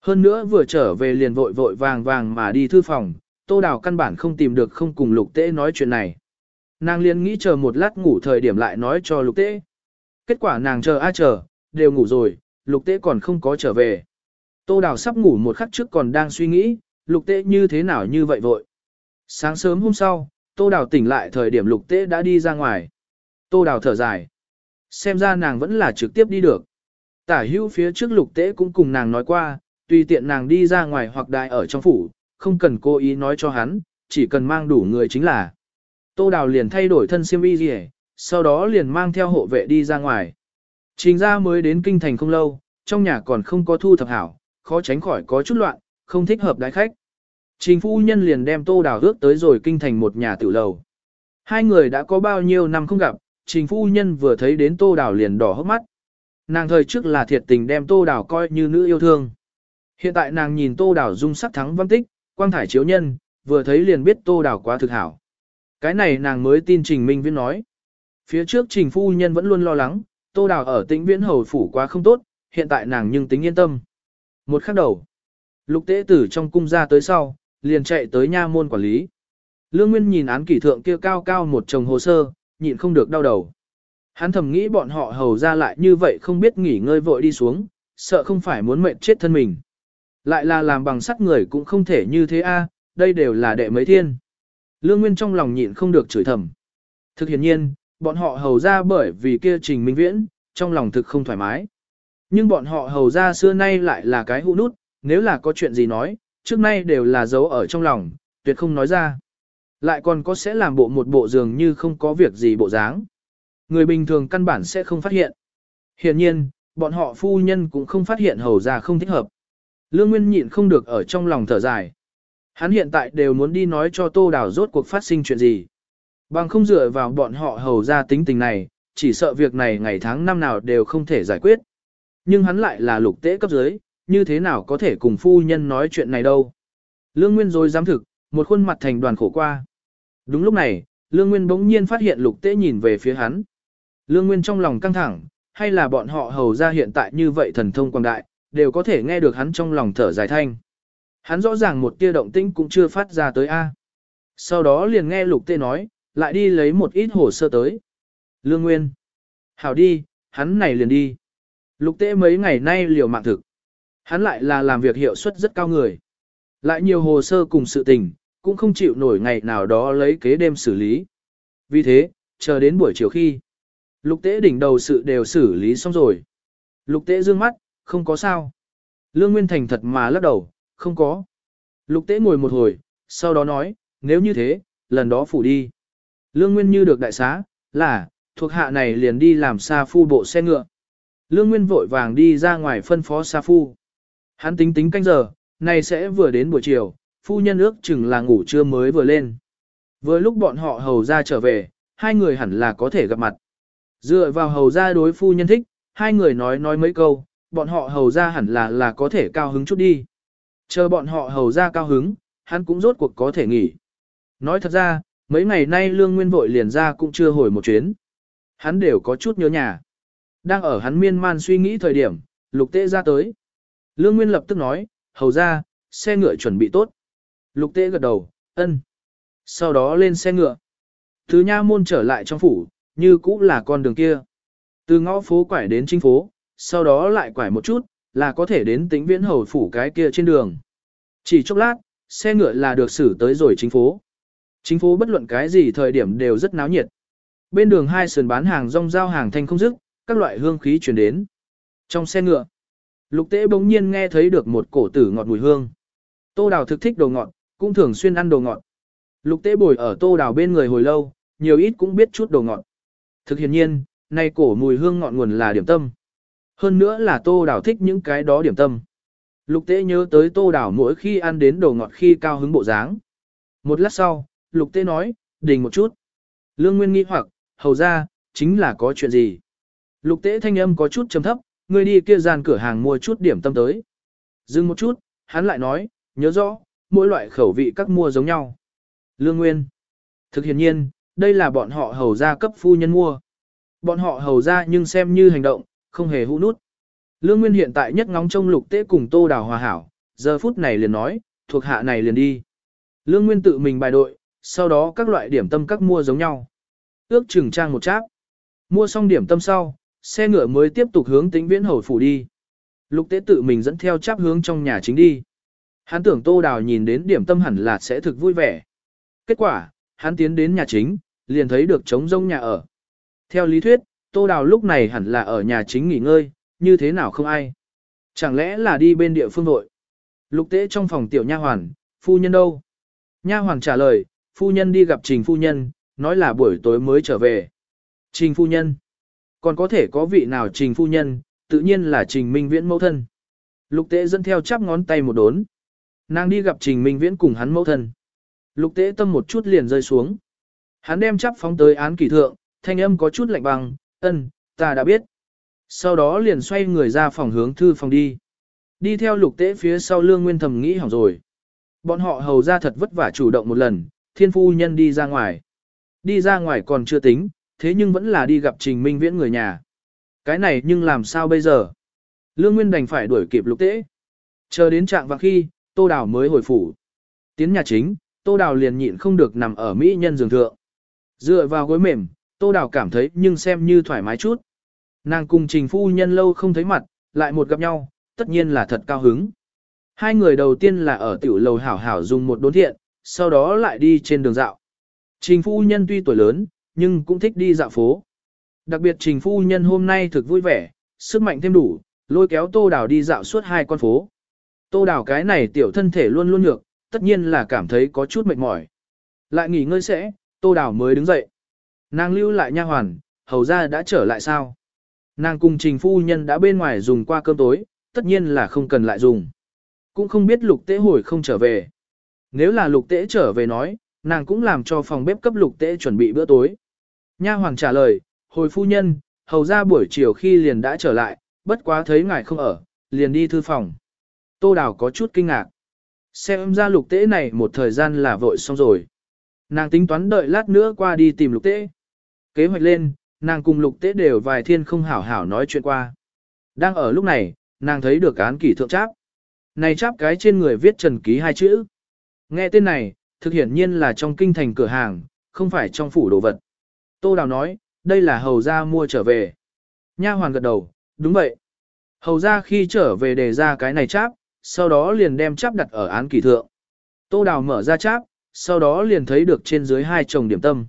S1: Hơn nữa vừa trở về liền vội vội vàng vàng mà đi thư phòng, Tô Đào căn bản không tìm được không cùng lục tế nói chuyện này. Nàng liền nghĩ chờ một lát ngủ thời điểm lại nói cho lục tế. Kết quả nàng chờ a chờ, đều ngủ rồi, lục tế còn không có trở về. Tô Đào sắp ngủ một khắc trước còn đang suy nghĩ, lục tế như thế nào như vậy vội. Sáng sớm hôm sau, Tô Đào tỉnh lại thời điểm lục tế đã đi ra ngoài. Tô Đào thở dài. Xem ra nàng vẫn là trực tiếp đi được. Tả hữu phía trước lục tế cũng cùng nàng nói qua, tùy tiện nàng đi ra ngoài hoặc đại ở trong phủ, không cần cố ý nói cho hắn, chỉ cần mang đủ người chính là. Tô Đào liền thay đổi thân siêm y gì sau đó liền mang theo hộ vệ đi ra ngoài. Trình ra mới đến kinh thành không lâu, trong nhà còn không có thu thập hảo, khó tránh khỏi có chút loạn, không thích hợp đái khách. Trình phu nhân liền đem tô đào ước tới rồi kinh thành một nhà tiểu lầu. Hai người đã có bao nhiêu năm không gặp, trình phu nhân vừa thấy đến tô đào liền đỏ hốc mắt. Nàng thời trước là thiệt tình đem tô đào coi như nữ yêu thương. Hiện tại nàng nhìn tô đào dung sắc thắng văn tích, quang thải chiếu nhân, vừa thấy liền biết tô đào quá thực hảo. Cái này nàng mới tin trình minh viễn nói. Phía trước trình phu nhân vẫn luôn lo lắng, tô đào ở tĩnh viễn hầu phủ quá không tốt, hiện tại nàng nhưng tính yên tâm. Một khắc đầu, lục tế tử trong cung ra tới sau, liền chạy tới nha môn quản lý. Lương Nguyên nhìn án kỷ thượng kia cao cao một chồng hồ sơ, nhịn không được đau đầu. Hắn thầm nghĩ bọn họ hầu ra lại như vậy không biết nghỉ ngơi vội đi xuống, sợ không phải muốn mệnh chết thân mình. Lại là làm bằng sắt người cũng không thể như thế a, đây đều là đệ mấy thiên. Lương Nguyên trong lòng nhịn không được chửi thầm. Thực hiện nhiên, bọn họ hầu ra bởi vì kia trình minh viễn, trong lòng thực không thoải mái. Nhưng bọn họ hầu ra xưa nay lại là cái hũ nút, nếu là có chuyện gì nói, trước nay đều là giấu ở trong lòng, tuyệt không nói ra. Lại còn có sẽ làm bộ một bộ dường như không có việc gì bộ dáng. Người bình thường căn bản sẽ không phát hiện. Hiện nhiên, bọn họ phu nhân cũng không phát hiện hầu ra không thích hợp. Lương Nguyên nhịn không được ở trong lòng thở dài. Hắn hiện tại đều muốn đi nói cho Tô Đào rốt cuộc phát sinh chuyện gì. Bằng không dựa vào bọn họ hầu ra tính tình này, chỉ sợ việc này ngày tháng năm nào đều không thể giải quyết. Nhưng hắn lại là lục tế cấp dưới, như thế nào có thể cùng phu nhân nói chuyện này đâu. Lương Nguyên rồi dám thực, một khuôn mặt thành đoàn khổ qua. Đúng lúc này, Lương Nguyên bỗng nhiên phát hiện lục tế nhìn về phía hắn. Lương Nguyên trong lòng căng thẳng, hay là bọn họ hầu ra hiện tại như vậy thần thông quang đại, đều có thể nghe được hắn trong lòng thở dài thanh. Hắn rõ ràng một tia động tĩnh cũng chưa phát ra tới A. Sau đó liền nghe lục tế nói, lại đi lấy một ít hồ sơ tới. Lương Nguyên. Hảo đi, hắn này liền đi. Lục tế mấy ngày nay liều mạng thực. Hắn lại là làm việc hiệu suất rất cao người. Lại nhiều hồ sơ cùng sự tình, cũng không chịu nổi ngày nào đó lấy kế đêm xử lý. Vì thế, chờ đến buổi chiều khi, lục tế đỉnh đầu sự đều xử lý xong rồi. Lục tế dương mắt, không có sao. Lương Nguyên Thành thật mà lắc đầu, không có. Lục tế ngồi một hồi, sau đó nói, nếu như thế, lần đó phủ đi. Lương Nguyên như được đại xá, là, thuộc hạ này liền đi làm xa phu bộ xe ngựa. Lương Nguyên vội vàng đi ra ngoài phân phó xa phu. Hắn tính tính canh giờ, này sẽ vừa đến buổi chiều, phu nhân ước chừng là ngủ trưa mới vừa lên. Vừa lúc bọn họ hầu ra trở về, hai người hẳn là có thể gặp mặt. Dựa vào hầu ra đối phu nhân thích, hai người nói nói mấy câu, bọn họ hầu ra hẳn là là có thể cao hứng chút đi. Chờ bọn họ hầu ra cao hứng, hắn cũng rốt cuộc có thể nghỉ. Nói thật ra, mấy ngày nay Lương Nguyên vội liền ra cũng chưa hồi một chuyến. Hắn đều có chút nhớ nhà. Đang ở hắn miên man suy nghĩ thời điểm, lục tế ra tới. Lương Nguyên lập tức nói, hầu ra, xe ngựa chuẩn bị tốt. Lục tế gật đầu, ân. Sau đó lên xe ngựa. Thứ nha môn trở lại trong phủ, như cũ là con đường kia. Từ ngõ phố quải đến chính phố, sau đó lại quải một chút, là có thể đến tính viễn hầu phủ cái kia trên đường. Chỉ chốc lát, xe ngựa là được xử tới rồi chính phố. Chính phố bất luận cái gì thời điểm đều rất náo nhiệt. Bên đường hai sườn bán hàng rong giao hàng thanh không dứt, các loại hương khí truyền đến. Trong xe ngựa, lục tế bỗng nhiên nghe thấy được một cổ tử ngọt mùi hương. Tô Đào thực thích đồ ngọt, cũng thường xuyên ăn đồ ngọt. Lục tế bồi ở Tô Đào bên người hồi lâu, nhiều ít cũng biết chút đồ ngọt. Thực hiện nhiên, nay cổ mùi hương ngọt nguồn là điểm tâm. Hơn nữa là Tô Đào thích những cái đó điểm tâm. Lục tế nhớ tới Tô Đào mỗi khi ăn đến đồ ngọt khi cao hứng bộ dáng. Một lát sau, Lục tế nói, đình một chút. Lương Nguyên nghi hoặc, hầu ra, chính là có chuyện gì? Lục tế thanh âm có chút trầm thấp, người đi kia gian cửa hàng mua chút điểm tâm tới. Dừng một chút, hắn lại nói, nhớ rõ, mỗi loại khẩu vị các mua giống nhau. Lương Nguyên. Thực hiện nhiên, đây là bọn họ hầu ra cấp phu nhân mua. Bọn họ hầu ra nhưng xem như hành động, không hề hũ nút. Lương Nguyên hiện tại nhất ngóng trông lục tế cùng tô đào hòa hảo, giờ phút này liền nói, thuộc hạ này liền đi. Lương Nguyên tự mình bài đội, sau đó các loại điểm tâm các mua giống nhau. Ước chừng trang một cháp. Mua xong điểm tâm sau, xe ngựa mới tiếp tục hướng tính viễn hầu phủ đi. Lục tế tự mình dẫn theo cháp hướng trong nhà chính đi. Hắn tưởng tô đào nhìn đến điểm tâm hẳn là sẽ thực vui vẻ. Kết quả, hắn tiến đến nhà chính, liền thấy được trống rông nhà ở. Theo lý thuyết, tô đào lúc này hẳn là ở nhà chính nghỉ ngơi, như thế nào không ai. Chẳng lẽ là đi bên địa phương nội? Lục tế trong phòng tiểu nha hoàn, phu nhân đâu? Nha hoàn trả lời, phu nhân đi gặp trình phu nhân, nói là buổi tối mới trở về. Trình phu nhân. Còn có thể có vị nào trình phu nhân, tự nhiên là trình minh viễn mẫu thân. Lục tế dẫn theo chắp ngón tay một đốn. Nàng đi gặp trình minh viễn cùng hắn mẫu thân. Lục tế tâm một chút liền rơi xuống. Hắn đem chắp phóng tới án kỳ thượng, thanh âm có chút lạnh băng, ân, ta đã biết. Sau đó liền xoay người ra phòng hướng thư phòng đi. Đi theo lục tế phía sau lương nguyên thầm nghĩ hỏng rồi. Bọn họ hầu ra thật vất vả chủ động một lần, thiên phu nhân đi ra ngoài. Đi ra ngoài còn chưa tính, thế nhưng vẫn là đi gặp Trình Minh Viễn người nhà. Cái này nhưng làm sao bây giờ? Lương Nguyên đành phải đuổi kịp lục tế. Chờ đến trạng và khi, Tô Đào mới hồi phủ. Tiến nhà chính, Tô Đào liền nhịn không được nằm ở Mỹ nhân giường thượng. Dựa vào gối mềm, Tô Đào cảm thấy nhưng xem như thoải mái chút. Nàng cùng Trình Phu Nhân lâu không thấy mặt, lại một gặp nhau, tất nhiên là thật cao hứng. Hai người đầu tiên là ở tiểu lầu hảo hảo dùng một đốn thiện, sau đó lại đi trên đường dạo. Trình Phu Nhân tuy tuổi lớn, nhưng cũng thích đi dạo phố. Đặc biệt Trình Phu Nhân hôm nay thực vui vẻ, sức mạnh thêm đủ, lôi kéo Tô Đào đi dạo suốt hai con phố. Tô Đào cái này tiểu thân thể luôn luôn nhược, tất nhiên là cảm thấy có chút mệt mỏi. Lại nghỉ ngơi sẽ, Tô Đào mới đứng dậy. Nàng lưu lại nha hoàn, hầu ra đã trở lại sao? Nàng cùng trình phu nhân đã bên ngoài dùng qua cơm tối, tất nhiên là không cần lại dùng. Cũng không biết lục tế hồi không trở về. Nếu là lục tế trở về nói, nàng cũng làm cho phòng bếp cấp lục tế chuẩn bị bữa tối. Nha hoàng trả lời, hồi phu nhân, hầu ra buổi chiều khi liền đã trở lại, bất quá thấy ngài không ở, liền đi thư phòng. Tô Đào có chút kinh ngạc. Xem ra lục tế này một thời gian là vội xong rồi. Nàng tính toán đợi lát nữa qua đi tìm lục tế. Kế hoạch lên, nàng cùng lục tế đều vài thiên không hảo hảo nói chuyện qua. Đang ở lúc này, nàng thấy được án kỷ thượng cháp. Này cháp cái trên người viết trần ký hai chữ. Nghe tên này, thực hiển nhiên là trong kinh thành cửa hàng, không phải trong phủ đồ vật. Tô Đào nói, đây là hầu ra mua trở về. Nha hoàn gật đầu, đúng vậy. Hầu ra khi trở về đề ra cái này cháp, sau đó liền đem cháp đặt ở án kỳ thượng. Tô Đào mở ra cháp, sau đó liền thấy được trên dưới hai chồng điểm tâm.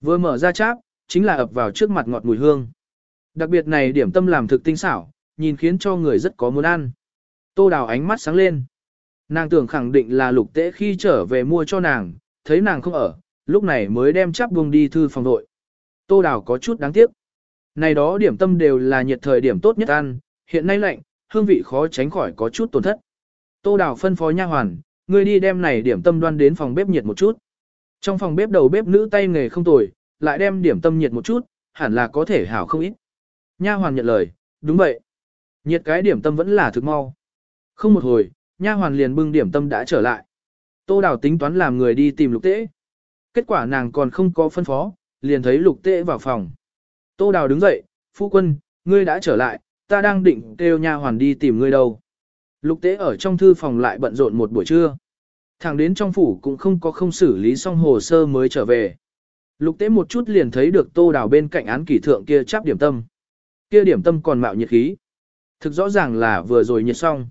S1: Vừa mở ra cháp, chính là ập vào trước mặt ngọt mùi hương. Đặc biệt này điểm tâm làm thực tinh xảo, nhìn khiến cho người rất có muốn ăn. Tô Đào ánh mắt sáng lên. Nàng tưởng khẳng định là lục tế khi trở về mua cho nàng, thấy nàng không ở, lúc này mới đem chắp buông đi thư phòng đội. Tô Đào có chút đáng tiếc. Này đó điểm tâm đều là nhiệt thời điểm tốt nhất ăn, hiện nay lạnh, hương vị khó tránh khỏi có chút tổn thất. Tô Đào phân phó nha hoàn, người đi đem này điểm tâm đoan đến phòng bếp nhiệt một chút. Trong phòng bếp đầu bếp nữ tay nghề không tồi, lại đem điểm tâm nhiệt một chút, hẳn là có thể hảo không ít. Nha hoàn nhận lời, đúng vậy. Nhiệt cái điểm tâm vẫn là thực mau. Không một hồi, nha hoàn liền bưng điểm tâm đã trở lại. Tô Đào tính toán làm người đi tìm lục tế. Kết quả nàng còn không có phân phó, liền thấy lục tế vào phòng. Tô Đào đứng dậy, phu quân, ngươi đã trở lại, ta đang định kêu nha hoàn đi tìm ngươi đâu. Lục tế ở trong thư phòng lại bận rộn một buổi trưa. Thẳng đến trong phủ cũng không có không xử lý xong hồ sơ mới trở về. Lục tế một chút liền thấy được tô đào bên cạnh án kỷ thượng kia chắp điểm tâm. Kia điểm tâm còn mạo nhiệt khí. Thực rõ ràng là vừa rồi nhiệt xong.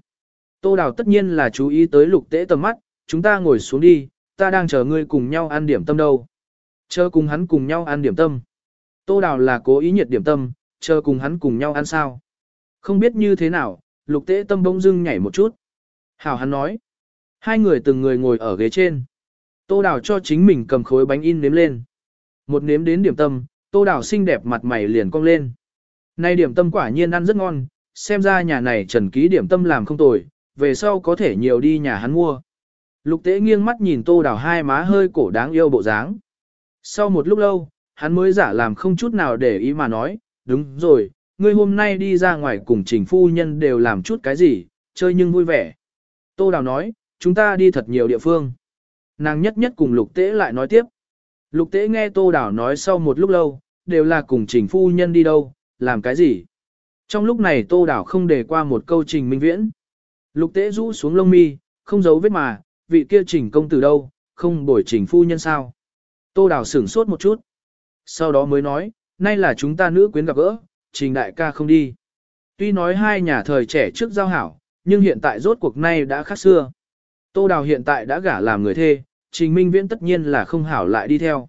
S1: Tô đào tất nhiên là chú ý tới lục tế tầm mắt, chúng ta ngồi xuống đi, ta đang chờ ngươi cùng nhau ăn điểm tâm đâu. Chờ cùng hắn cùng nhau ăn điểm tâm. Tô đào là cố ý nhiệt điểm tâm, chờ cùng hắn cùng nhau ăn sao. Không biết như thế nào, lục tế tâm bỗng dưng nhảy một chút. Hảo hắn nói. Hai người từng người ngồi ở ghế trên. Tô đào cho chính mình cầm khối bánh in nếm lên. Một nếm đến điểm tâm, tô đào xinh đẹp mặt mày liền cong lên. Nay điểm tâm quả nhiên ăn rất ngon, xem ra nhà này trần ký điểm tâm làm không tồi, về sau có thể nhiều đi nhà hắn mua. Lục tế nghiêng mắt nhìn tô đào hai má hơi cổ đáng yêu bộ dáng. Sau một lúc lâu, hắn mới giả làm không chút nào để ý mà nói, đúng rồi, ngươi hôm nay đi ra ngoài cùng trình phu nhân đều làm chút cái gì, chơi nhưng vui vẻ. Tô đào nói, chúng ta đi thật nhiều địa phương. Nàng nhất nhất cùng lục tế lại nói tiếp. Lục tế nghe tô đào nói sau một lúc lâu, đều là cùng trình phu nhân đi đâu, làm cái gì. Trong lúc này tô đào không để qua một câu trình minh viễn. Lục tế rũ xuống lông mi, không giấu vết mà, vị kia trình công tử đâu, không bổi trình phu nhân sao. Tô đào sửng sốt một chút. Sau đó mới nói, nay là chúng ta nữ quyến gặp gỡ, trình đại ca không đi. Tuy nói hai nhà thời trẻ trước giao hảo, nhưng hiện tại rốt cuộc nay đã khác xưa. Tô đào hiện tại đã gả làm người thê, trình minh viễn tất nhiên là không hảo lại đi theo.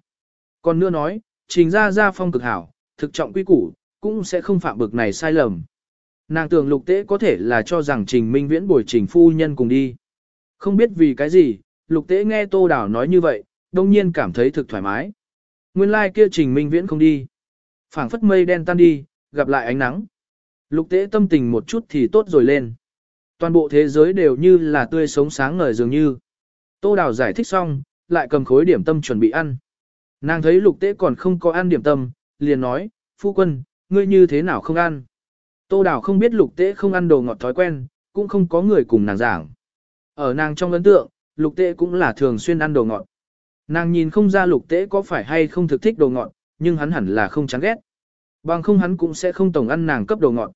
S1: Còn nữa nói, trình ra ra phong cực hảo, thực trọng quy củ, cũng sẽ không phạm bực này sai lầm. Nàng tưởng lục tế có thể là cho rằng trình minh viễn bồi trình phu nhân cùng đi. Không biết vì cái gì, lục tế nghe tô đảo nói như vậy, đông nhiên cảm thấy thực thoải mái. Nguyên lai like kia trình minh viễn không đi. phảng phất mây đen tan đi, gặp lại ánh nắng. Lục tế tâm tình một chút thì tốt rồi lên. Toàn bộ thế giới đều như là tươi sống sáng ngời dường như. Tô đảo giải thích xong, lại cầm khối điểm tâm chuẩn bị ăn. Nàng thấy lục tế còn không có ăn điểm tâm, liền nói, phu quân, ngươi như thế nào không ăn. Tô Đào không biết lục tế không ăn đồ ngọt thói quen, cũng không có người cùng nàng giảng. Ở nàng trong ấn tượng, lục tế cũng là thường xuyên ăn đồ ngọt. Nàng nhìn không ra lục tế có phải hay không thực thích đồ ngọt, nhưng hắn hẳn là không chán ghét. Bằng không hắn cũng sẽ không tổng ăn nàng cấp đồ ngọt.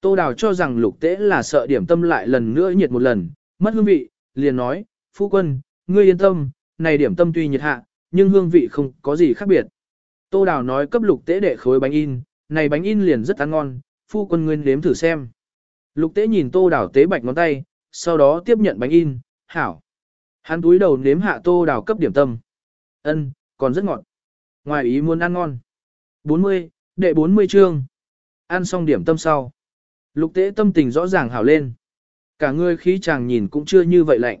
S1: Tô Đào cho rằng lục tế là sợ điểm tâm lại lần nữa nhiệt một lần, mất hương vị, liền nói, phu quân, ngươi yên tâm, này điểm tâm tuy nhiệt hạ, nhưng hương vị không có gì khác biệt. Tô Đào nói cấp lục tế để khối bánh in, này bánh in liền rất ăn ngon, phu quân nguyên đếm thử xem. Lục tế nhìn Tô Đào tế bạch ngón tay, sau đó tiếp nhận bánh in, hảo. Hắn túi đầu nếm hạ Tô Đào cấp điểm tâm. ân còn rất ngọt. Ngoài ý muốn ăn ngon. 40, đệ 40 chương. Ăn xong điểm tâm sau. Lục tế tâm tình rõ ràng hảo lên. Cả người khí chàng nhìn cũng chưa như vậy lạnh.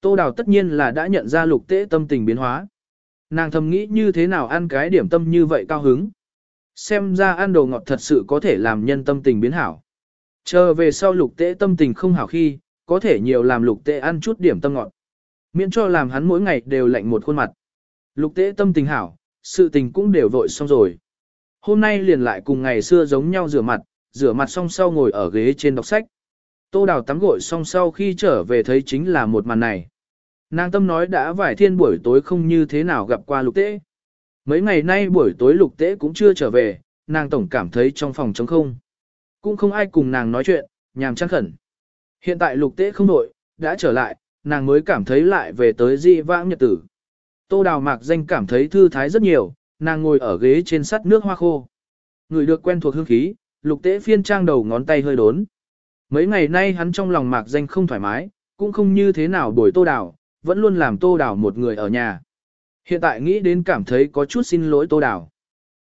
S1: Tô Đào tất nhiên là đã nhận ra lục tế tâm tình biến hóa. Nàng thầm nghĩ như thế nào ăn cái điểm tâm như vậy cao hứng. Xem ra ăn đồ ngọt thật sự có thể làm nhân tâm tình biến hảo. Chờ về sau lục tế tâm tình không hảo khi, có thể nhiều làm lục tế ăn chút điểm tâm ngọt. Miễn cho làm hắn mỗi ngày đều lạnh một khuôn mặt. Lục tế tâm tình hảo, sự tình cũng đều vội xong rồi. Hôm nay liền lại cùng ngày xưa giống nhau rửa mặt, rửa mặt xong sau ngồi ở ghế trên đọc sách. Tô Đào tắm gội xong sau khi trở về thấy chính là một màn này. Nàng tâm nói đã vài thiên buổi tối không như thế nào gặp qua lục tế. Mấy ngày nay buổi tối lục tế cũng chưa trở về, nàng tổng cảm thấy trong phòng trống không. Cũng không ai cùng nàng nói chuyện, nhàm chán khẩn. Hiện tại lục tế không đổi, đã trở lại, nàng mới cảm thấy lại về tới dị vãng nhật tử. Tô đào mạc danh cảm thấy thư thái rất nhiều, nàng ngồi ở ghế trên sắt nước hoa khô. Người được quen thuộc hương khí, lục tế phiên trang đầu ngón tay hơi đốn. Mấy ngày nay hắn trong lòng mạc danh không thoải mái, cũng không như thế nào đổi tô đào, vẫn luôn làm tô đào một người ở nhà. Hiện tại nghĩ đến cảm thấy có chút xin lỗi tô đào.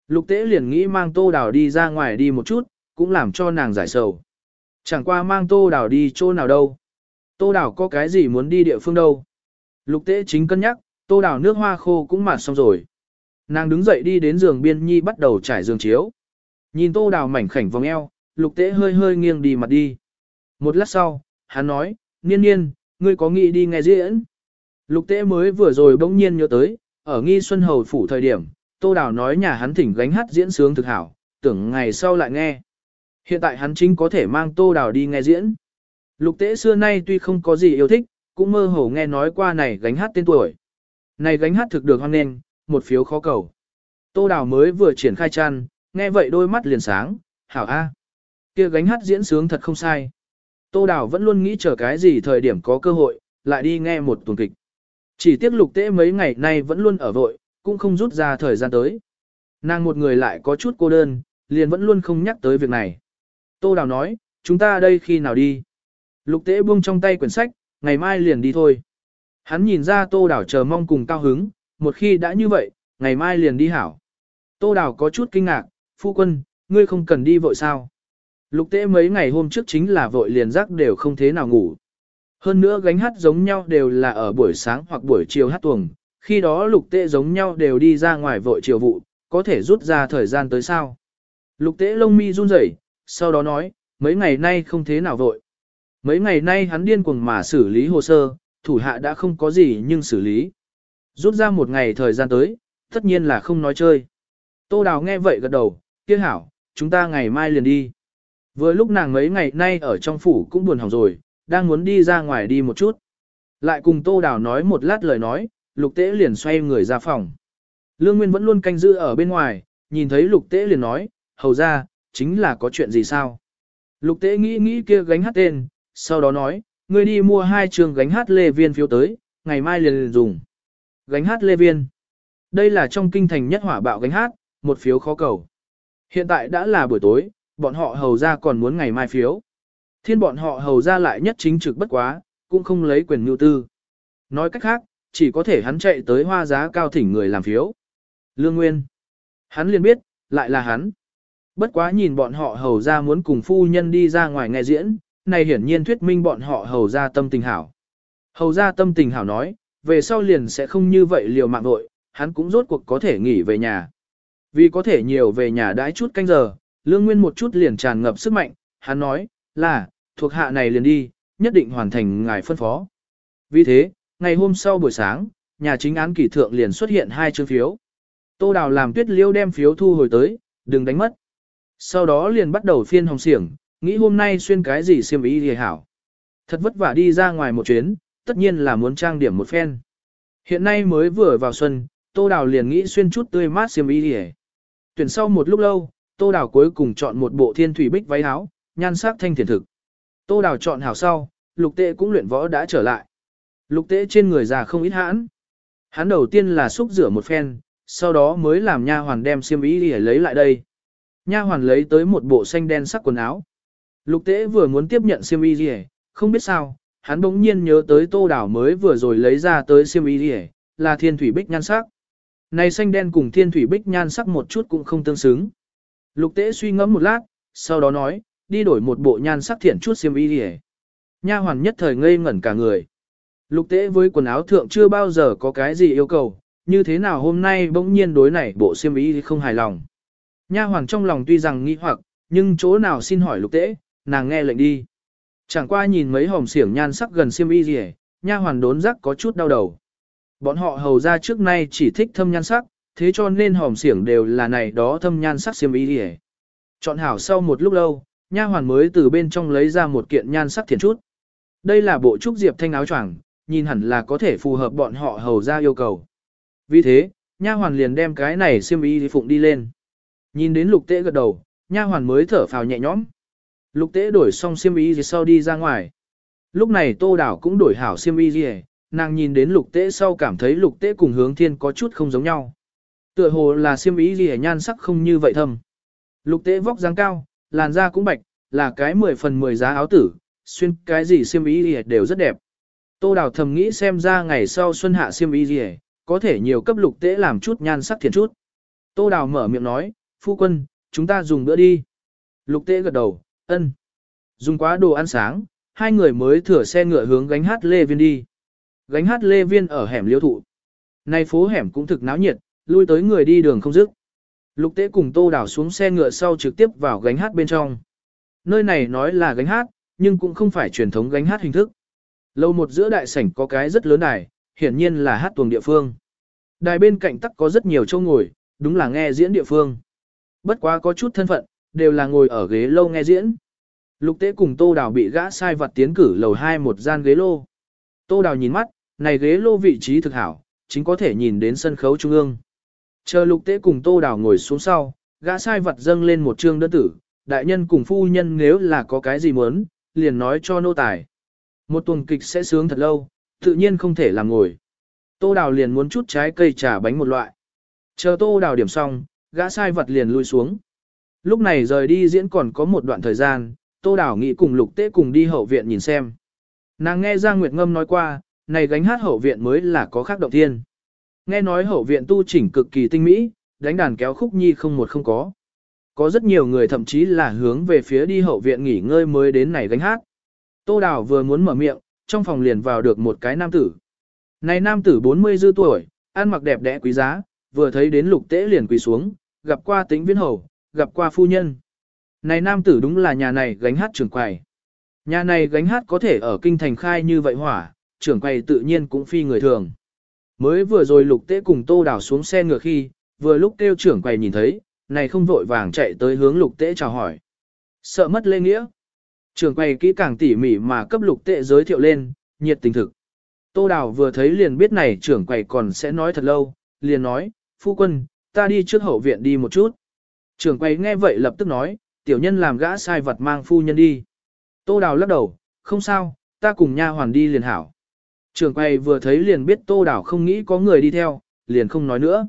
S1: Lục tế liền nghĩ mang tô đào đi ra ngoài đi một chút, cũng làm cho nàng giải sầu. Chẳng qua mang tô đào đi chỗ nào đâu. Tô đào có cái gì muốn đi địa phương đâu. Lục tế chính cân nhắc, tô đào nước hoa khô cũng mạt xong rồi. Nàng đứng dậy đi đến giường biên nhi bắt đầu trải giường chiếu. Nhìn tô đào mảnh khảnh vòng eo, lục tế hơi hơi nghiêng đi mặt đi. Một lát sau, hắn nói, niên niên, ngươi có nghĩ đi nghe diễn? Lục tế mới vừa rồi bỗng nhiên nhớ tới, ở nghi xuân hầu phủ thời điểm, tô đào nói nhà hắn thỉnh gánh hát diễn sướng thực hảo, tưởng ngày sau lại nghe. Hiện tại hắn chính có thể mang tô đào đi nghe diễn. Lục tế xưa nay tuy không có gì yêu thích, cũng mơ hồ nghe nói qua này gánh hát tên tuổi. Này gánh hát thực được hoan nghênh, một phiếu khó cầu. Tô Đào mới vừa triển khai chăn, nghe vậy đôi mắt liền sáng, hảo a. Kia gánh hát diễn sướng thật không sai. Tô Đào vẫn luôn nghĩ chờ cái gì thời điểm có cơ hội, lại đi nghe một tuần kịch. Chỉ tiếc lục tế mấy ngày nay vẫn luôn ở vội, cũng không rút ra thời gian tới. Nàng một người lại có chút cô đơn, liền vẫn luôn không nhắc tới việc này. Tô Đào nói, chúng ta đây khi nào đi? Lục tế buông trong tay quyển sách, ngày mai liền đi thôi. Hắn nhìn ra Tô Đào chờ mong cùng cao hứng, một khi đã như vậy, ngày mai liền đi hảo. Tô Đào có chút kinh ngạc, phu quân, ngươi không cần đi vội sao? Lục tế mấy ngày hôm trước chính là vội liền giấc đều không thế nào ngủ. Hơn nữa gánh hát giống nhau đều là ở buổi sáng hoặc buổi chiều hát tuồng, khi đó lục tệ giống nhau đều đi ra ngoài vội chiều vụ, có thể rút ra thời gian tới sao. Lục tệ lông mi run rẩy, sau đó nói, mấy ngày nay không thế nào vội. Mấy ngày nay hắn điên cuồng mà xử lý hồ sơ, thủ hạ đã không có gì nhưng xử lý. Rút ra một ngày thời gian tới, tất nhiên là không nói chơi. Tô Đào nghe vậy gật đầu, kia hảo, chúng ta ngày mai liền đi. Vừa lúc nàng mấy ngày nay ở trong phủ cũng buồn hỏng rồi, đang muốn đi ra ngoài đi một chút. Lại cùng Tô Đào nói một lát lời nói, lục tế liền xoay người ra phòng. Lương Nguyên vẫn luôn canh giữ ở bên ngoài, nhìn thấy lục tế liền nói, hầu ra, chính là có chuyện gì sao? Lục tế nghĩ nghĩ kia gánh hát tên, sau đó nói, ngươi đi mua hai trường gánh hát lê viên phiếu tới, ngày mai liền, liền dùng. Gánh hát lê viên. Đây là trong kinh thành nhất hỏa bạo gánh hát, một phiếu khó cầu. Hiện tại đã là buổi tối, bọn họ hầu ra còn muốn ngày mai phiếu. Thiên bọn họ hầu ra lại nhất chính trực bất quá, cũng không lấy quyền nhu tư. Nói cách khác, chỉ có thể hắn chạy tới hoa giá cao thỉnh người làm phiếu. Lương Nguyên. Hắn liền biết, lại là hắn. Bất quá nhìn bọn họ hầu ra muốn cùng phu nhân đi ra ngoài nghe diễn, này hiển nhiên thuyết minh bọn họ hầu ra tâm tình hảo. Hầu ra tâm tình hảo nói, về sau liền sẽ không như vậy liều mạng vội, hắn cũng rốt cuộc có thể nghỉ về nhà. Vì có thể nhiều về nhà đãi chút canh giờ, lương nguyên một chút liền tràn ngập sức mạnh, hắn nói, là, thuộc hạ này liền đi, nhất định hoàn thành ngài phân phó. Vì thế, ngày hôm sau buổi sáng, nhà chính án kỷ thượng liền xuất hiện hai chương phiếu. Tô Đào làm tuyết liêu đem phiếu thu hồi tới, đừng đánh mất. Sau đó liền bắt đầu phiên hồng xiển, nghĩ hôm nay xuyên cái gì xiêm ý thì hảo. Thật vất vả đi ra ngoài một chuyến, tất nhiên là muốn trang điểm một phen. Hiện nay mới vừa vào xuân, Tô Đào liền nghĩ xuyên chút tươi mát xiêm y thì Tuyển sau một lúc lâu, Tô Đào cuối cùng chọn một bộ thiên thủy bích váy áo, nhan sắc thanh thiền thực. Tô Đào chọn hảo sau, lục tệ cũng luyện võ đã trở lại. Lục tệ trên người già không ít hãn. Hắn đầu tiên là xúc rửa một phen, sau đó mới làm nha hoàn đem xiêm y để lấy lại đây. Nha hoàn lấy tới một bộ xanh đen sắc quần áo. Lục tế vừa muốn tiếp nhận xiêm y gì, không biết sao, hắn bỗng nhiên nhớ tới tô đảo mới vừa rồi lấy ra tới xiêm y gì, là thiên thủy bích nhan sắc. Này xanh đen cùng thiên thủy bích nhan sắc một chút cũng không tương xứng. Lục tế suy ngẫm một lát, sau đó nói, đi đổi một bộ nhan sắc thiện chút xiêm y đi Nha hoàn nhất thời ngây ngẩn cả người. Lục tế với quần áo thượng chưa bao giờ có cái gì yêu cầu, như thế nào hôm nay bỗng nhiên đối này bộ xiêm y không hài lòng. Nha hoàn trong lòng tuy rằng nghi hoặc, nhưng chỗ nào xin hỏi lục tế, nàng nghe lệnh đi. Chẳng qua nhìn mấy hòm xiển nhan sắc gần xiêm y gì nha hoàn đốn rắc có chút đau đầu. Bọn họ hầu ra trước nay chỉ thích thâm nhan sắc, thế cho nên hòm xiển đều là này đó thâm nhan sắc xiêm y gì Chọn hảo sau một lúc lâu, nha hoàn mới từ bên trong lấy ra một kiện nhan sắc thiền chút. Đây là bộ trúc diệp thanh áo choàng, nhìn hẳn là có thể phù hợp bọn họ hầu ra yêu cầu. Vì thế, nha hoàn liền đem cái này xiêm y phụng đi lên. Nhìn đến lục tế gật đầu, nha hoàn mới thở phào nhẹ nhõm. Lục tế đổi xong xiêm y gì sau đi ra ngoài. Lúc này tô đảo cũng đổi hảo xiêm y gì, nàng nhìn đến lục tế sau cảm thấy lục tế cùng hướng thiên có chút không giống nhau. Tựa hồ là xiêm y gì nhan sắc không như vậy thâm. Lục tế vóc dáng cao, làn da cũng bạch, là cái 10 phần 10 giá áo tử, xuyên cái gì xiêm y gì đều rất đẹp. Tô Đào thầm nghĩ xem ra ngày sau xuân hạ xiêm y gì, có thể nhiều cấp lục tế làm chút nhan sắc thiện chút. Tô đào mở miệng nói, phu quân, chúng ta dùng bữa đi. Lục tế gật đầu, ân. Dùng quá đồ ăn sáng, hai người mới thửa xe ngựa hướng gánh hát Lê Viên đi. Gánh hát Lê Viên ở hẻm liêu thụ. Nay phố hẻm cũng thực náo nhiệt, lui tới người đi đường không dứt. Lục tế cùng tô đảo xuống xe ngựa sau trực tiếp vào gánh hát bên trong. Nơi này nói là gánh hát, nhưng cũng không phải truyền thống gánh hát hình thức. Lâu một giữa đại sảnh có cái rất lớn đài, hiển nhiên là hát tuồng địa phương. Đài bên cạnh tắc có rất nhiều chỗ ngồi, đúng là nghe diễn địa phương. Bất quá có chút thân phận, đều là ngồi ở ghế lâu nghe diễn. Lục tế cùng Tô Đào bị gã sai vật tiến cử lầu hai một gian ghế lô. Tô Đào nhìn mắt, này ghế lô vị trí thực hảo, chính có thể nhìn đến sân khấu trung ương. Chờ lục tế cùng tô đào ngồi xuống sau, gã sai vật dâng lên một trương đơn tử, đại nhân cùng phu nhân nếu là có cái gì muốn, liền nói cho nô tài. Một tuần kịch sẽ sướng thật lâu, tự nhiên không thể làm ngồi. Tô đào liền muốn chút trái cây trà bánh một loại. Chờ tô đào điểm xong, gã sai vật liền lui xuống. Lúc này rời đi diễn còn có một đoạn thời gian, tô đào nghĩ cùng lục tế cùng đi hậu viện nhìn xem. Nàng nghe Giang Nguyệt Ngâm nói qua, này gánh hát hậu viện mới là có khác động thiên. Nghe nói hậu viện tu chỉnh cực kỳ tinh mỹ, đánh đàn kéo khúc nhi không một không có. Có rất nhiều người thậm chí là hướng về phía đi hậu viện nghỉ ngơi mới đến này gánh hát. Tô Đào vừa muốn mở miệng, trong phòng liền vào được một cái nam tử. Này nam tử 40 dư tuổi, ăn mặc đẹp đẽ quý giá, vừa thấy đến lục tế liền quỳ xuống, gặp qua tính viên hầu, gặp qua phu nhân. Này nam tử đúng là nhà này gánh hát trưởng quầy. Nhà này gánh hát có thể ở kinh thành khai như vậy hỏa, trưởng quầy tự nhiên cũng phi người thường. Mới vừa rồi lục tế cùng tô đảo xuống xe ngựa khi, vừa lúc kêu trưởng quầy nhìn thấy, này không vội vàng chạy tới hướng lục tế chào hỏi. Sợ mất lễ nghĩa. Trưởng quầy kỹ càng tỉ mỉ mà cấp lục tế giới thiệu lên, nhiệt tình thực. Tô đảo vừa thấy liền biết này trưởng quầy còn sẽ nói thật lâu, liền nói, phu quân, ta đi trước hậu viện đi một chút. Trưởng quầy nghe vậy lập tức nói, tiểu nhân làm gã sai vật mang phu nhân đi. Tô đào lắc đầu, không sao, ta cùng nha hoàn đi liền hảo trường quầy vừa thấy liền biết tô đào không nghĩ có người đi theo, liền không nói nữa.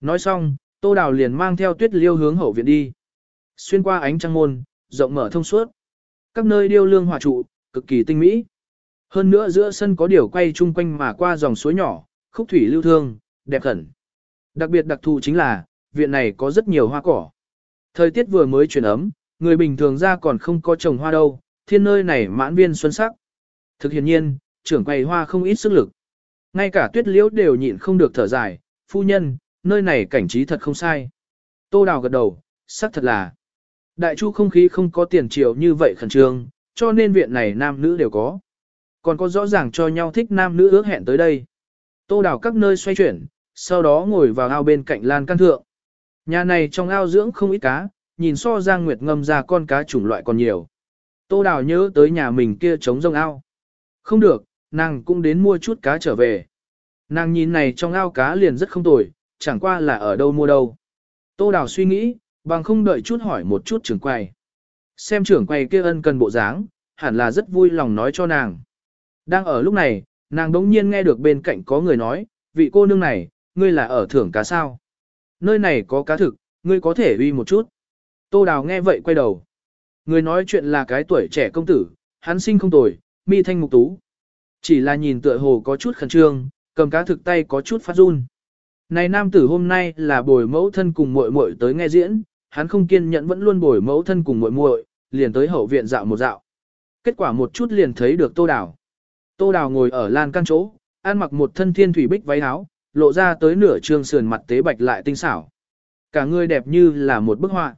S1: Nói xong, tô đào liền mang theo tuyết liêu hướng hậu viện đi. Xuyên qua ánh trăng môn, rộng mở thông suốt. Các nơi điêu lương hòa trụ, cực kỳ tinh mỹ. Hơn nữa giữa sân có điều quay chung quanh mà qua dòng suối nhỏ, khúc thủy lưu thương, đẹp khẩn. Đặc biệt đặc thù chính là, viện này có rất nhiều hoa cỏ. Thời tiết vừa mới chuyển ấm, người bình thường ra còn không có trồng hoa đâu, thiên nơi này mãn viên xuân sắc. Thực hiện nhiên, trưởng quầy hoa không ít sức lực. Ngay cả tuyết liễu đều nhịn không được thở dài, phu nhân, nơi này cảnh trí thật không sai. Tô đào gật đầu, sắc thật là. Đại chu không khí không có tiền triệu như vậy khẩn trương, cho nên viện này nam nữ đều có. Còn có rõ ràng cho nhau thích nam nữ ước hẹn tới đây. Tô đào các nơi xoay chuyển, sau đó ngồi vào ao bên cạnh lan căn thượng. Nhà này trong ao dưỡng không ít cá, nhìn so Giang Nguyệt ngâm ra con cá chủng loại còn nhiều. Tô Đào nhớ tới nhà mình kia trống rông ao. Không được, nàng cũng đến mua chút cá trở về. Nàng nhìn này trong ao cá liền rất không tồi, chẳng qua là ở đâu mua đâu. Tô Đào suy nghĩ, bằng không đợi chút hỏi một chút trưởng quầy. Xem trưởng quầy kia ân cần bộ dáng, hẳn là rất vui lòng nói cho nàng. Đang ở lúc này, nàng đống nhiên nghe được bên cạnh có người nói, vị cô nương này, ngươi là ở thưởng cá sao? Nơi này có cá thực, ngươi có thể uy một chút. Tô Đào nghe vậy quay đầu. Người nói chuyện là cái tuổi trẻ công tử, hắn sinh không tồi, mi thanh mục tú. Chỉ là nhìn tựa hồ có chút khẩn trương, cầm cá thực tay có chút phát run. Này nam tử hôm nay là bồi mẫu thân cùng muội muội tới nghe diễn, hắn không kiên nhẫn vẫn luôn bồi mẫu thân cùng muội muội, liền tới hậu viện dạo một dạo. Kết quả một chút liền thấy được Tô Đào. Tô Đào ngồi ở lan căn chỗ, ăn mặc một thân thiên thủy bích váy áo, lộ ra tới nửa trương sườn mặt tế bạch lại tinh xảo. Cả người đẹp như là một bức họa.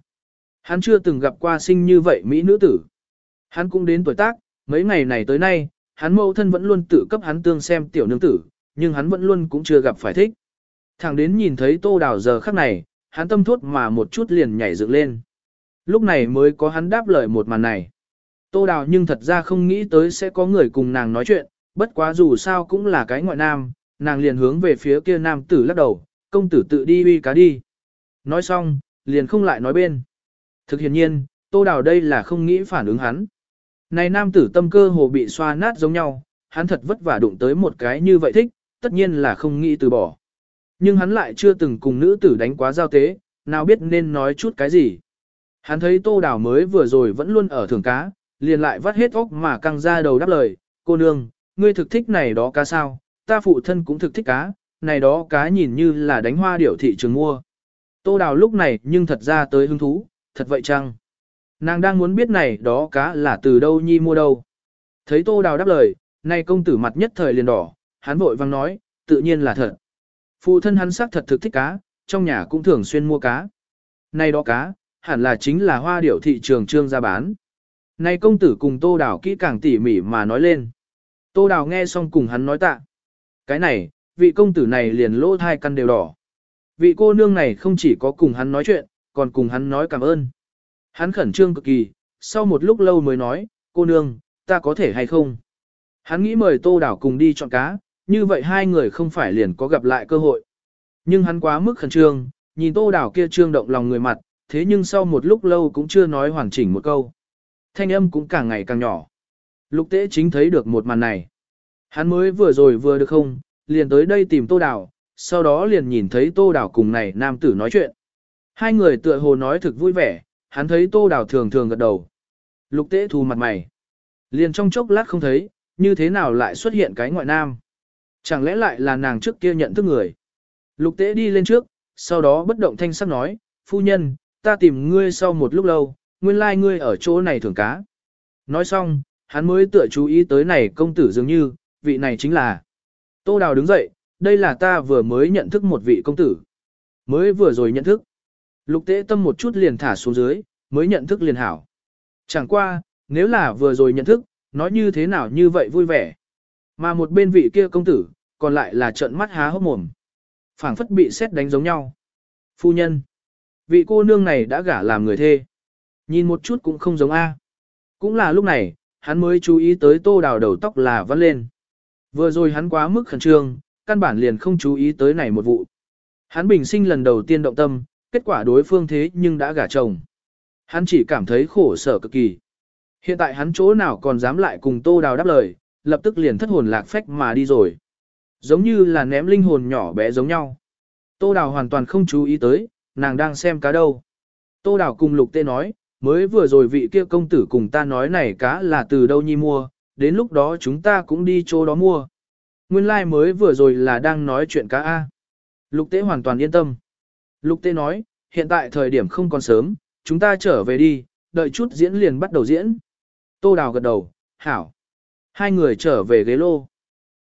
S1: Hắn chưa từng gặp qua sinh như vậy Mỹ nữ tử. Hắn cũng đến tuổi tác, mấy ngày này tới nay, hắn mẫu thân vẫn luôn tự cấp hắn tương xem tiểu nương tử, nhưng hắn vẫn luôn cũng chưa gặp phải thích. Thẳng đến nhìn thấy tô đào giờ khắc này, hắn tâm thốt mà một chút liền nhảy dựng lên. Lúc này mới có hắn đáp lời một màn này. Tô đào nhưng thật ra không nghĩ tới sẽ có người cùng nàng nói chuyện, bất quá dù sao cũng là cái ngoại nam, nàng liền hướng về phía kia nam tử lắc đầu, công tử tự đi uy cá đi. Nói xong, liền không lại nói bên. Thực hiện nhiên, tô đào đây là không nghĩ phản ứng hắn. Này nam tử tâm cơ hồ bị xoa nát giống nhau, hắn thật vất vả đụng tới một cái như vậy thích, tất nhiên là không nghĩ từ bỏ. Nhưng hắn lại chưa từng cùng nữ tử đánh quá giao tế, nào biết nên nói chút cái gì. Hắn thấy tô đào mới vừa rồi vẫn luôn ở thường cá, liền lại vắt hết óc mà căng ra đầu đáp lời, cô nương, ngươi thực thích này đó cá sao, ta phụ thân cũng thực thích cá, này đó cá nhìn như là đánh hoa điểu thị trường mua. Tô đào lúc này nhưng thật ra tới hứng thú, thật vậy chăng? Nàng đang muốn biết này đó cá là từ đâu nhi mua đâu. Thấy tô đào đáp lời, nay công tử mặt nhất thời liền đỏ, hắn vội vang nói, tự nhiên là thật. Phụ thân hắn xác thật thực thích cá, trong nhà cũng thường xuyên mua cá. nay đó cá, hẳn là chính là hoa điểu thị trường trương ra bán. nay công tử cùng tô đào kỹ càng tỉ mỉ mà nói lên. Tô đào nghe xong cùng hắn nói tạ. Cái này, vị công tử này liền lỗ thai căn đều đỏ. Vị cô nương này không chỉ có cùng hắn nói chuyện, còn cùng hắn nói cảm ơn. Hắn khẩn trương cực kỳ, sau một lúc lâu mới nói, cô nương, ta có thể hay không? Hắn nghĩ mời tô đảo cùng đi chọn cá, như vậy hai người không phải liền có gặp lại cơ hội. Nhưng hắn quá mức khẩn trương, nhìn tô đảo kia trương động lòng người mặt, thế nhưng sau một lúc lâu cũng chưa nói hoàn chỉnh một câu. Thanh âm cũng càng ngày càng nhỏ. Lục tế chính thấy được một màn này. Hắn mới vừa rồi vừa được không, liền tới đây tìm tô đảo, sau đó liền nhìn thấy tô đảo cùng này nam tử nói chuyện. Hai người tựa hồ nói thực vui vẻ, hắn thấy tô đào thường thường gật đầu. Lục tế thu mặt mày. Liền trong chốc lát không thấy, như thế nào lại xuất hiện cái ngoại nam. Chẳng lẽ lại là nàng trước kia nhận thức người. Lục tế đi lên trước, sau đó bất động thanh sắc nói, phu nhân, ta tìm ngươi sau một lúc lâu, nguyên lai like ngươi ở chỗ này thường cá. Nói xong, hắn mới tựa chú ý tới này công tử dường như, vị này chính là. Tô Đào đứng dậy, đây là ta vừa mới nhận thức một vị công tử. Mới vừa rồi nhận thức. Lục tế tâm một chút liền thả xuống dưới, mới nhận thức liền hảo. Chẳng qua, nếu là vừa rồi nhận thức, nói như thế nào như vậy vui vẻ. Mà một bên vị kia công tử, còn lại là trợn mắt há hốc mồm. phảng phất bị xét đánh giống nhau. Phu nhân. Vị cô nương này đã gả làm người thê. Nhìn một chút cũng không giống A. Cũng là lúc này, hắn mới chú ý tới tô đào đầu tóc là vắt lên. Vừa rồi hắn quá mức khẩn trương, căn bản liền không chú ý tới này một vụ. Hắn bình sinh lần đầu tiên động tâm, kết quả đối phương thế nhưng đã gả chồng. Hắn chỉ cảm thấy khổ sở cực kỳ. Hiện tại hắn chỗ nào còn dám lại cùng tô đào đáp lời, lập tức liền thất hồn lạc phách mà đi rồi. Giống như là ném linh hồn nhỏ bé giống nhau. Tô đào hoàn toàn không chú ý tới, nàng đang xem cá đâu. Tô đào cùng lục tê nói, mới vừa rồi vị kia công tử cùng ta nói này cá là từ đâu nhi mua, đến lúc đó chúng ta cũng đi chỗ đó mua. Nguyên lai like mới vừa rồi là đang nói chuyện cá A. Lục tế hoàn toàn yên tâm. Lục Tê nói, hiện tại thời điểm không còn sớm, chúng ta trở về đi, đợi chút diễn liền bắt đầu diễn. Tô Đào gật đầu, hảo. Hai người trở về ghế lô.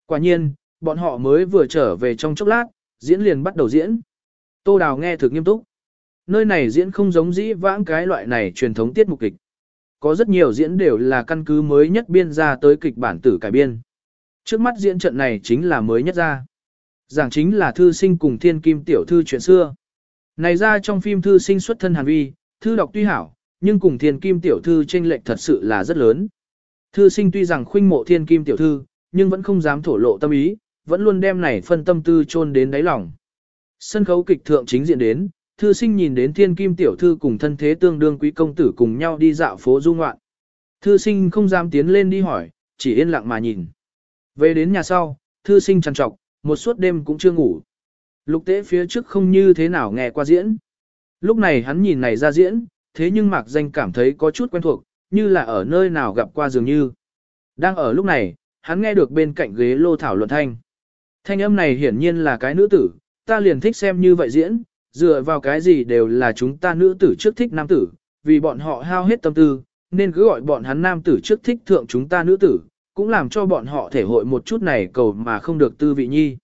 S1: Quả nhiên, bọn họ mới vừa trở về trong chốc lát, diễn liền bắt đầu diễn. Tô Đào nghe thực nghiêm túc. Nơi này diễn không giống dĩ vãng cái loại này truyền thống tiết mục kịch. Có rất nhiều diễn đều là căn cứ mới nhất biên ra tới kịch bản tử cải biên. Trước mắt diễn trận này chính là mới nhất ra. Giảng chính là thư sinh cùng thiên kim tiểu thư chuyện xưa. Này ra trong phim thư sinh xuất thân hàn vi, thư đọc tuy hảo, nhưng cùng thiên kim tiểu thư trên lệch thật sự là rất lớn. Thư sinh tuy rằng khuynh mộ thiên kim tiểu thư, nhưng vẫn không dám thổ lộ tâm ý, vẫn luôn đem này phân tâm tư chôn đến đáy lòng. Sân khấu kịch thượng chính diện đến, thư sinh nhìn đến thiên kim tiểu thư cùng thân thế tương đương quý công tử cùng nhau đi dạo phố du ngoạn. Thư sinh không dám tiến lên đi hỏi, chỉ yên lặng mà nhìn. Về đến nhà sau, thư sinh trằn trọc, một suốt đêm cũng chưa ngủ. Lục tế phía trước không như thế nào nghe qua diễn. Lúc này hắn nhìn này ra diễn, thế nhưng mạc danh cảm thấy có chút quen thuộc, như là ở nơi nào gặp qua dường như. Đang ở lúc này, hắn nghe được bên cạnh ghế lô thảo luận thanh. Thanh âm này hiển nhiên là cái nữ tử, ta liền thích xem như vậy diễn, dựa vào cái gì đều là chúng ta nữ tử trước thích nam tử, vì bọn họ hao hết tâm tư, nên cứ gọi bọn hắn nam tử trước thích thượng chúng ta nữ tử, cũng làm cho bọn họ thể hội một chút này cầu mà không được tư vị nhi.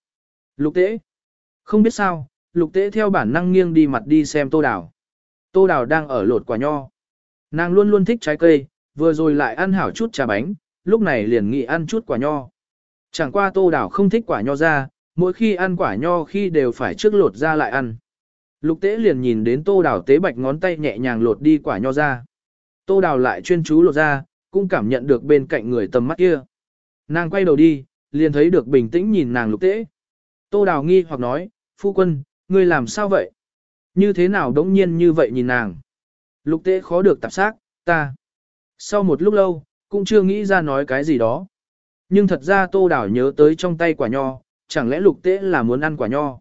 S1: Lục tế. Không biết sao, lục tế theo bản năng nghiêng đi mặt đi xem tô đào. Tô đào đang ở lột quả nho. Nàng luôn luôn thích trái cây, vừa rồi lại ăn hảo chút trà bánh, lúc này liền nghĩ ăn chút quả nho. Chẳng qua tô đào không thích quả nho ra, mỗi khi ăn quả nho khi đều phải trước lột ra lại ăn. Lục tế liền nhìn đến tô đào tế bạch ngón tay nhẹ nhàng lột đi quả nho ra. Tô đào lại chuyên chú lột ra, cũng cảm nhận được bên cạnh người tầm mắt kia. Nàng quay đầu đi, liền thấy được bình tĩnh nhìn nàng lục tế. Tô đào nghi hoặc nói, phu quân, ngươi làm sao vậy? Như thế nào đống nhiên như vậy nhìn nàng? Lục tế khó được tạp xác, ta. Sau một lúc lâu, cũng chưa nghĩ ra nói cái gì đó. Nhưng thật ra tô đào nhớ tới trong tay quả nho, chẳng lẽ lục tế là muốn ăn quả nho?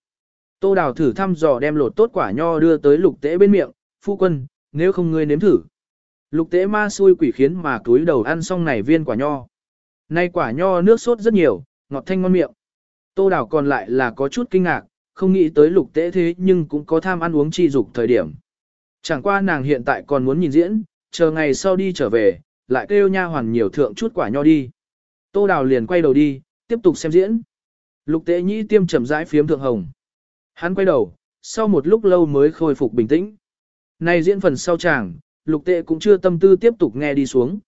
S1: Tô đào thử thăm dò đem lột tốt quả nho đưa tới lục tế bên miệng, phu quân, nếu không ngươi nếm thử. Lục tế ma xui quỷ khiến mà túi đầu ăn xong này viên quả nho. Nay quả nho nước sốt rất nhiều, ngọt thanh ngon miệng. Tô đào còn lại là có chút kinh ngạc, không nghĩ tới lục tế thế nhưng cũng có tham ăn uống chi dục thời điểm. Chẳng qua nàng hiện tại còn muốn nhìn diễn, chờ ngày sau đi trở về, lại kêu nha hoàn nhiều thượng chút quả nho đi. Tô đào liền quay đầu đi, tiếp tục xem diễn. Lục tế nhĩ tiêm chậm rãi phiếm thượng hồng. Hắn quay đầu, sau một lúc lâu mới khôi phục bình tĩnh. Này diễn phần sau chàng, lục tế cũng chưa tâm tư tiếp tục nghe đi xuống.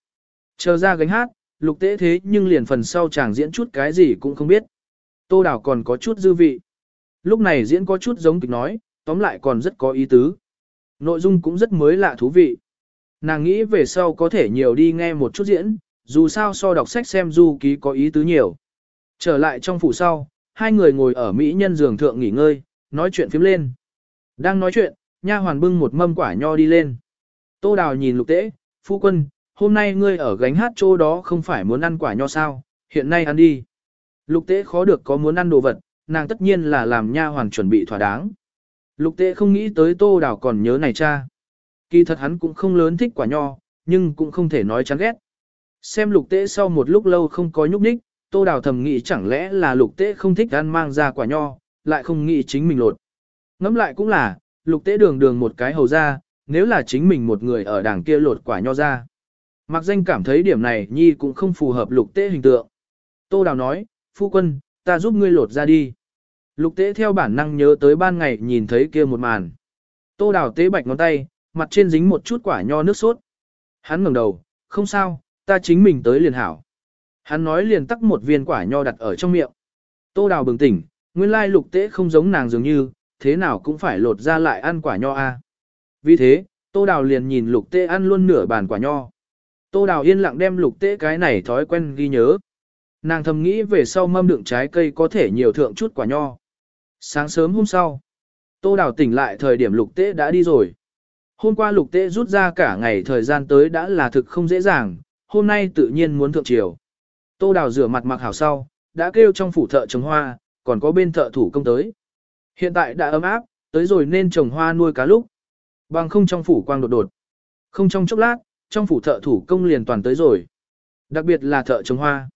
S1: Chờ ra gánh hát, lục tế thế nhưng liền phần sau chàng diễn chút cái gì cũng không biết. Tô đào còn có chút dư vị. Lúc này diễn có chút giống kịch nói, tóm lại còn rất có ý tứ. Nội dung cũng rất mới lạ thú vị. Nàng nghĩ về sau có thể nhiều đi nghe một chút diễn, dù sao so đọc sách xem du ký có ý tứ nhiều. Trở lại trong phủ sau, hai người ngồi ở Mỹ nhân giường thượng nghỉ ngơi, nói chuyện phím lên. Đang nói chuyện, nha hoàn bưng một mâm quả nho đi lên. Tô Đào nhìn lục tế, phu quân, hôm nay ngươi ở gánh hát chỗ đó không phải muốn ăn quả nho sao, hiện nay ăn đi. Lục tế khó được có muốn ăn đồ vật, nàng tất nhiên là làm nha hoàn chuẩn bị thỏa đáng. Lục tế không nghĩ tới Tô Đào còn nhớ này cha. Kỳ thật hắn cũng không lớn thích quả nho, nhưng cũng không thể nói chán ghét. Xem lục tế sau một lúc lâu không có nhúc nhích, Tô Đào thầm nghĩ chẳng lẽ là lục tế không thích ăn mang ra quả nho, lại không nghĩ chính mình lột. Ngẫm lại cũng là, lục tế đường đường một cái hầu ra, nếu là chính mình một người ở đảng kia lột quả nho ra. Mặc danh cảm thấy điểm này nhi cũng không phù hợp lục tế hình tượng. Tô Đào nói, phu quân, ta giúp ngươi lột ra đi. Lục tế theo bản năng nhớ tới ban ngày nhìn thấy kia một màn. Tô Đào tế bạch ngón tay, mặt trên dính một chút quả nho nước sốt. Hắn ngẩng đầu, không sao, ta chính mình tới liền hảo. Hắn nói liền tắc một viên quả nho đặt ở trong miệng. Tô Đào bừng tỉnh, nguyên lai lục tế không giống nàng dường như, thế nào cũng phải lột ra lại ăn quả nho a. Vì thế, Tô Đào liền nhìn lục tế ăn luôn nửa bàn quả nho. Tô Đào yên lặng đem lục tế cái này thói quen ghi nhớ. Nàng thầm nghĩ về sau mâm đựng trái cây có thể nhiều thượng chút quả nho. Sáng sớm hôm sau, Tô Đào tỉnh lại thời điểm lục tế đã đi rồi. Hôm qua lục tế rút ra cả ngày thời gian tới đã là thực không dễ dàng, hôm nay tự nhiên muốn thượng chiều. Tô Đào rửa mặt mặc hảo sau, đã kêu trong phủ thợ trồng hoa, còn có bên thợ thủ công tới. Hiện tại đã ấm áp, tới rồi nên trồng hoa nuôi cá lúc. Bằng không trong phủ quang đột đột. Không trong chốc lát, trong phủ thợ thủ công liền toàn tới rồi. Đặc biệt là thợ trồng hoa.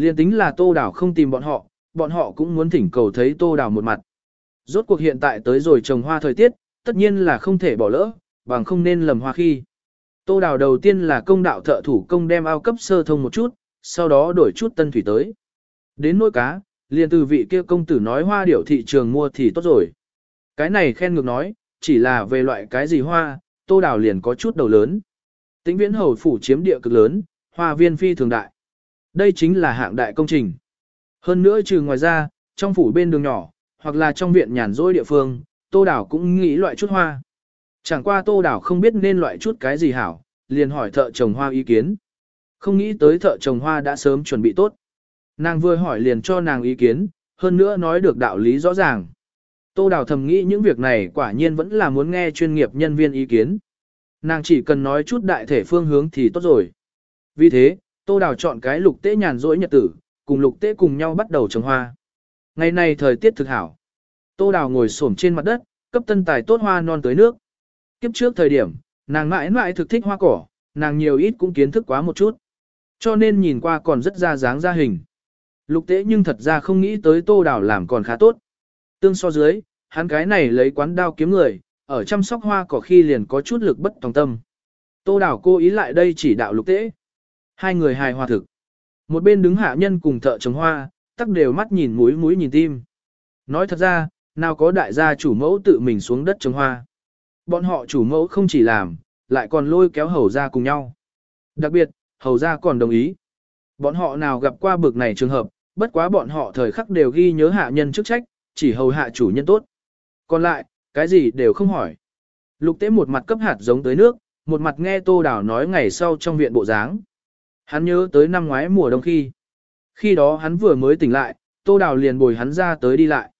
S1: Liền tính là tô đảo không tìm bọn họ, bọn họ cũng muốn thỉnh cầu thấy tô đảo một mặt. Rốt cuộc hiện tại tới rồi trồng hoa thời tiết, tất nhiên là không thể bỏ lỡ, bằng không nên lầm hoa khi. Tô đảo đầu tiên là công đạo thợ thủ công đem ao cấp sơ thông một chút, sau đó đổi chút tân thủy tới. Đến nỗi cá, liền từ vị kia công tử nói hoa điểu thị trường mua thì tốt rồi. Cái này khen ngược nói, chỉ là về loại cái gì hoa, tô đảo liền có chút đầu lớn. Tĩnh viễn hầu phủ chiếm địa cực lớn, hoa viên phi thường đại. Đây chính là hạng đại công trình. Hơn nữa trừ ngoài ra, trong phủ bên đường nhỏ, hoặc là trong viện nhàn rỗi địa phương, tô đảo cũng nghĩ loại chút hoa. Chẳng qua tô đảo không biết nên loại chút cái gì hảo, liền hỏi thợ trồng hoa ý kiến. Không nghĩ tới thợ trồng hoa đã sớm chuẩn bị tốt. Nàng vừa hỏi liền cho nàng ý kiến, hơn nữa nói được đạo lý rõ ràng. Tô Đào thầm nghĩ những việc này quả nhiên vẫn là muốn nghe chuyên nghiệp nhân viên ý kiến. Nàng chỉ cần nói chút đại thể phương hướng thì tốt rồi. Vì thế, Tô Đào chọn cái lục tế nhàn rỗi nhật tử, cùng lục tế cùng nhau bắt đầu trồng hoa. Ngày này thời tiết thực hảo. Tô Đào ngồi xổm trên mặt đất, cấp tân tài tốt hoa non tới nước. Kiếp trước thời điểm, nàng mãi mãi thực thích hoa cỏ, nàng nhiều ít cũng kiến thức quá một chút. Cho nên nhìn qua còn rất ra dáng ra hình. Lục tế nhưng thật ra không nghĩ tới tô đào làm còn khá tốt. Tương so dưới, hắn cái này lấy quán đao kiếm người, ở chăm sóc hoa cỏ khi liền có chút lực bất tòng tâm. Tô đào cô ý lại đây chỉ đạo lục tế. Hai người hài hòa thực. Một bên đứng hạ nhân cùng thợ trồng hoa, tắc đều mắt nhìn mũi mũi nhìn tim. Nói thật ra, nào có đại gia chủ mẫu tự mình xuống đất trồng hoa. Bọn họ chủ mẫu không chỉ làm, lại còn lôi kéo hầu ra cùng nhau. Đặc biệt, hầu ra còn đồng ý. Bọn họ nào gặp qua bực này trường hợp, bất quá bọn họ thời khắc đều ghi nhớ hạ nhân chức trách, chỉ hầu hạ chủ nhân tốt. Còn lại, cái gì đều không hỏi. Lục tế một mặt cấp hạt giống tới nước, một mặt nghe tô đảo nói ngày sau trong viện bộ dáng. Hắn nhớ tới năm ngoái mùa đông khi. Khi đó hắn vừa mới tỉnh lại, tô đào liền bồi hắn ra tới đi lại.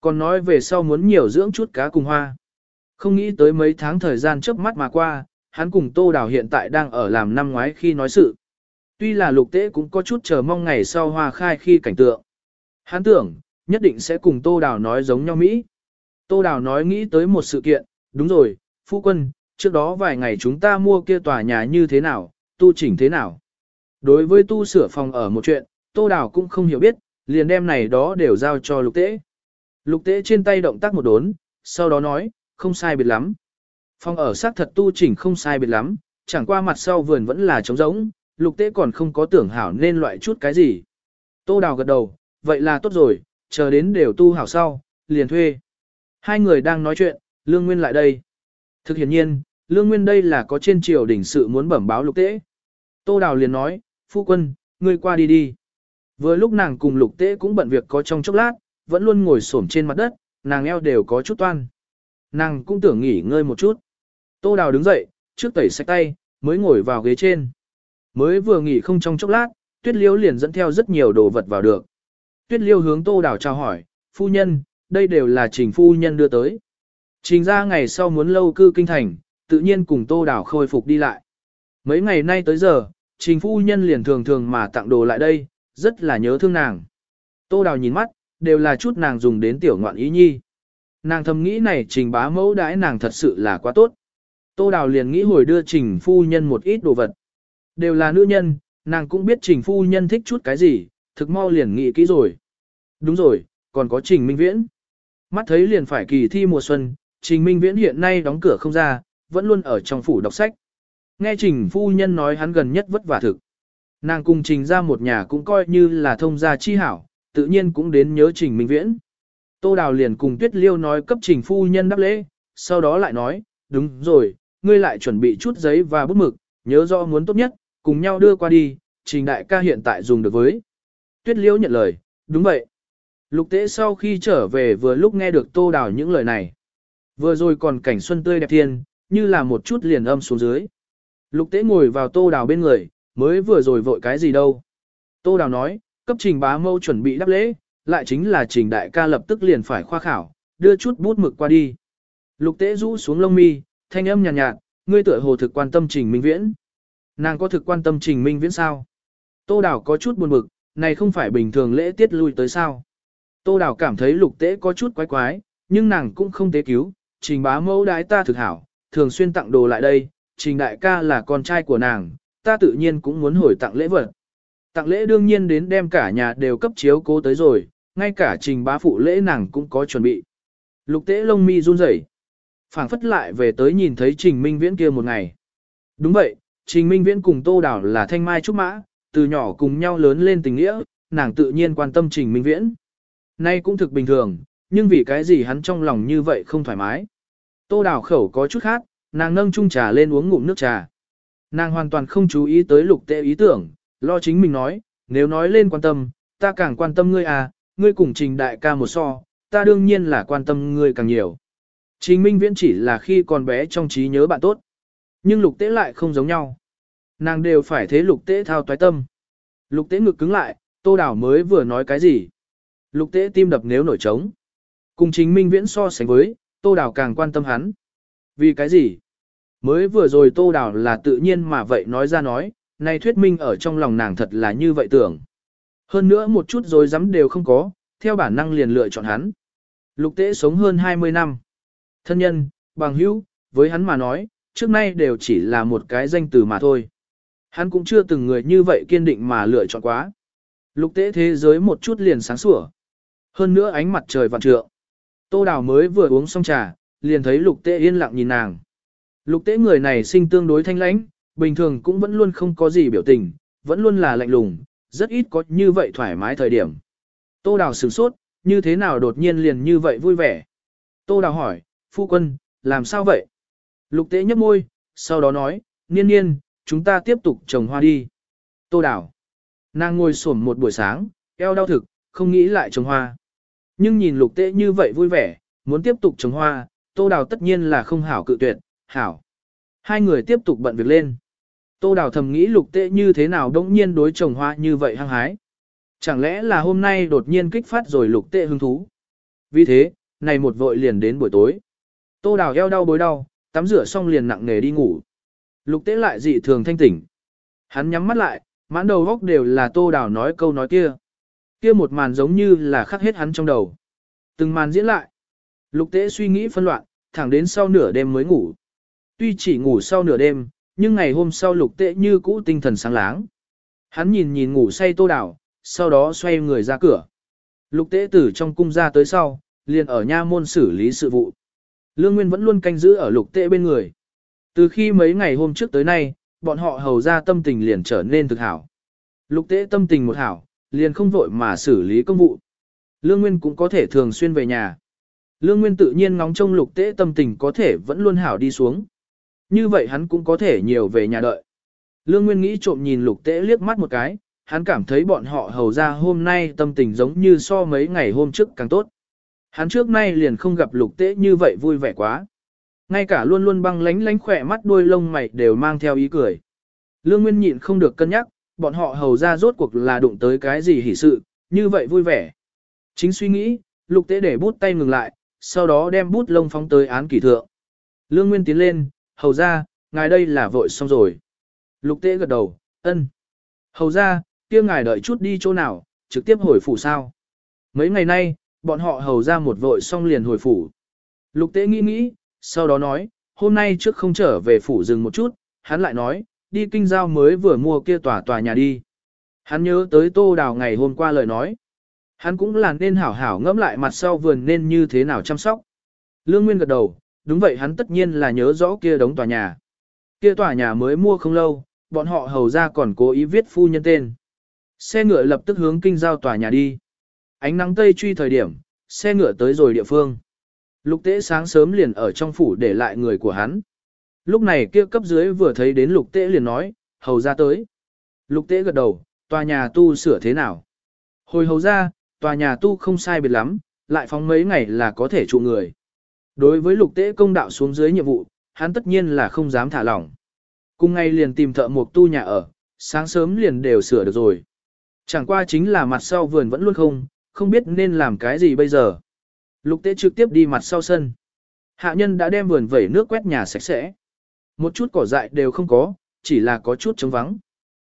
S1: Còn nói về sau muốn nhiều dưỡng chút cá cùng hoa. Không nghĩ tới mấy tháng thời gian trước mắt mà qua, hắn cùng tô đào hiện tại đang ở làm năm ngoái khi nói sự. Tuy là lục tế cũng có chút chờ mong ngày sau hoa khai khi cảnh tượng. Hắn tưởng, nhất định sẽ cùng Tô Đào nói giống nhau Mỹ. Tô Đào nói nghĩ tới một sự kiện, đúng rồi, phu quân, trước đó vài ngày chúng ta mua kia tòa nhà như thế nào, tu chỉnh thế nào. Đối với tu sửa phòng ở một chuyện, Tô Đào cũng không hiểu biết, liền đem này đó đều giao cho lục tế. Lục tế trên tay động tác một đốn, sau đó nói, không sai biệt lắm. Phòng ở xác thật tu chỉnh không sai biệt lắm, chẳng qua mặt sau vườn vẫn là trống rỗng, lục tế còn không có tưởng hảo nên loại chút cái gì. Tô Đào gật đầu, vậy là tốt rồi, chờ đến đều tu hảo sau, liền thuê. Hai người đang nói chuyện, Lương Nguyên lại đây. Thực hiện nhiên, Lương Nguyên đây là có trên triều đỉnh sự muốn bẩm báo lục tế. Tô Đào liền nói, phu quân, ngươi qua đi đi. Vừa lúc nàng cùng lục tế cũng bận việc có trong chốc lát, vẫn luôn ngồi xổm trên mặt đất, nàng eo đều có chút toan. Nàng cũng tưởng nghỉ ngơi một chút. Tô Đào đứng dậy, trước tẩy sạch tay, mới ngồi vào ghế trên. Mới vừa nghỉ không trong chốc lát, tuyết Liêu liền dẫn theo rất nhiều đồ vật vào được. Tuyết liêu hướng tô Đào chào hỏi, phu nhân, đây đều là trình phu nhân đưa tới. Trình ra ngày sau muốn lâu cư kinh thành, tự nhiên cùng tô đảo khôi phục đi lại. Mấy ngày nay tới giờ, trình phu nhân liền thường thường mà tặng đồ lại đây, rất là nhớ thương nàng. Tô đào nhìn mắt, đều là chút nàng dùng đến tiểu ngoạn ý nhi. Nàng thầm nghĩ này trình bá mẫu đãi nàng thật sự là quá tốt. Tô đào liền nghĩ hồi đưa trình phu nhân một ít đồ vật. Đều là nữ nhân, nàng cũng biết trình phu nhân thích chút cái gì, thực mau liền nghĩ kỹ rồi. Đúng rồi, còn có trình minh viễn. Mắt thấy liền phải kỳ thi mùa xuân, trình minh viễn hiện nay đóng cửa không ra, vẫn luôn ở trong phủ đọc sách. Nghe trình phu nhân nói hắn gần nhất vất vả thực. Nàng cùng trình ra một nhà cũng coi như là thông gia chi hảo, tự nhiên cũng đến nhớ trình minh viễn. Tô Đào liền cùng Tuyết Liêu nói cấp trình phu nhân đáp lễ, sau đó lại nói, đúng rồi, ngươi lại chuẩn bị chút giấy và bút mực, nhớ rõ muốn tốt nhất, cùng nhau đưa qua đi, trình đại ca hiện tại dùng được với. Tuyết Liêu nhận lời, đúng vậy. Lục tế sau khi trở về vừa lúc nghe được Tô Đào những lời này. Vừa rồi còn cảnh xuân tươi đẹp thiên, như là một chút liền âm xuống dưới. Lục tế ngồi vào Tô Đào bên người, mới vừa rồi vội cái gì đâu. Tô Đào nói, cấp trình bá mâu chuẩn bị đáp lễ, lại chính là trình đại ca lập tức liền phải khoa khảo, đưa chút bút mực qua đi. Lục tế rũ xuống lông mi, thanh âm nhàn nhạt, nhạt, ngươi tựa hồ thực quan tâm trình minh viễn. Nàng có thực quan tâm trình minh viễn sao? Tô Đào có chút buồn bực, này không phải bình thường lễ tiết lui tới sao? Tô Đào cảm thấy lục tế có chút quái quái, nhưng nàng cũng không tế cứu, trình bá mẫu đái ta thực hảo, thường xuyên tặng đồ lại đây, trình đại ca là con trai của nàng, ta tự nhiên cũng muốn hồi tặng lễ vật. Tặng lễ đương nhiên đến đem cả nhà đều cấp chiếu cố tới rồi, ngay cả trình bá phụ lễ nàng cũng có chuẩn bị. Lục tế lông mi run rẩy, phảng phất lại về tới nhìn thấy trình minh viễn kia một ngày. Đúng vậy, trình minh viễn cùng tô đảo là thanh mai trúc mã, từ nhỏ cùng nhau lớn lên tình nghĩa, nàng tự nhiên quan tâm trình minh viễn. Nay cũng thực bình thường, nhưng vì cái gì hắn trong lòng như vậy không thoải mái. Tô đảo khẩu có chút khác, nàng nâng chung trà lên uống ngụm nước trà. Nàng hoàn toàn không chú ý tới lục tệ ý tưởng, lo chính mình nói, nếu nói lên quan tâm, ta càng quan tâm ngươi à, ngươi cùng trình đại ca một so, ta đương nhiên là quan tâm ngươi càng nhiều. Trình minh viễn chỉ là khi còn bé trong trí nhớ bạn tốt. Nhưng lục tế lại không giống nhau. Nàng đều phải thế lục tế thao toái tâm. Lục tế ngực cứng lại, tô đảo mới vừa nói cái gì. Lục tế tim đập nếu nổi trống. Cùng trình minh viễn so sánh với, tô đảo càng quan tâm hắn. Vì cái gì? Mới vừa rồi tô đào là tự nhiên mà vậy nói ra nói, này thuyết minh ở trong lòng nàng thật là như vậy tưởng. Hơn nữa một chút rồi dám đều không có, theo bản năng liền lựa chọn hắn. Lục tế sống hơn 20 năm. Thân nhân, bằng hữu, với hắn mà nói, trước nay đều chỉ là một cái danh từ mà thôi. Hắn cũng chưa từng người như vậy kiên định mà lựa chọn quá. Lục tế thế giới một chút liền sáng sủa. Hơn nữa ánh mặt trời vạn trượng. Tô Đào mới vừa uống xong trà, liền thấy lục tế yên lặng nhìn nàng. Lục tế người này sinh tương đối thanh lãnh, bình thường cũng vẫn luôn không có gì biểu tình, vẫn luôn là lạnh lùng, rất ít có như vậy thoải mái thời điểm. Tô Đào sửng sốt, như thế nào đột nhiên liền như vậy vui vẻ. Tô Đào hỏi, phu quân, làm sao vậy? Lục tế nhấp môi, sau đó nói, niên niên, chúng ta tiếp tục trồng hoa đi. Tô Đào. Nàng ngồi xổm một buổi sáng, eo đau thực, không nghĩ lại trồng hoa. Nhưng nhìn lục tế như vậy vui vẻ, muốn tiếp tục trồng hoa, Tô Đào tất nhiên là không hảo cự tuyệt, hảo. Hai người tiếp tục bận việc lên. Tô Đào thầm nghĩ lục tệ như thế nào đống nhiên đối chồng hoa như vậy hăng hái. Chẳng lẽ là hôm nay đột nhiên kích phát rồi lục tệ hứng thú. Vì thế, này một vội liền đến buổi tối. Tô Đào eo đau bối đau, tắm rửa xong liền nặng nề đi ngủ. Lục tệ lại dị thường thanh tỉnh. Hắn nhắm mắt lại, mãn đầu góc đều là Tô Đào nói câu nói kia. Kia một màn giống như là khắc hết hắn trong đầu. Từng màn diễn lại. Lục tế suy nghĩ phân loạn, thẳng đến sau nửa đêm mới ngủ. Tuy chỉ ngủ sau nửa đêm, nhưng ngày hôm sau lục tệ như cũ tinh thần sáng láng. Hắn nhìn nhìn ngủ say tô đảo, sau đó xoay người ra cửa. Lục tế tử trong cung ra tới sau, liền ở nha môn xử lý sự vụ. Lương Nguyên vẫn luôn canh giữ ở lục tế bên người. Từ khi mấy ngày hôm trước tới nay, bọn họ hầu ra tâm tình liền trở nên thực hảo. Lục tế tâm tình một hảo, liền không vội mà xử lý công vụ. Lương Nguyên cũng có thể thường xuyên về nhà. Lương Nguyên tự nhiên ngóng trông lục tế tâm tình có thể vẫn luôn hảo đi xuống. Như vậy hắn cũng có thể nhiều về nhà đợi. Lương Nguyên nghĩ trộm nhìn lục tế liếc mắt một cái, hắn cảm thấy bọn họ hầu ra hôm nay tâm tình giống như so mấy ngày hôm trước càng tốt. Hắn trước nay liền không gặp lục tế như vậy vui vẻ quá. Ngay cả luôn luôn băng lánh lánh khỏe mắt đuôi lông mày đều mang theo ý cười. Lương Nguyên nhịn không được cân nhắc, bọn họ hầu ra rốt cuộc là đụng tới cái gì hỉ sự, như vậy vui vẻ, Chính suy nghĩ, lục tế để bút tay ngừng lại, sau đó đem bút lông phóng tới án kỷ thượng. Lương Nguyên tiến lên, hầu ra, ngài đây là vội xong rồi. Lục tế gật đầu, ân. Hầu ra, kia ngài đợi chút đi chỗ nào, trực tiếp hồi phủ sao. Mấy ngày nay, bọn họ hầu ra một vội xong liền hồi phủ. Lục tế nghĩ nghĩ, sau đó nói, hôm nay trước không trở về phủ dừng một chút, hắn lại nói, đi kinh giao mới vừa mua kia tòa tòa nhà đi. Hắn nhớ tới tô đào ngày hôm qua lời nói. Hắn cũng là nên hảo hảo ngẫm lại mặt sau vườn nên như thế nào chăm sóc. Lương Nguyên gật đầu, đúng vậy hắn tất nhiên là nhớ rõ kia đống tòa nhà. Kia tòa nhà mới mua không lâu, bọn họ hầu ra còn cố ý viết phu nhân tên. Xe ngựa lập tức hướng kinh giao tòa nhà đi. Ánh nắng tây truy thời điểm, xe ngựa tới rồi địa phương. Lục tế sáng sớm liền ở trong phủ để lại người của hắn. Lúc này kia cấp dưới vừa thấy đến lục tế liền nói, hầu ra tới. Lục tế gật đầu, tòa nhà tu sửa thế nào? Hồi hầu ra, tòa nhà tu không sai biệt lắm, lại phóng mấy ngày là có thể trụ người. Đối với lục tế công đạo xuống dưới nhiệm vụ, hắn tất nhiên là không dám thả lỏng. Cùng ngay liền tìm thợ mộc tu nhà ở, sáng sớm liền đều sửa được rồi. Chẳng qua chính là mặt sau vườn vẫn luôn không, không biết nên làm cái gì bây giờ. Lục tế trực tiếp đi mặt sau sân. Hạ nhân đã đem vườn vẩy nước quét nhà sạch sẽ. Một chút cỏ dại đều không có, chỉ là có chút trống vắng.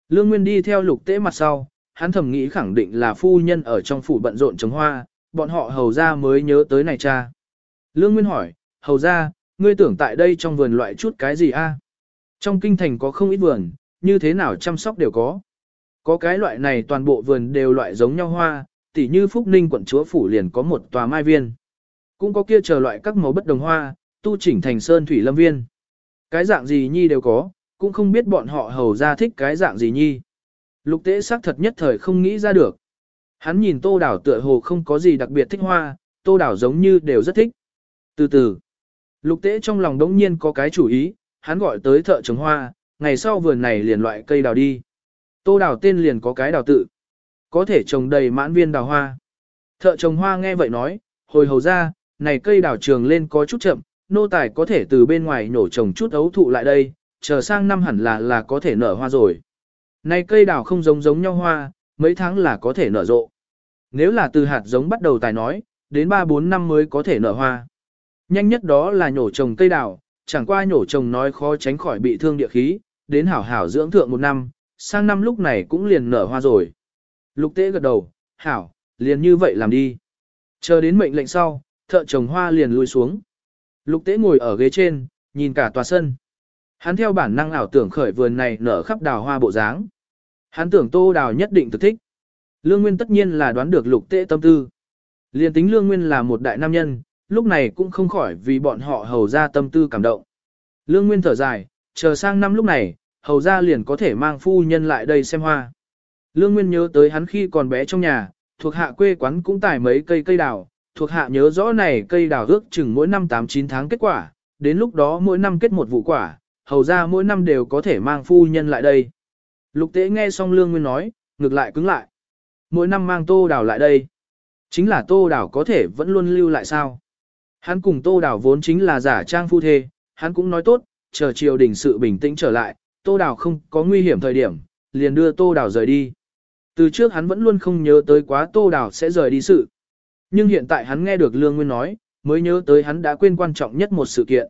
S1: Lương Nguyên đi theo lục tế mặt sau, hắn thầm nghĩ khẳng định là phu nhân ở trong phủ bận rộn trồng hoa, bọn họ hầu ra mới nhớ tới này cha. Lương Nguyên hỏi, hầu ra, ngươi tưởng tại đây trong vườn loại chút cái gì a? Trong kinh thành có không ít vườn, như thế nào chăm sóc đều có. Có cái loại này toàn bộ vườn đều loại giống nhau hoa, tỉ như Phúc Ninh quận chúa phủ liền có một tòa mai viên. Cũng có kia chờ loại các màu bất đồng hoa, tu chỉnh thành sơn thủy lâm viên. Cái dạng gì nhi đều có, cũng không biết bọn họ hầu ra thích cái dạng gì nhi. Lục tế xác thật nhất thời không nghĩ ra được. Hắn nhìn tô đảo tựa hồ không có gì đặc biệt thích hoa, tô đảo giống như đều rất thích. Từ từ, lục tế trong lòng đống nhiên có cái chủ ý, hắn gọi tới thợ trồng hoa, ngày sau vườn này liền loại cây đào đi. Tô đào tên liền có cái đào tự. Có thể trồng đầy mãn viên đào hoa. Thợ trồng hoa nghe vậy nói, hồi hầu ra, này cây đào trường lên có chút chậm, nô tài có thể từ bên ngoài nổ trồng chút ấu thụ lại đây, chờ sang năm hẳn là là có thể nở hoa rồi. Này cây đào không giống giống nhau hoa, mấy tháng là có thể nở rộ. Nếu là từ hạt giống bắt đầu tài nói, đến 3-4 năm mới có thể nở hoa. Nhanh nhất đó là nhổ trồng cây đào, chẳng qua nhổ trồng nói khó tránh khỏi bị thương địa khí, đến hảo hảo dưỡng thượng một năm, sang năm lúc này cũng liền nở hoa rồi. Lục tế gật đầu, hảo, liền như vậy làm đi. Chờ đến mệnh lệnh sau, thợ trồng hoa liền lui xuống. Lục tế ngồi ở ghế trên, nhìn cả tòa sân. Hắn theo bản năng ảo tưởng khởi vườn này nở khắp đào hoa bộ dáng. Hắn tưởng tô đào nhất định thực thích. Lương Nguyên tất nhiên là đoán được lục tệ tâm tư. Liên tính Lương Nguyên là một đại nam nhân, lúc này cũng không khỏi vì bọn họ hầu ra tâm tư cảm động. Lương Nguyên thở dài, chờ sang năm lúc này, hầu ra liền có thể mang phu nhân lại đây xem hoa. Lương Nguyên nhớ tới hắn khi còn bé trong nhà, thuộc hạ quê quán cũng tải mấy cây cây đào, thuộc hạ nhớ rõ này cây đào ước chừng mỗi năm 8-9 tháng kết quả, đến lúc đó mỗi năm kết một vụ quả, hầu ra mỗi năm đều có thể mang phu nhân lại đây. Lục tế nghe xong Lương Nguyên nói, ngược lại cứng lại. Mỗi năm mang tô đào lại đây. Chính là tô đào có thể vẫn luôn lưu lại sao? Hắn cùng tô đào vốn chính là giả trang phu thê, hắn cũng nói tốt, chờ triều đình sự bình tĩnh trở lại, tô đào không có nguy hiểm thời điểm, liền đưa tô đào rời đi. Từ trước hắn vẫn luôn không nhớ tới quá tô đào sẽ rời đi sự. Nhưng hiện tại hắn nghe được Lương Nguyên nói, mới nhớ tới hắn đã quên quan trọng nhất một sự kiện.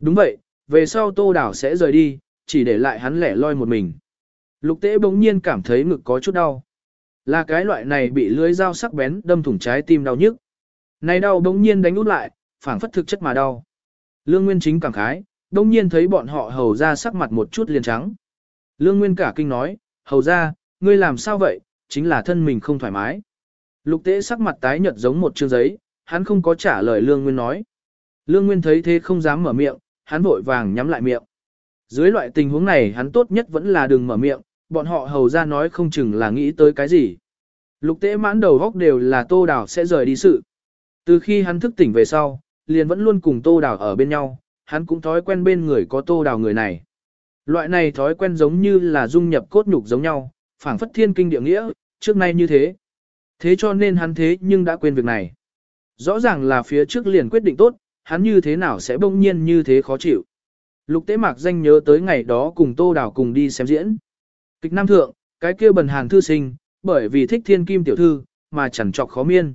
S1: Đúng vậy, về sau tô đào sẽ rời đi, chỉ để lại hắn lẻ loi một mình. Lục tế bỗng nhiên cảm thấy ngực có chút đau. Là cái loại này bị lưới dao sắc bén đâm thủng trái tim đau nhức. Này đau bỗng nhiên đánh út lại, phảng phất thực chất mà đau. Lương Nguyên chính cảm khái, bỗng nhiên thấy bọn họ hầu ra sắc mặt một chút liền trắng. Lương Nguyên cả kinh nói, hầu ra, ngươi làm sao vậy, chính là thân mình không thoải mái. Lục tế sắc mặt tái nhợt giống một chương giấy, hắn không có trả lời Lương Nguyên nói. Lương Nguyên thấy thế không dám mở miệng, hắn vội vàng nhắm lại miệng. Dưới loại tình huống này hắn tốt nhất vẫn là đừng mở miệng, bọn họ hầu ra nói không chừng là nghĩ tới cái gì. Lục tế mãn đầu góc đều là tô đảo sẽ rời đi sự. Từ khi hắn thức tỉnh về sau, liền vẫn luôn cùng tô đảo ở bên nhau, hắn cũng thói quen bên người có tô đảo người này. Loại này thói quen giống như là dung nhập cốt nhục giống nhau, phảng phất thiên kinh địa nghĩa, trước nay như thế. Thế cho nên hắn thế nhưng đã quên việc này. Rõ ràng là phía trước liền quyết định tốt, hắn như thế nào sẽ bỗng nhiên như thế khó chịu. Lục tế mạc danh nhớ tới ngày đó cùng tô đảo cùng đi xem diễn. Kịch Nam Thượng, cái kia bần hàn thư sinh, bởi vì thích thiên kim tiểu thư, mà chẳng trọc khó miên.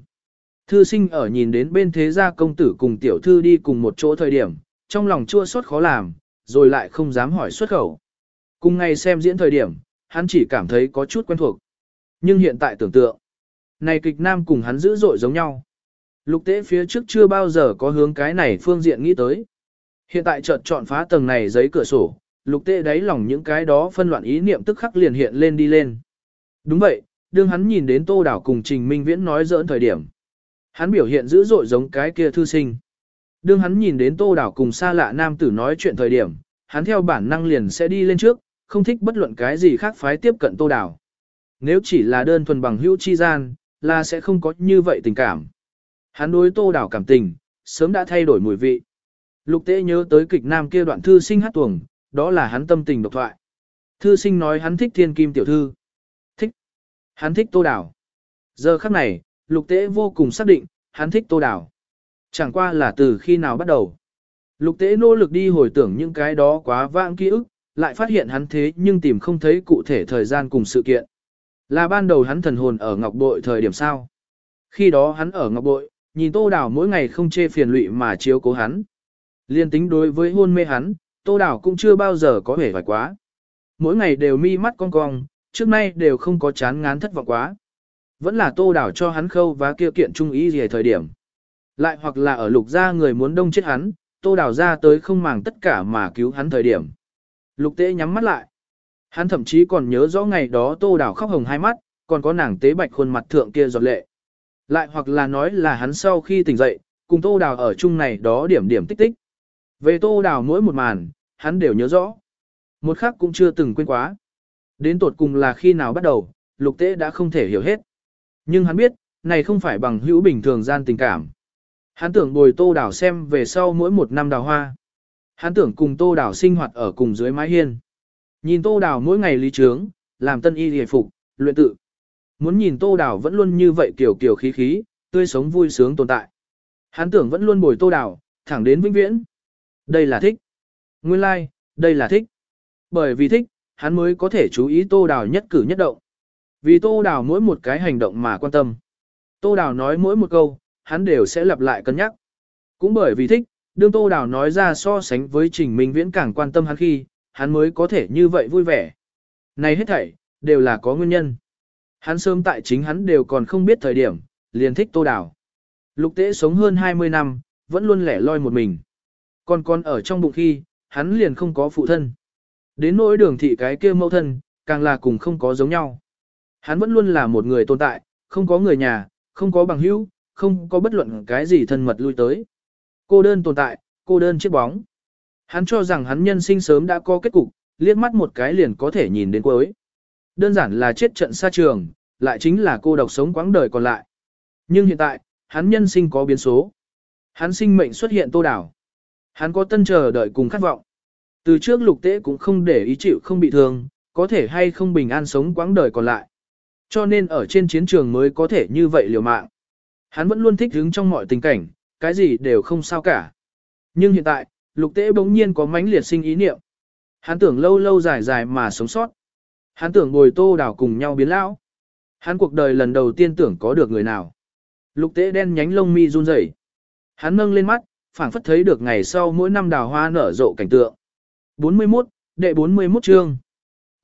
S1: Thư sinh ở nhìn đến bên thế gia công tử cùng tiểu thư đi cùng một chỗ thời điểm, trong lòng chua xót khó làm, rồi lại không dám hỏi xuất khẩu. Cùng ngày xem diễn thời điểm, hắn chỉ cảm thấy có chút quen thuộc. Nhưng hiện tại tưởng tượng, này kịch nam cùng hắn dữ dội giống nhau. Lục tế phía trước chưa bao giờ có hướng cái này phương diện nghĩ tới. Hiện tại chợt chọn phá tầng này giấy cửa sổ, lục tế đáy lòng những cái đó phân loạn ý niệm tức khắc liền hiện lên đi lên. Đúng vậy, đương hắn nhìn đến tô đảo cùng Trình Minh Viễn nói dỡn thời điểm. Hắn biểu hiện dữ dội giống cái kia thư sinh. Đương hắn nhìn đến tô đảo cùng xa lạ nam tử nói chuyện thời điểm, hắn theo bản năng liền sẽ đi lên trước, không thích bất luận cái gì khác phái tiếp cận tô đảo. Nếu chỉ là đơn thuần bằng hữu chi gian, là sẽ không có như vậy tình cảm. Hắn đối tô đảo cảm tình, sớm đã thay đổi mùi vị. Lục tế nhớ tới kịch nam kia đoạn thư sinh hát tuồng, đó là hắn tâm tình độc thoại. Thư sinh nói hắn thích thiên kim tiểu thư. Thích. Hắn thích tô đảo. Giờ khắc này, lục tế vô cùng xác định, hắn thích tô đảo. Chẳng qua là từ khi nào bắt đầu. Lục tế nỗ lực đi hồi tưởng những cái đó quá vãng ký ức, lại phát hiện hắn thế nhưng tìm không thấy cụ thể thời gian cùng sự kiện. Là ban đầu hắn thần hồn ở Ngọc Bội thời điểm sao. Khi đó hắn ở Ngọc Bội, nhìn Tô Đào mỗi ngày không chê phiền lụy mà chiếu cố hắn. Liên tính đối với hôn mê hắn, Tô Đào cũng chưa bao giờ có vẻ vải quá. Mỗi ngày đều mi mắt cong cong, trước nay đều không có chán ngán thất vọng quá. Vẫn là Tô Đào cho hắn khâu và kia kiện trung ý gì thời điểm. Lại hoặc là ở lục gia người muốn đông chết hắn, Tô Đào ra tới không màng tất cả mà cứu hắn thời điểm. Lục tế nhắm mắt lại. Hắn thậm chí còn nhớ rõ ngày đó Tô Đào khóc hồng hai mắt, còn có nàng tế bạch khuôn mặt thượng kia giọt lệ. Lại hoặc là nói là hắn sau khi tỉnh dậy, cùng Tô Đào ở chung này đó điểm điểm tích tích. Về Tô Đào mỗi một màn, hắn đều nhớ rõ. Một khắc cũng chưa từng quên quá. Đến tột cùng là khi nào bắt đầu, lục tế đã không thể hiểu hết. Nhưng hắn biết, này không phải bằng hữu bình thường gian tình cảm. Hắn tưởng bồi Tô Đào xem về sau mỗi một năm đào hoa. Hắn tưởng cùng Tô Đào sinh hoạt ở cùng dưới mái hiên. Nhìn Tô Đào mỗi ngày lý trướng, làm tân y hề phục, luyện tự. Muốn nhìn Tô Đào vẫn luôn như vậy kiểu kiểu khí khí, tươi sống vui sướng tồn tại. Hắn tưởng vẫn luôn bồi Tô Đào, thẳng đến vĩnh viễn. Đây là thích. Nguyên lai, like, đây là thích. Bởi vì thích, hắn mới có thể chú ý Tô Đào nhất cử nhất động. Vì Tô Đào mỗi một cái hành động mà quan tâm. Tô Đào nói mỗi một câu, hắn đều sẽ lặp lại cân nhắc. Cũng bởi vì thích, đương Tô Đào nói ra so sánh với Trình Minh Viễn càng quan tâm hắn khi, hắn mới có thể như vậy vui vẻ. Này hết thảy, đều là có nguyên nhân. Hắn sớm tại chính hắn đều còn không biết thời điểm, liền thích Tô Đào. Lục tế sống hơn 20 năm, vẫn luôn lẻ loi một mình. Còn con ở trong bụng khi, hắn liền không có phụ thân. Đến nỗi đường thị cái kia mẫu thân, càng là cùng không có giống nhau. Hắn vẫn luôn là một người tồn tại, không có người nhà, không có bằng hữu, không có bất luận cái gì thân mật lui tới. Cô đơn tồn tại, cô đơn chiếc bóng. Hắn cho rằng hắn nhân sinh sớm đã có kết cục, liếc mắt một cái liền có thể nhìn đến cuối. Đơn giản là chết trận xa trường, lại chính là cô độc sống quãng đời còn lại. Nhưng hiện tại, hắn nhân sinh có biến số. Hắn sinh mệnh xuất hiện tô đảo. Hắn có tân chờ đợi cùng khát vọng. Từ trước lục tế cũng không để ý chịu không bị thương, có thể hay không bình an sống quãng đời còn lại. Cho nên ở trên chiến trường mới có thể như vậy liều mạng. Hắn vẫn luôn thích hứng trong mọi tình cảnh, cái gì đều không sao cả. Nhưng hiện tại, lục tế bỗng nhiên có mãnh liệt sinh ý niệm. Hắn tưởng lâu lâu dài dài mà sống sót. Hắn tưởng bồi tô đảo cùng nhau biến lão. Hắn cuộc đời lần đầu tiên tưởng có được người nào. Lục tế đen nhánh lông mi run rẩy. Hắn nâng lên mắt, phảng phất thấy được ngày sau mỗi năm đào hoa nở rộ cảnh tượng. 41, đệ 41 chương.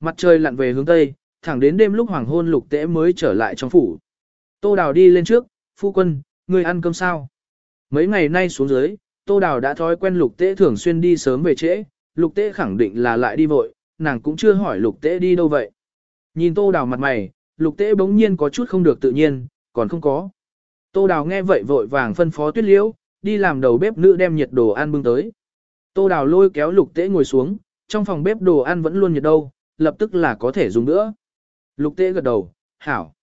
S1: Mặt trời lặn về hướng tây, thẳng đến đêm lúc hoàng hôn lục tế mới trở lại trong phủ. Tô đào đi lên trước, phu quân, người ăn cơm sao? Mấy ngày nay xuống dưới, Tô Đào đã thói quen Lục Tế thường xuyên đi sớm về trễ, Lục Tế khẳng định là lại đi vội, nàng cũng chưa hỏi Lục Tế đi đâu vậy. Nhìn Tô Đào mặt mày, Lục Tế bỗng nhiên có chút không được tự nhiên, còn không có. Tô Đào nghe vậy vội vàng phân phó Tuyết Liễu, đi làm đầu bếp nữ đem nhiệt đồ ăn bưng tới. Tô Đào lôi kéo Lục Tế ngồi xuống, trong phòng bếp đồ ăn vẫn luôn nhiệt đâu, lập tức là có thể dùng nữa. Lục Tế gật đầu, hảo.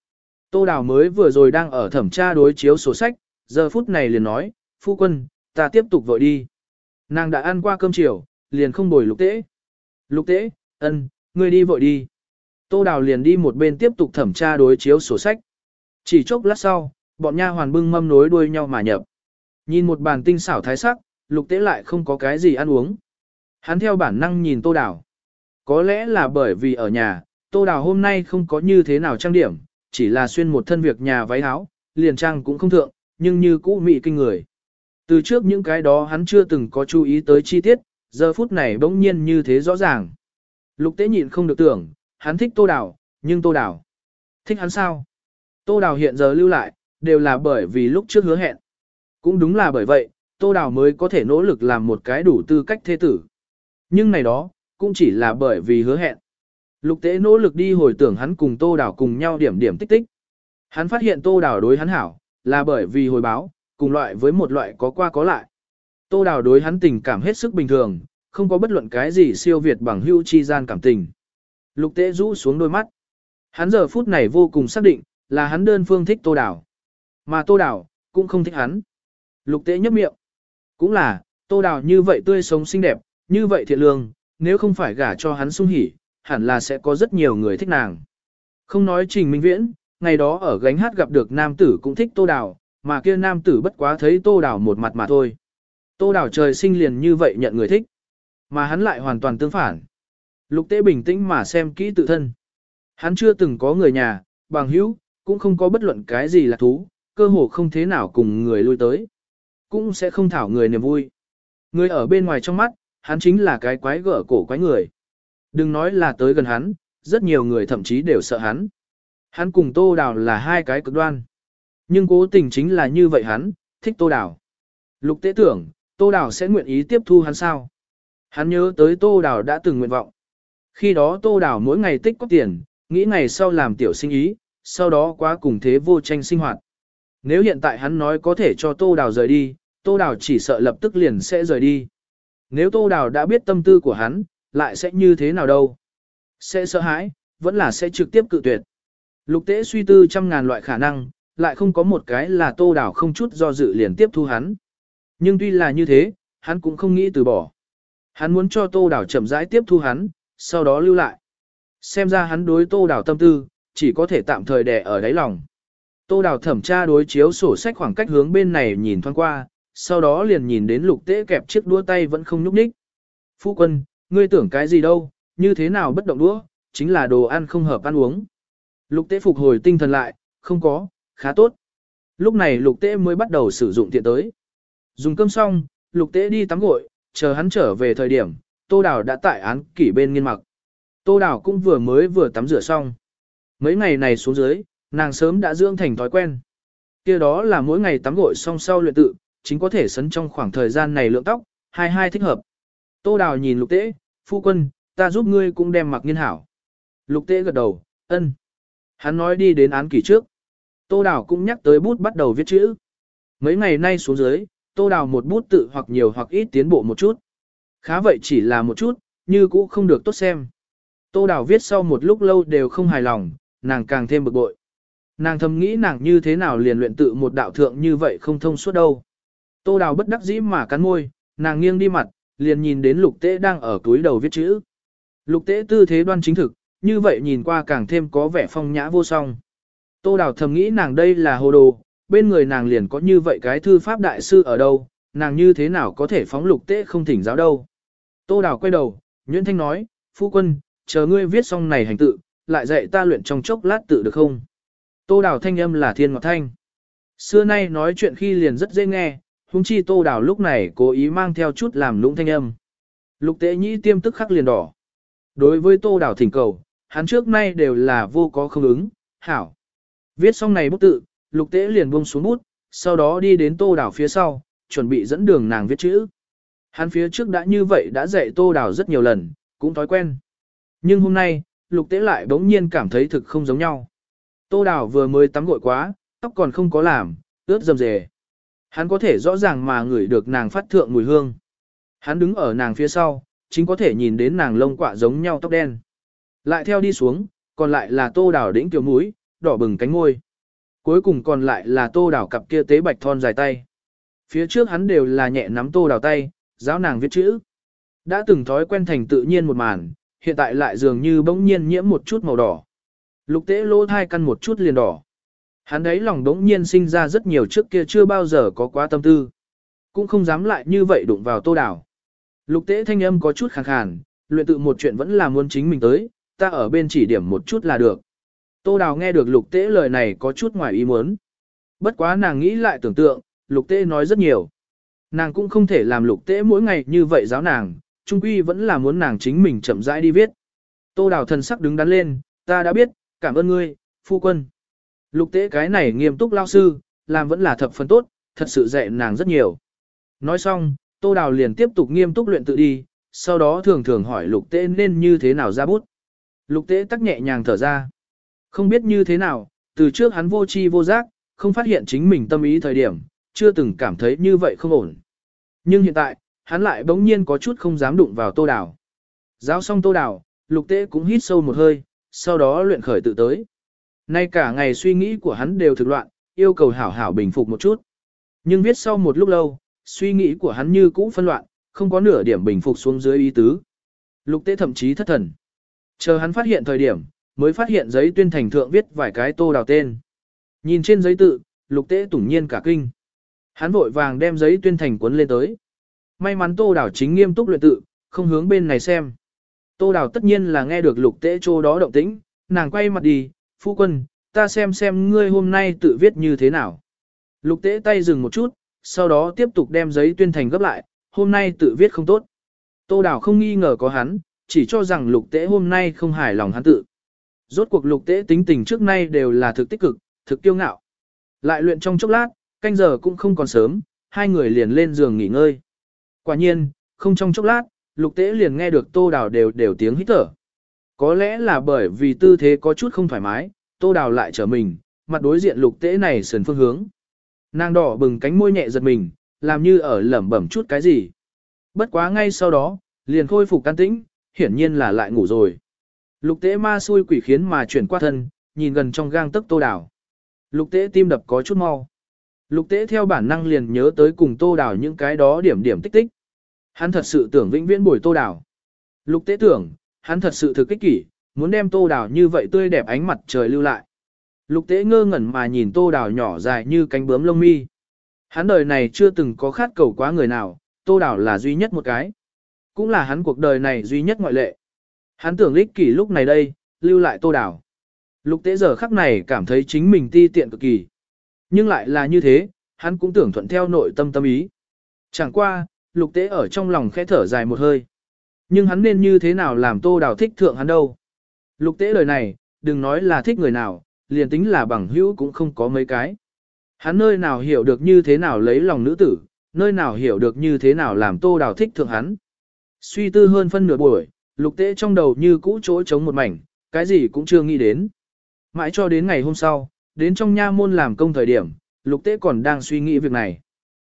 S1: Tô Đào mới vừa rồi đang ở thẩm tra đối chiếu sổ sách, giờ phút này liền nói, phu quân, ta tiếp tục vội đi. Nàng đã ăn qua cơm chiều, liền không bồi lục tế. Lục tế, ân, ngươi đi vội đi. Tô Đào liền đi một bên tiếp tục thẩm tra đối chiếu sổ sách. Chỉ chốc lát sau, bọn nha hoàn bưng mâm nối đuôi nhau mà nhập. Nhìn một bàn tinh xảo thái sắc, lục tế lại không có cái gì ăn uống. Hắn theo bản năng nhìn Tô Đào. Có lẽ là bởi vì ở nhà, Tô Đào hôm nay không có như thế nào trang điểm, chỉ là xuyên một thân việc nhà váy áo, liền trang cũng không thượng, nhưng như cũ mị kinh người. Từ trước những cái đó hắn chưa từng có chú ý tới chi tiết, giờ phút này bỗng nhiên như thế rõ ràng. Lục tế nhịn không được tưởng, hắn thích tô đào, nhưng tô đào. Thích hắn sao? Tô đào hiện giờ lưu lại, đều là bởi vì lúc trước hứa hẹn. Cũng đúng là bởi vậy, tô đào mới có thể nỗ lực làm một cái đủ tư cách thế tử. Nhưng này đó, cũng chỉ là bởi vì hứa hẹn. Lục tế nỗ lực đi hồi tưởng hắn cùng tô đào cùng nhau điểm điểm tích tích. Hắn phát hiện tô đào đối hắn hảo, là bởi vì hồi báo, cùng loại với một loại có qua có lại. Tô đào đối hắn tình cảm hết sức bình thường, không có bất luận cái gì siêu việt bằng hưu chi gian cảm tình. Lục tế rũ xuống đôi mắt. Hắn giờ phút này vô cùng xác định, là hắn đơn phương thích tô đào. Mà tô đào, cũng không thích hắn. Lục tế nhấp miệng. Cũng là, tô đào như vậy tươi sống xinh đẹp, như vậy thiện lương, nếu không phải gả cho hắn sung hỉ, hẳn là sẽ có rất nhiều người thích nàng. Không nói trình minh viễn, ngày đó ở gánh hát gặp được nam tử cũng thích tô đào, mà kia nam tử bất quá thấy tô đào một mặt mà thôi. Tô đào trời sinh liền như vậy nhận người thích, mà hắn lại hoàn toàn tương phản. Lục tế bình tĩnh mà xem kỹ tự thân. Hắn chưa từng có người nhà, bằng hữu, cũng không có bất luận cái gì là thú, cơ hồ không thế nào cùng người lui tới. Cũng sẽ không thảo người niềm vui. Người ở bên ngoài trong mắt, hắn chính là cái quái gở cổ quái người. Đừng nói là tới gần hắn, rất nhiều người thậm chí đều sợ hắn. Hắn cùng Tô Đào là hai cái cực đoan. Nhưng cố tình chính là như vậy hắn, thích Tô Đào. Lục tế tưởng, Tô Đào sẽ nguyện ý tiếp thu hắn sao? Hắn nhớ tới Tô Đào đã từng nguyện vọng. Khi đó Tô Đào mỗi ngày tích có tiền, nghĩ ngày sau làm tiểu sinh ý, sau đó quá cùng thế vô tranh sinh hoạt. Nếu hiện tại hắn nói có thể cho Tô Đào rời đi, Tô Đào chỉ sợ lập tức liền sẽ rời đi. Nếu Tô Đào đã biết tâm tư của hắn, lại sẽ như thế nào đâu? Sẽ sợ hãi, vẫn là sẽ trực tiếp cự tuyệt. Lục tế suy tư trăm ngàn loại khả năng, lại không có một cái là Tô Đào không chút do dự liền tiếp thu hắn. Nhưng tuy là như thế, hắn cũng không nghĩ từ bỏ. Hắn muốn cho Tô Đào chậm rãi tiếp thu hắn, sau đó lưu lại. Xem ra hắn đối Tô Đào tâm tư, chỉ có thể tạm thời đè ở đáy lòng. Tô Đào thẩm tra đối chiếu sổ sách khoảng cách hướng bên này nhìn thoáng qua, sau đó liền nhìn đến lục tế kẹp chiếc đũa tay vẫn không nhúc nhích. Phu quân, ngươi tưởng cái gì đâu, như thế nào bất động đũa, chính là đồ ăn không hợp ăn uống. Lục tế phục hồi tinh thần lại, không có, khá tốt. Lúc này lục tế mới bắt đầu sử dụng tiện tới. Dùng cơm xong, lục tế đi tắm gội, chờ hắn trở về thời điểm, tô đào đã tại án kỷ bên nghiên mặc. Tô đào cũng vừa mới vừa tắm rửa xong. Mấy ngày này xuống dưới, nàng sớm đã dưỡng thành thói quen. kia đó là mỗi ngày tắm gội xong sau luyện tự, chính có thể sấn trong khoảng thời gian này lượng tóc, hai hai thích hợp. Tô đào nhìn lục tế, phu quân, ta giúp ngươi cũng đem mặc nghiên hảo. Lục tế gật đầu, ân. Hắn nói đi đến án kỷ trước. Tô đào cũng nhắc tới bút bắt đầu viết chữ. Mấy ngày nay xuống dưới, tô đào một bút tự hoặc nhiều hoặc ít tiến bộ một chút. Khá vậy chỉ là một chút, như cũ không được tốt xem. Tô đào viết sau một lúc lâu đều không hài lòng, nàng càng thêm bực bội. Nàng thầm nghĩ nàng như thế nào liền luyện tự một đạo thượng như vậy không thông suốt đâu. Tô đào bất đắc dĩ mà cắn môi, nàng nghiêng đi mặt, liền nhìn đến lục tế đang ở túi đầu viết chữ. Lục tế tư thế đoan chính thực, như vậy nhìn qua càng thêm có vẻ phong nhã vô song. Tô đào thầm nghĩ nàng đây là hồ đồ, bên người nàng liền có như vậy cái thư pháp đại sư ở đâu, nàng như thế nào có thể phóng lục tế không thỉnh giáo đâu. Tô đào quay đầu, Nguyễn Thanh nói, phu quân, chờ ngươi viết xong này hành tự, lại dạy ta luyện trong chốc lát tự được không? Tô đào thanh âm là thiên ngọt thanh. Xưa nay nói chuyện khi liền rất dễ nghe, huống chi tô đào lúc này cố ý mang theo chút làm lũng thanh âm. Lục tế nhĩ tiêm tức khắc liền đỏ. Đối với tô đào thỉnh cầu, hắn trước nay đều là vô có không ứng, hảo. Viết xong này bút tự, lục tế liền buông xuống bút, sau đó đi đến tô đào phía sau, chuẩn bị dẫn đường nàng viết chữ. Hắn phía trước đã như vậy đã dạy tô đào rất nhiều lần, cũng thói quen. Nhưng hôm nay, lục tế lại bỗng nhiên cảm thấy thực không giống nhau. Tô đào vừa mới tắm gội quá, tóc còn không có làm, ướt dầm dề. Hắn có thể rõ ràng mà ngửi được nàng phát thượng mùi hương. Hắn đứng ở nàng phía sau, chính có thể nhìn đến nàng lông quạ giống nhau tóc đen. Lại theo đi xuống, còn lại là tô đào đĩnh kiểu mũi, đỏ bừng cánh ngôi. Cuối cùng còn lại là tô đào cặp kia tế bạch thon dài tay. Phía trước hắn đều là nhẹ nắm tô đào tay, giáo nàng viết chữ. Đã từng thói quen thành tự nhiên một màn, hiện tại lại dường như bỗng nhiên nhiễm một chút màu đỏ. Lục tế lỗ thai căn một chút liền đỏ. Hắn đấy lòng đống nhiên sinh ra rất nhiều trước kia chưa bao giờ có quá tâm tư. Cũng không dám lại như vậy đụng vào tô đảo. Lục tế thanh âm có chút khàn khàn, luyện tự một chuyện vẫn là muốn chính mình tới, ta ở bên chỉ điểm một chút là được. Tô đào nghe được lục tế lời này có chút ngoài ý muốn. Bất quá nàng nghĩ lại tưởng tượng, lục tế nói rất nhiều. Nàng cũng không thể làm lục tế mỗi ngày như vậy giáo nàng, trung quy vẫn là muốn nàng chính mình chậm rãi đi viết. Tô đào thần sắc đứng đắn lên, ta đã biết, cảm ơn ngươi, phu quân. Lục tế cái này nghiêm túc lao sư, làm vẫn là thập phần tốt, thật sự dạy nàng rất nhiều. Nói xong, tô đào liền tiếp tục nghiêm túc luyện tự đi, sau đó thường thường hỏi lục tế nên như thế nào ra bút. Lục tế tắc nhẹ nhàng thở ra. Không biết như thế nào, từ trước hắn vô chi vô giác, không phát hiện chính mình tâm ý thời điểm, chưa từng cảm thấy như vậy không ổn. Nhưng hiện tại, hắn lại bỗng nhiên có chút không dám đụng vào tô đào. Giáo xong tô đào, lục tế cũng hít sâu một hơi, sau đó luyện khởi tự tới. Nay cả ngày suy nghĩ của hắn đều thực loạn, yêu cầu hảo hảo bình phục một chút. Nhưng viết sau một lúc lâu, suy nghĩ của hắn như cũ phân loạn, không có nửa điểm bình phục xuống dưới ý tứ. Lục tế thậm chí thất thần. Chờ hắn phát hiện thời điểm, mới phát hiện giấy tuyên thành thượng viết vài cái tô đào tên. Nhìn trên giấy tự, lục tế tủng nhiên cả kinh. Hắn vội vàng đem giấy tuyên thành cuốn lên tới. May mắn tô đào chính nghiêm túc luyện tự, không hướng bên này xem. Tô đào tất nhiên là nghe được lục tế chỗ đó động tĩnh, nàng quay mặt đi, phu quân, ta xem xem ngươi hôm nay tự viết như thế nào. Lục tế tay dừng một chút, sau đó tiếp tục đem giấy tuyên thành gấp lại, hôm nay tự viết không tốt. Tô đào không nghi ngờ có hắn, chỉ cho rằng lục tế hôm nay không hài lòng hắn tự. Rốt cuộc lục tế tính tình trước nay đều là thực tích cực, thực kiêu ngạo. Lại luyện trong chốc lát, canh giờ cũng không còn sớm, hai người liền lên giường nghỉ ngơi. Quả nhiên, không trong chốc lát, lục tế liền nghe được tô đào đều đều tiếng hít thở. Có lẽ là bởi vì tư thế có chút không thoải mái, tô đào lại trở mình, mặt đối diện lục tế này sườn phương hướng. Nàng đỏ bừng cánh môi nhẹ giật mình, làm như ở lẩm bẩm chút cái gì. Bất quá ngay sau đó, liền khôi phục can tĩnh, hiển nhiên là lại ngủ rồi. Lục tế ma xui quỷ khiến mà chuyển qua thân, nhìn gần trong gang tấc tô đào. Lục tế tim đập có chút mau. Lục tế theo bản năng liền nhớ tới cùng tô đào những cái đó điểm điểm tích tích. Hắn thật sự tưởng vĩnh viễn bồi tô đào. Lục tế tưởng, hắn thật sự thực kích kỷ, muốn đem tô đào như vậy tươi đẹp ánh mặt trời lưu lại. Lục tế ngơ ngẩn mà nhìn tô đào nhỏ dài như cánh bướm lông mi. Hắn đời này chưa từng có khát cầu quá người nào, tô đào là duy nhất một cái. Cũng là hắn cuộc đời này duy nhất ngoại lệ. Hắn tưởng lích kỷ lúc này đây, lưu lại tô đào. Lục tế giờ khắc này cảm thấy chính mình ti tiện cực kỳ. Nhưng lại là như thế, hắn cũng tưởng thuận theo nội tâm tâm ý. Chẳng qua, lục tế ở trong lòng khẽ thở dài một hơi. Nhưng hắn nên như thế nào làm tô đào thích thượng hắn đâu. Lục tế lời này, đừng nói là thích người nào, liền tính là bằng hữu cũng không có mấy cái. Hắn nơi nào hiểu được như thế nào lấy lòng nữ tử, nơi nào hiểu được như thế nào làm tô đào thích thượng hắn. Suy tư hơn phân nửa buổi, lục tế trong đầu như cũ chỗ trống một mảnh, cái gì cũng chưa nghĩ đến. Mãi cho đến ngày hôm sau, đến trong nha môn làm công thời điểm, lục tế còn đang suy nghĩ việc này.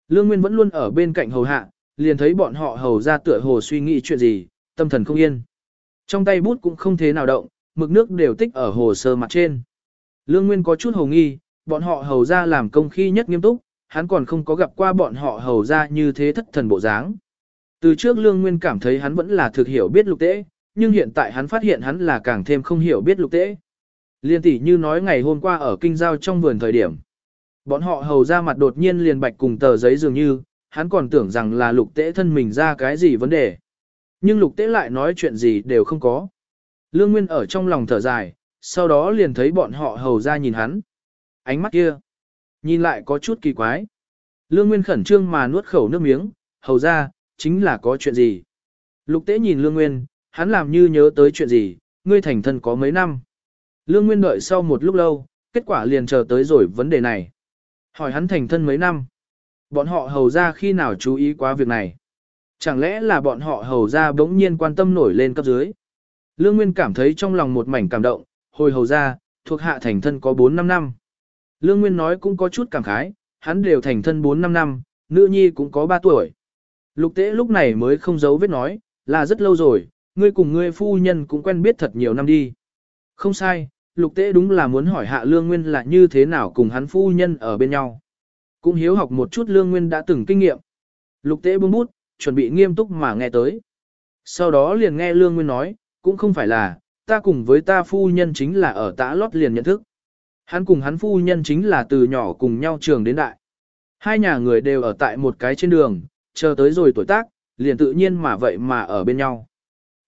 S1: Lương Nguyên vẫn luôn ở bên cạnh hầu hạ, liền thấy bọn họ hầu ra tựa hồ suy nghĩ chuyện gì, tâm thần không yên. Trong tay bút cũng không thế nào động, mực nước đều tích ở hồ sơ mặt trên. Lương Nguyên có chút hồ nghi, bọn họ hầu ra làm công khi nhất nghiêm túc, hắn còn không có gặp qua bọn họ hầu ra như thế thất thần bộ dáng. Từ trước Lương Nguyên cảm thấy hắn vẫn là thực hiểu biết lục tế, nhưng hiện tại hắn phát hiện hắn là càng thêm không hiểu biết lục tế. Liên tỷ như nói ngày hôm qua ở kinh giao trong vườn thời điểm. Bọn họ hầu ra mặt đột nhiên liền bạch cùng tờ giấy dường như, hắn còn tưởng rằng là lục tế thân mình ra cái gì vấn đề. Nhưng lục tế lại nói chuyện gì đều không có. Lương Nguyên ở trong lòng thở dài, sau đó liền thấy bọn họ hầu ra nhìn hắn. Ánh mắt kia, nhìn lại có chút kỳ quái. Lương Nguyên khẩn trương mà nuốt khẩu nước miếng, hầu ra, chính là có chuyện gì. Lục tế nhìn Lương Nguyên, hắn làm như nhớ tới chuyện gì, ngươi thành thân có mấy năm. Lương Nguyên đợi sau một lúc lâu, kết quả liền chờ tới rồi vấn đề này. Hỏi hắn thành thân mấy năm. Bọn họ hầu ra khi nào chú ý quá việc này. Chẳng lẽ là bọn họ hầu ra bỗng nhiên quan tâm nổi lên cấp dưới. Lương Nguyên cảm thấy trong lòng một mảnh cảm động, hồi hầu ra, thuộc hạ thành thân có 4-5 năm. Lương Nguyên nói cũng có chút cảm khái, hắn đều thành thân 4-5 năm, nữ nhi cũng có 3 tuổi. Lục tế lúc này mới không giấu vết nói, là rất lâu rồi, ngươi cùng ngươi phu nhân cũng quen biết thật nhiều năm đi. Không sai, lục tế đúng là muốn hỏi hạ lương nguyên là như thế nào cùng hắn phu nhân ở bên nhau. Cũng hiếu học một chút lương nguyên đã từng kinh nghiệm. Lục tế buông bút, chuẩn bị nghiêm túc mà nghe tới. Sau đó liền nghe lương nguyên nói, cũng không phải là, ta cùng với ta phu nhân chính là ở tã lót liền nhận thức. Hắn cùng hắn phu nhân chính là từ nhỏ cùng nhau trường đến đại. Hai nhà người đều ở tại một cái trên đường, chờ tới rồi tuổi tác, liền tự nhiên mà vậy mà ở bên nhau.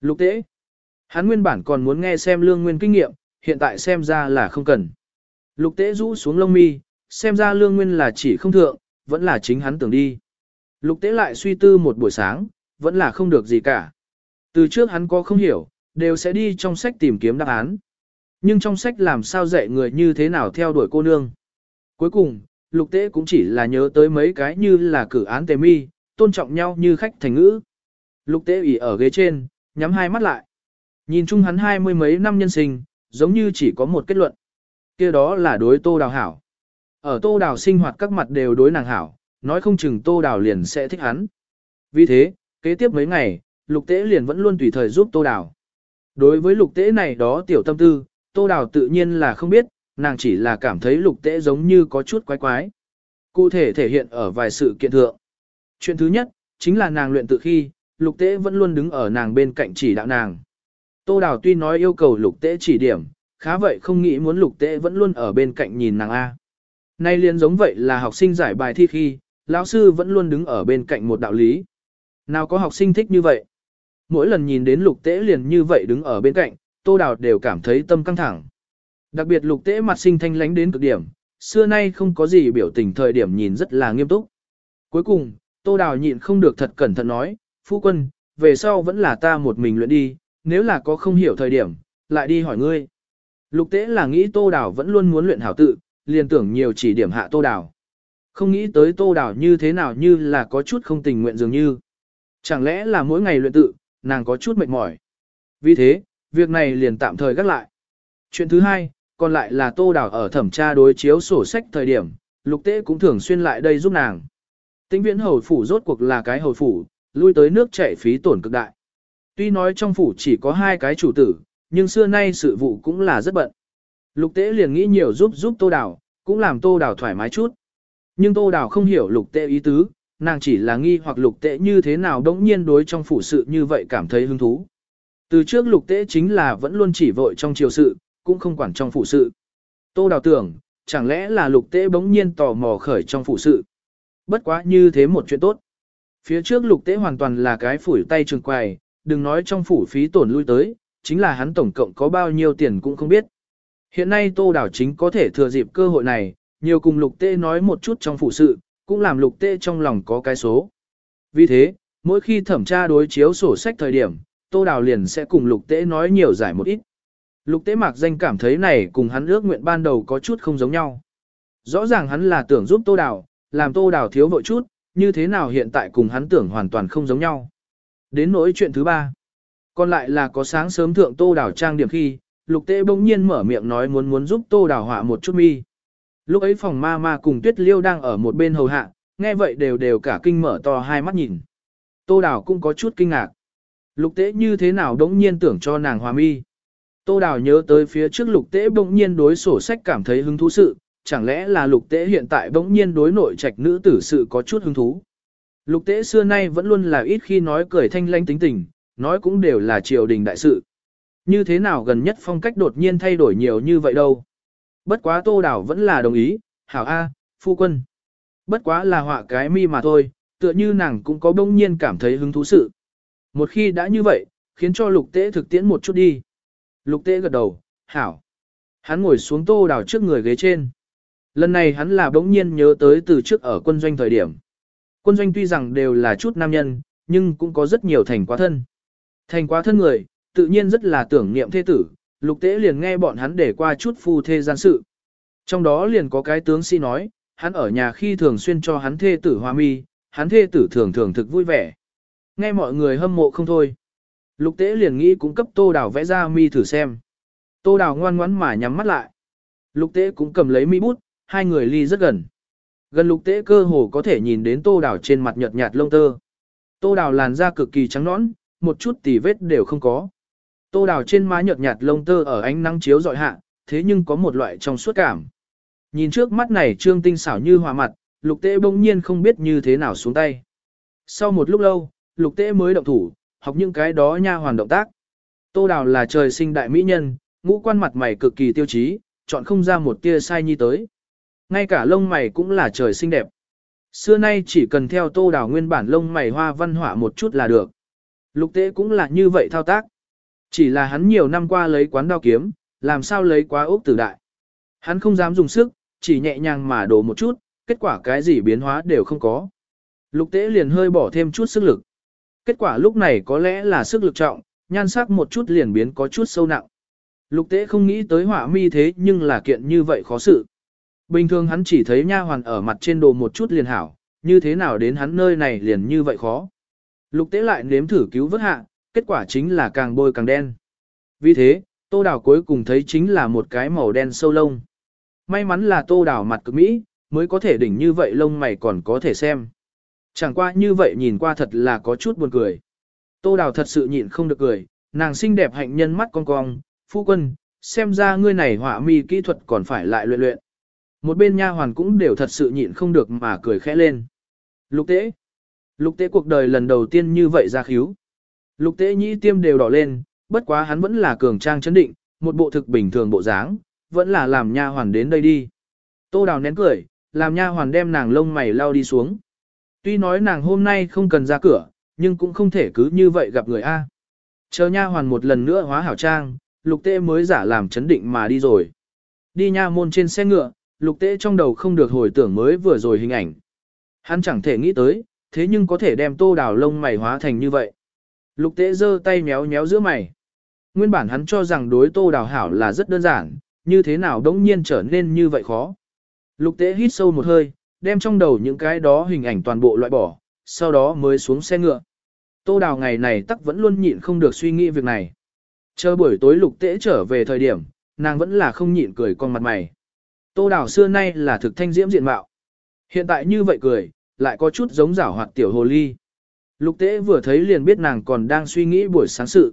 S1: Lục tế, hắn nguyên bản còn muốn nghe xem lương nguyên kinh nghiệm, hiện tại xem ra là không cần. Lục tế rũ xuống lông mi, xem ra lương nguyên là chỉ không thượng, vẫn là chính hắn tưởng đi. Lục tế lại suy tư một buổi sáng, vẫn là không được gì cả. Từ trước hắn có không hiểu, đều sẽ đi trong sách tìm kiếm đáp án. Nhưng trong sách làm sao dạy người như thế nào theo đuổi cô nương. Cuối cùng, lục tế cũng chỉ là nhớ tới mấy cái như là cử án tề mi, tôn trọng nhau như khách thành ngữ. Lục tế ủy ở ghế trên, nhắm hai mắt lại. Nhìn chung hắn hai mươi mấy năm nhân sinh, giống như chỉ có một kết luận. kia đó là đối tô đào hảo. Ở tô đào sinh hoạt các mặt đều đối nàng hảo, nói không chừng tô đào liền sẽ thích hắn. Vì thế, kế tiếp mấy ngày, lục tế liền vẫn luôn tùy thời giúp tô đào. Đối với lục tế này đó tiểu tâm tư, tô đào tự nhiên là không biết, nàng chỉ là cảm thấy lục tế giống như có chút quái quái. Cụ thể thể hiện ở vài sự kiện thượng. Chuyện thứ nhất, chính là nàng luyện tự khi, lục tế vẫn luôn đứng ở nàng bên cạnh chỉ đạo nàng. Tô Đào tuy nói yêu cầu lục tế chỉ điểm, khá vậy không nghĩ muốn lục tế vẫn luôn ở bên cạnh nhìn nàng A. Nay liền giống vậy là học sinh giải bài thi khi, lão sư vẫn luôn đứng ở bên cạnh một đạo lý. Nào có học sinh thích như vậy? Mỗi lần nhìn đến lục tế liền như vậy đứng ở bên cạnh, Tô Đào đều cảm thấy tâm căng thẳng. Đặc biệt lục tế mặt sinh thanh lánh đến cực điểm, xưa nay không có gì biểu tình thời điểm nhìn rất là nghiêm túc. Cuối cùng, Tô Đào nhịn không được thật cẩn thận nói, phu quân, về sau vẫn là ta một mình luyện đi, nếu là có không hiểu thời điểm, lại đi hỏi ngươi. Lục tế là nghĩ Tô Đào vẫn luôn muốn luyện hảo tự, liền tưởng nhiều chỉ điểm hạ Tô Đào. Không nghĩ tới Tô Đào như thế nào như là có chút không tình nguyện dường như. Chẳng lẽ là mỗi ngày luyện tự, nàng có chút mệt mỏi. Vì thế, việc này liền tạm thời gác lại. Chuyện thứ hai, còn lại là Tô Đào ở thẩm tra đối chiếu sổ sách thời điểm, lục tế cũng thường xuyên lại đây giúp nàng. Tĩnh viễn hầu phủ rốt cuộc là cái hầu phủ, lui tới nước chảy phí tổn cực đại. Tuy nói trong phủ chỉ có hai cái chủ tử, nhưng xưa nay sự vụ cũng là rất bận. Lục tế liền nghĩ nhiều giúp giúp tô đào, cũng làm tô đào thoải mái chút. Nhưng tô đào không hiểu lục tế ý tứ, nàng chỉ là nghi hoặc lục tế như thế nào đống nhiên đối trong phủ sự như vậy cảm thấy hứng thú. Từ trước lục tế chính là vẫn luôn chỉ vội trong triều sự, cũng không quản trong phủ sự. Tô đào tưởng, chẳng lẽ là lục tế bỗng nhiên tò mò khởi trong phủ sự. Bất quá như thế một chuyện tốt. Phía trước lục tế hoàn toàn là cái phủi tay trường quài, đừng nói trong phủ phí tổn lui tới, chính là hắn tổng cộng có bao nhiêu tiền cũng không biết. Hiện nay Tô Đảo chính có thể thừa dịp cơ hội này, nhiều cùng lục tê nói một chút trong phủ sự, cũng làm lục tê trong lòng có cái số. Vì thế, mỗi khi thẩm tra đối chiếu sổ sách thời điểm, Tô Đào liền sẽ cùng lục tế nói nhiều giải một ít. Lục tế mạc danh cảm thấy này cùng hắn ước nguyện ban đầu có chút không giống nhau. Rõ ràng hắn là tưởng giúp Tô Đào, làm Tô Đào thiếu vội chút, như thế nào hiện tại cùng hắn tưởng hoàn toàn không giống nhau. Đến nỗi chuyện thứ ba. Còn lại là có sáng sớm thượng Tô Đào trang điểm khi, Lục Tế bỗng nhiên mở miệng nói muốn muốn giúp Tô Đào họa một chút mi. Lúc ấy phòng ma ma cùng Tuyết Liêu đang ở một bên hầu hạ, nghe vậy đều đều cả kinh mở to hai mắt nhìn. Tô Đào cũng có chút kinh ngạc. Lục Tế như thế nào đống nhiên tưởng cho nàng hòa mi. Tô Đào nhớ tới phía trước Lục Tế bỗng nhiên đối sổ sách cảm thấy hứng thú sự, chẳng lẽ là lục tế hiện tại bỗng nhiên đối nội trạch nữ tử sự có chút hứng thú. Lục tế xưa nay vẫn luôn là ít khi nói cười thanh lanh tính tình, nói cũng đều là triều đình đại sự. Như thế nào gần nhất phong cách đột nhiên thay đổi nhiều như vậy đâu. Bất quá tô đảo vẫn là đồng ý, hảo A, phu quân. Bất quá là họa cái mi mà thôi, tựa như nàng cũng có bỗng nhiên cảm thấy hứng thú sự. Một khi đã như vậy, khiến cho lục tế thực tiễn một chút đi. Lục tế gật đầu, hảo. Hắn ngồi xuống tô đảo trước người ghế trên. Lần này hắn là bỗng nhiên nhớ tới từ trước ở quân doanh thời điểm. Quân doanh tuy rằng đều là chút nam nhân, nhưng cũng có rất nhiều thành quá thân. Thành quá thân người, tự nhiên rất là tưởng niệm thế tử, lục tế liền nghe bọn hắn để qua chút phu thê gian sự. Trong đó liền có cái tướng sĩ nói, hắn ở nhà khi thường xuyên cho hắn thê tử hoa mi, hắn thê tử thường thường thực vui vẻ. Nghe mọi người hâm mộ không thôi. Lục tế liền nghĩ cũng cấp tô đào vẽ ra mi thử xem. Tô đào ngoan ngoãn mà nhắm mắt lại. Lục tế cũng cầm lấy mi bút, hai người ly rất gần. Gần lục tế cơ hồ có thể nhìn đến tô đào trên mặt nhợt nhạt lông tơ. Tô đào làn da cực kỳ trắng nõn, một chút tì vết đều không có. Tô đào trên má nhợt nhạt lông tơ ở ánh nắng chiếu dọi hạ, thế nhưng có một loại trong suốt cảm. Nhìn trước mắt này trương tinh xảo như hòa mặt, lục tế bỗng nhiên không biết như thế nào xuống tay. Sau một lúc lâu, lục tế mới động thủ, học những cái đó nha hoàn động tác. Tô đào là trời sinh đại mỹ nhân, ngũ quan mặt mày cực kỳ tiêu chí, chọn không ra một tia sai nhi tới. Ngay cả lông mày cũng là trời xinh đẹp. Xưa nay chỉ cần theo tô đào nguyên bản lông mày hoa văn họa một chút là được. Lục tế cũng là như vậy thao tác. Chỉ là hắn nhiều năm qua lấy quán đao kiếm, làm sao lấy quá ốc tử đại. Hắn không dám dùng sức, chỉ nhẹ nhàng mà đổ một chút, kết quả cái gì biến hóa đều không có. Lục tế liền hơi bỏ thêm chút sức lực. Kết quả lúc này có lẽ là sức lực trọng, nhan sắc một chút liền biến có chút sâu nặng. Lục tế không nghĩ tới họa mi thế nhưng là kiện như vậy khó xử. Bình thường hắn chỉ thấy nha hoàn ở mặt trên đồ một chút liền hảo, như thế nào đến hắn nơi này liền như vậy khó. Lục tế lại nếm thử cứu vớt hạ, kết quả chính là càng bôi càng đen. Vì thế, tô đào cuối cùng thấy chính là một cái màu đen sâu lông. May mắn là tô đào mặt cực mỹ, mới có thể đỉnh như vậy lông mày còn có thể xem. Chẳng qua như vậy nhìn qua thật là có chút buồn cười. Tô đào thật sự nhịn không được cười, nàng xinh đẹp hạnh nhân mắt cong cong, phu quân, xem ra ngươi này họa mi kỹ thuật còn phải lại luyện luyện. Một bên nha hoàn cũng đều thật sự nhịn không được mà cười khẽ lên. Lục tế. Lục tế cuộc đời lần đầu tiên như vậy ra khíu. Lục tế nhĩ tiêm đều đỏ lên, bất quá hắn vẫn là cường trang chấn định, một bộ thực bình thường bộ dáng, vẫn là làm nha hoàn đến đây đi. Tô đào nén cười, làm nha hoàn đem nàng lông mày lao đi xuống. Tuy nói nàng hôm nay không cần ra cửa, nhưng cũng không thể cứ như vậy gặp người A. Chờ nha hoàn một lần nữa hóa hảo trang, lục tế mới giả làm chấn định mà đi rồi. Đi nha môn trên xe ngựa, lục tế trong đầu không được hồi tưởng mới vừa rồi hình ảnh. Hắn chẳng thể nghĩ tới, thế nhưng có thể đem tô đào lông mày hóa thành như vậy. Lục tế giơ tay méo méo giữa mày. Nguyên bản hắn cho rằng đối tô đào hảo là rất đơn giản, như thế nào đống nhiên trở nên như vậy khó. Lục tế hít sâu một hơi, đem trong đầu những cái đó hình ảnh toàn bộ loại bỏ, sau đó mới xuống xe ngựa. Tô đào ngày này tắc vẫn luôn nhịn không được suy nghĩ việc này. Chờ buổi tối lục tế trở về thời điểm, nàng vẫn là không nhịn cười con mặt mày. Tô đào xưa nay là thực thanh diễm diện mạo. Hiện tại như vậy cười, lại có chút giống giảo hoạt tiểu hồ ly. Lục tế vừa thấy liền biết nàng còn đang suy nghĩ buổi sáng sự.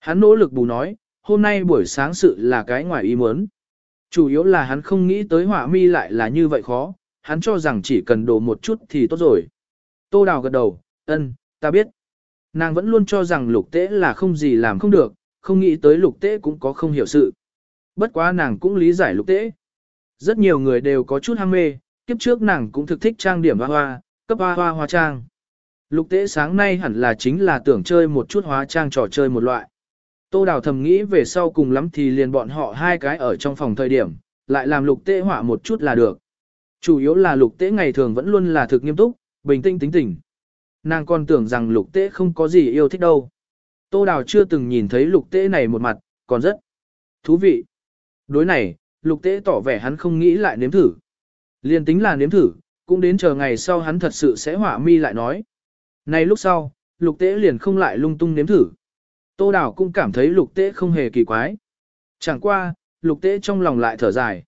S1: Hắn nỗ lực bù nói, hôm nay buổi sáng sự là cái ngoài ý muốn. Chủ yếu là hắn không nghĩ tới hỏa mi lại là như vậy khó, hắn cho rằng chỉ cần đổ một chút thì tốt rồi. Tô đào gật đầu, ân, ta biết. Nàng vẫn luôn cho rằng lục tế là không gì làm không được, không nghĩ tới lục tế cũng có không hiểu sự. Bất quá nàng cũng lý giải lục tế. Rất nhiều người đều có chút ham mê, kiếp trước nàng cũng thực thích trang điểm hoa hoa, cấp hoa hoa hoa trang. Lục tế sáng nay hẳn là chính là tưởng chơi một chút hóa trang trò chơi một loại. Tô Đào thầm nghĩ về sau cùng lắm thì liền bọn họ hai cái ở trong phòng thời điểm, lại làm lục tế họa một chút là được. Chủ yếu là lục tế ngày thường vẫn luôn là thực nghiêm túc, bình tĩnh tính tình. Nàng còn tưởng rằng lục tế không có gì yêu thích đâu. Tô Đào chưa từng nhìn thấy lục tế này một mặt, còn rất thú vị. Đối này, lục tế tỏ vẻ hắn không nghĩ lại nếm thử. Liên tính là nếm thử, cũng đến chờ ngày sau hắn thật sự sẽ hỏa mi lại nói. Này lúc sau, lục tế liền không lại lung tung nếm thử. Tô Đào cũng cảm thấy lục tế không hề kỳ quái. Chẳng qua, lục tế trong lòng lại thở dài.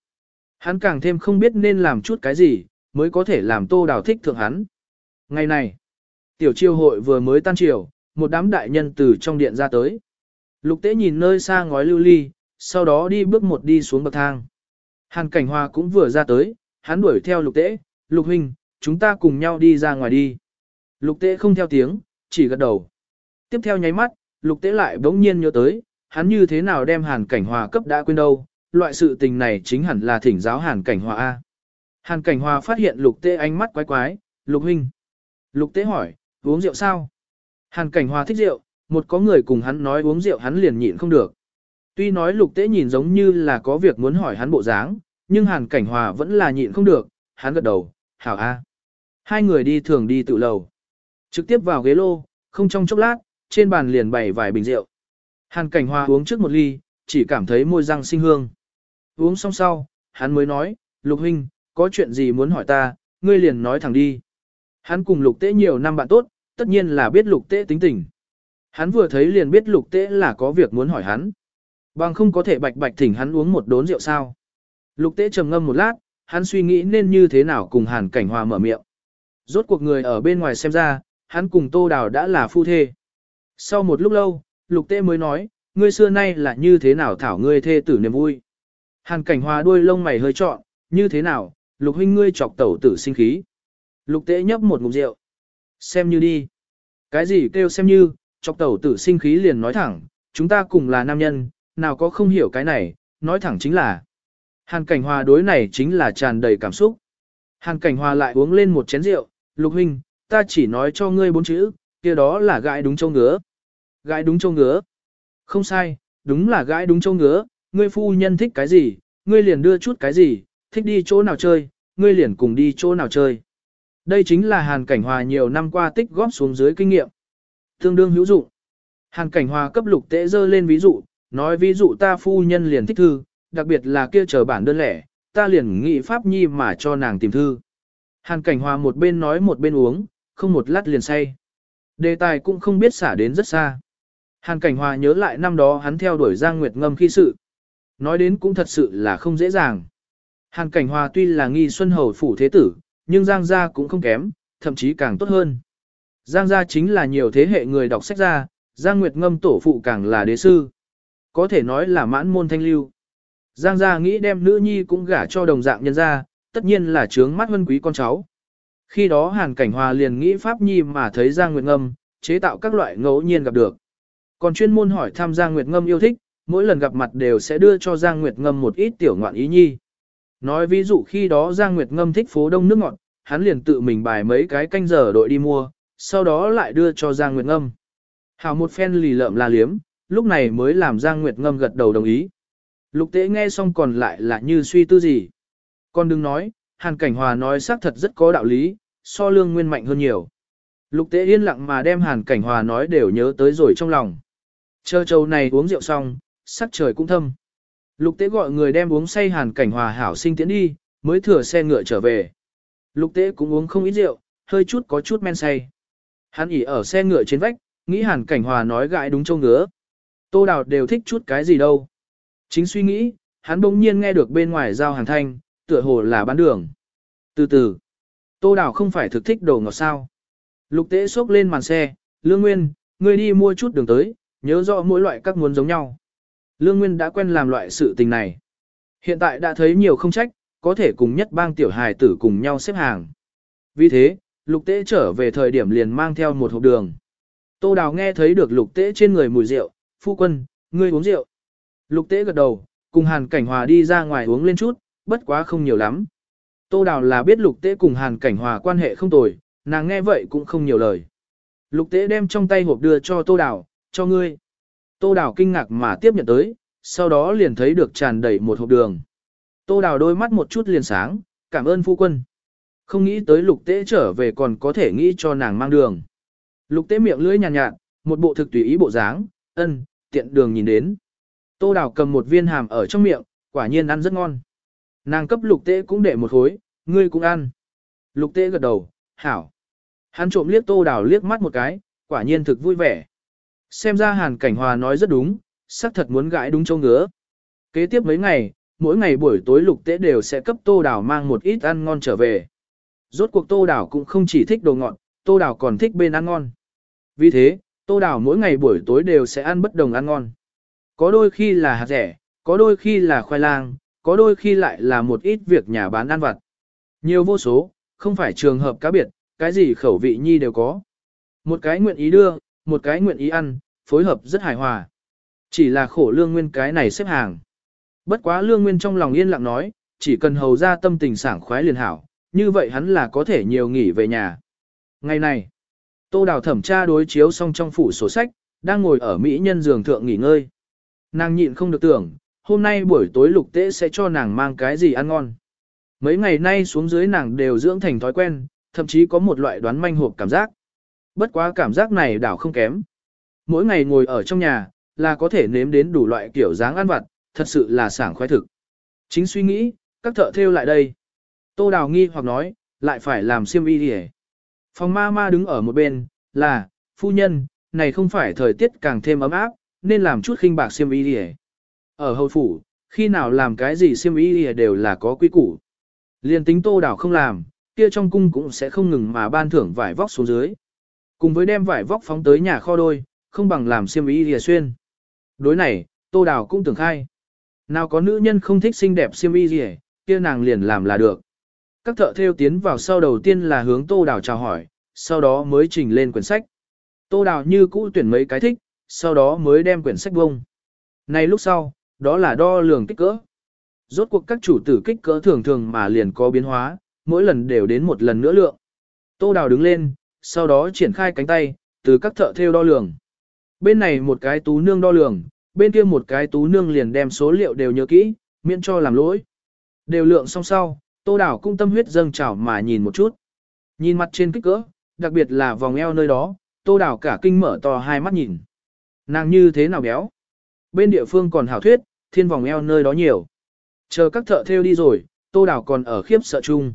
S1: Hắn càng thêm không biết nên làm chút cái gì, mới có thể làm Tô Đào thích thượng hắn. Ngày này, tiểu triều hội vừa mới tan triều, một đám đại nhân từ trong điện ra tới. Lục tế nhìn nơi xa ngói lưu ly, sau đó đi bước một đi xuống bậc thang. Hàn cảnh hoa cũng vừa ra tới, hắn đuổi theo lục tế, lục huynh, chúng ta cùng nhau đi ra ngoài đi. Lục tế không theo tiếng, chỉ gật đầu. Tiếp theo nháy mắt, lục tế lại bỗng nhiên nhớ tới, hắn như thế nào đem hàn cảnh hòa cấp đã quên đâu, loại sự tình này chính hẳn là thỉnh giáo hàn cảnh hòa A. Hàn cảnh hòa phát hiện lục tế ánh mắt quái quái, lục huynh. Lục tế hỏi, uống rượu sao? Hàn cảnh hòa thích rượu, một có người cùng hắn nói uống rượu hắn liền nhịn không được. Tuy nói lục tế nhìn giống như là có việc muốn hỏi hắn bộ dáng, nhưng hàn cảnh hòa vẫn là nhịn không được, hắn gật đầu, hảo a. Hai người đi thường đi tự lầu. Trực tiếp vào ghế lô, không trong chốc lát, trên bàn liền bày vài bình rượu. Hàn cảnh hòa uống trước một ly, chỉ cảm thấy môi răng sinh hương. Uống xong sau, hắn mới nói, lục huynh, có chuyện gì muốn hỏi ta, ngươi liền nói thẳng đi. Hắn cùng lục tế nhiều năm bạn tốt, tất nhiên là biết lục tế tính tình. Hắn vừa thấy liền biết lục tế là có việc muốn hỏi hắn. Bằng không có thể bạch bạch thỉnh hắn uống một đốn rượu sao. Lục tế trầm ngâm một lát, hắn suy nghĩ nên như thế nào cùng hàn cảnh hòa mở miệng. Rốt cuộc người ở bên ngoài xem ra, hắn cùng tô đào đã là phu thê. Sau một lúc lâu, lục Tê mới nói, ngươi xưa nay là như thế nào thảo ngươi thê tử niềm vui. Hàn cảnh hòa đuôi lông mày hơi trọn, như thế nào, lục huynh ngươi chọc tẩu tử sinh khí. Lục Tê nhấp một ngụm rượu. Xem như đi. Cái gì kêu xem như, chọc tẩu tử sinh khí liền nói thẳng, chúng ta cùng là nam nhân, nào có không hiểu cái này, nói thẳng chính là. Hàn cảnh hòa đối này chính là tràn đầy cảm xúc. Hàn cảnh hòa lại uống lên một chén rượu, lục huynh, ta chỉ nói cho ngươi bốn chữ, kia đó là gãi đúng châu ngứa. Gãi đúng châu ngứa. Không sai, đúng là gãi đúng châu ngứa, ngươi phu nhân thích cái gì, ngươi liền đưa chút cái gì, Thích đi chỗ nào chơi, ngươi liền cùng đi chỗ nào chơi. Đây chính là Hàn Cảnh Hòa nhiều năm qua tích góp xuống dưới kinh nghiệm. Tương đương hữu dụng. Hàn Cảnh Hòa cấp lục tế dơ lên ví dụ, nói ví dụ ta phu nhân liền thích thư, đặc biệt là kia chờ bản đơn lẻ, ta liền nghị pháp nhi mà cho nàng tìm thư. Hàn Cảnh Hòa một bên nói một bên uống, không một lát liền say. Đề tài cũng không biết xả đến rất xa. Hàn Cảnh Hòa nhớ lại năm đó hắn theo đuổi Giang Nguyệt Ngâm khi sự. Nói đến cũng thật sự là không dễ dàng. Hàn Cảnh Hòa tuy là nghi xuân hầu phủ thế tử, nhưng Giang gia cũng không kém, thậm chí càng tốt hơn. Giang gia chính là nhiều thế hệ người đọc sách gia, Giang Nguyệt Ngâm tổ phụ càng là đế sư. Có thể nói là mãn môn thanh lưu. Giang gia nghĩ đem nữ nhi cũng gả cho đồng dạng nhân gia, tất nhiên là trướng mắt hơn quý con cháu. Khi đó Hàn Cảnh Hòa liền nghĩ Pháp Nhi mà thấy Giang Nguyệt Ngâm, chế tạo các loại ngẫu nhiên gặp được. Còn chuyên môn hỏi thăm Giang Nguyệt Ngâm yêu thích, mỗi lần gặp mặt đều sẽ đưa cho Giang Nguyệt Ngâm một ít tiểu ngoạn ý nhi. Nói ví dụ khi đó Giang Nguyệt Ngâm thích phố đông nước ngọt, hắn liền tự mình bài mấy cái canh giờ đội đi mua, sau đó lại đưa cho Giang Nguyệt Ngâm. Hào một phen lì lợm la liếm, lúc này mới làm Giang Nguyệt Ngâm gật đầu đồng ý. Lục tế nghe xong còn lại là như suy tư gì. Con đừng nói, Hàn Cảnh Hòa nói xác thật rất có đạo lý, so lương nguyên mạnh hơn nhiều. Lục tế yên lặng mà đem Hàn Cảnh Hòa nói đều nhớ tới rồi trong lòng. Chờ châu này uống rượu xong, sắc trời cũng thâm. Lục tế gọi người đem uống say Hàn Cảnh Hòa hảo sinh tiễn đi, mới thừa xe ngựa trở về. Lục tế cũng uống không ít rượu, hơi chút có chút men say. Hắn ỉ ở xe ngựa trên vách, nghĩ Hàn Cảnh Hòa nói gãi đúng châu ngứa. Tô Đào đều thích chút cái gì đâu. Chính suy nghĩ, hắn bỗng nhiên nghe được bên ngoài giao hàng thanh, tựa hồ là bán đường. Từ từ, Tô Đào không phải thực thích đồ ngọt sao. Lục tế xốc lên màn xe, Lương Nguyên, ngươi đi mua chút đường tới, nhớ rõ mỗi loại các muốn giống nhau. Lương Nguyên đã quen làm loại sự tình này. Hiện tại đã thấy nhiều không trách, có thể cùng nhất bang tiểu hài tử cùng nhau xếp hàng. Vì thế, lục tế trở về thời điểm liền mang theo một hộp đường. Tô Đào nghe thấy được lục tế trên người mùi rượu, phu quân, ngươi uống rượu. Lục tế gật đầu, cùng Hàn Cảnh Hòa đi ra ngoài uống lên chút, bất quá không nhiều lắm. Tô Đào là biết lục tế cùng Hàn Cảnh Hòa quan hệ không tồi, nàng nghe vậy cũng không nhiều lời. Lục tế đem trong tay hộp đưa cho Tô Đào, cho ngươi. Tô Đào kinh ngạc mà tiếp nhận tới, sau đó liền thấy được tràn đầy một hộp đường. Tô Đào đôi mắt một chút liền sáng, cảm ơn phu quân. Không nghĩ tới lục tế trở về còn có thể nghĩ cho nàng mang đường. Lục tế miệng lưỡi nhàn nhạt, nhạt, một bộ thực tùy ý bộ dáng, ân, tiện đường nhìn đến. Tô Đào cầm một viên hàm ở trong miệng, quả nhiên ăn rất ngon. Nàng cấp lục tế cũng để một khối, ngươi cũng ăn. Lục tế gật đầu, hảo. Hắn trộm liếc Tô Đào liếc mắt một cái, quả nhiên thực vui vẻ. Xem ra Hàn Cảnh Hòa nói rất đúng, xác thật muốn gãi đúng châu ngứa. Kế tiếp mấy ngày, mỗi ngày buổi tối lục tế đều sẽ cấp Tô Đào mang một ít ăn ngon trở về. Rốt cuộc Tô Đào cũng không chỉ thích đồ ngọt, Tô Đào còn thích bên ăn ngon. Vì thế, Tô Đào mỗi ngày buổi tối đều sẽ ăn bất đồng ăn ngon. Có đôi khi là hạt rẻ, có đôi khi là khoai lang, có đôi khi lại là một ít việc nhà bán ăn vặt. Nhiều vô số, không phải trường hợp cá biệt, cái gì khẩu vị nhi đều có. Một cái nguyện ý đưa, một cái nguyện ý ăn, phối hợp rất hài hòa. Chỉ là khổ lương nguyên cái này xếp hàng. Bất quá lương nguyên trong lòng yên lặng nói, chỉ cần hầu ra tâm tình sảng khoái liền hảo, như vậy hắn là có thể nhiều nghỉ về nhà. Ngày này, tô đào thẩm tra đối chiếu xong trong phủ sổ sách, đang ngồi ở Mỹ nhân giường thượng nghỉ ngơi. Nàng nhịn không được tưởng, hôm nay buổi tối lục tế sẽ cho nàng mang cái gì ăn ngon. Mấy ngày nay xuống dưới nàng đều dưỡng thành thói quen, thậm chí có một loại đoán manh hộp cảm giác. Bất quá cảm giác này đảo không kém. Mỗi ngày ngồi ở trong nhà, là có thể nếm đến đủ loại kiểu dáng ăn vặt, thật sự là sảng khoái thực. Chính suy nghĩ, các thợ theo lại đây. Tô Đào nghi hoặc nói, lại phải làm xiêm y đi Phòng ma ma đứng ở một bên, là, phu nhân, này không phải thời tiết càng thêm ấm áp, nên làm chút khinh bạc xiêm y đi ở hầu phủ, khi nào làm cái gì xiêm y đều là có quy củ. Liên tính Tô đảo không làm, kia trong cung cũng sẽ không ngừng mà ban thưởng vải vóc xuống dưới. Cùng với đem vải vóc phóng tới nhà kho đôi, không bằng làm xiêm y lìa xuyên. Đối này, Tô đảo cũng tưởng khai. Nào có nữ nhân không thích xinh đẹp xiêm y lìa, kia nàng liền làm là được. Các thợ theo tiến vào sau đầu tiên là hướng Tô đảo chào hỏi, sau đó mới trình lên quyển sách. Tô đảo như cũ tuyển mấy cái thích, sau đó mới đem quyển sách bông. Này lúc sau, đó là đo lường kích cỡ. Rốt cuộc các chủ tử kích cỡ thường thường mà liền có biến hóa, mỗi lần đều đến một lần nữa lượng. Tô Đào đứng lên, sau đó triển khai cánh tay, từ các thợ theo đo lường. Bên này một cái tú nương đo lường, bên kia một cái tú nương liền đem số liệu đều nhớ kỹ, miễn cho làm lỗi. Đều lượng xong sau, tô Đào cũng tâm huyết dâng trào mà nhìn một chút. Nhìn mặt trên kích cỡ, đặc biệt là vòng eo nơi đó, tô Đào cả kinh mở to hai mắt nhìn. Nàng như thế nào béo? Bên địa phương còn hảo thuyết, thiên vòng eo nơi đó nhiều. Chờ các thợ theo đi rồi, tô đảo còn ở khiếp sợ chung.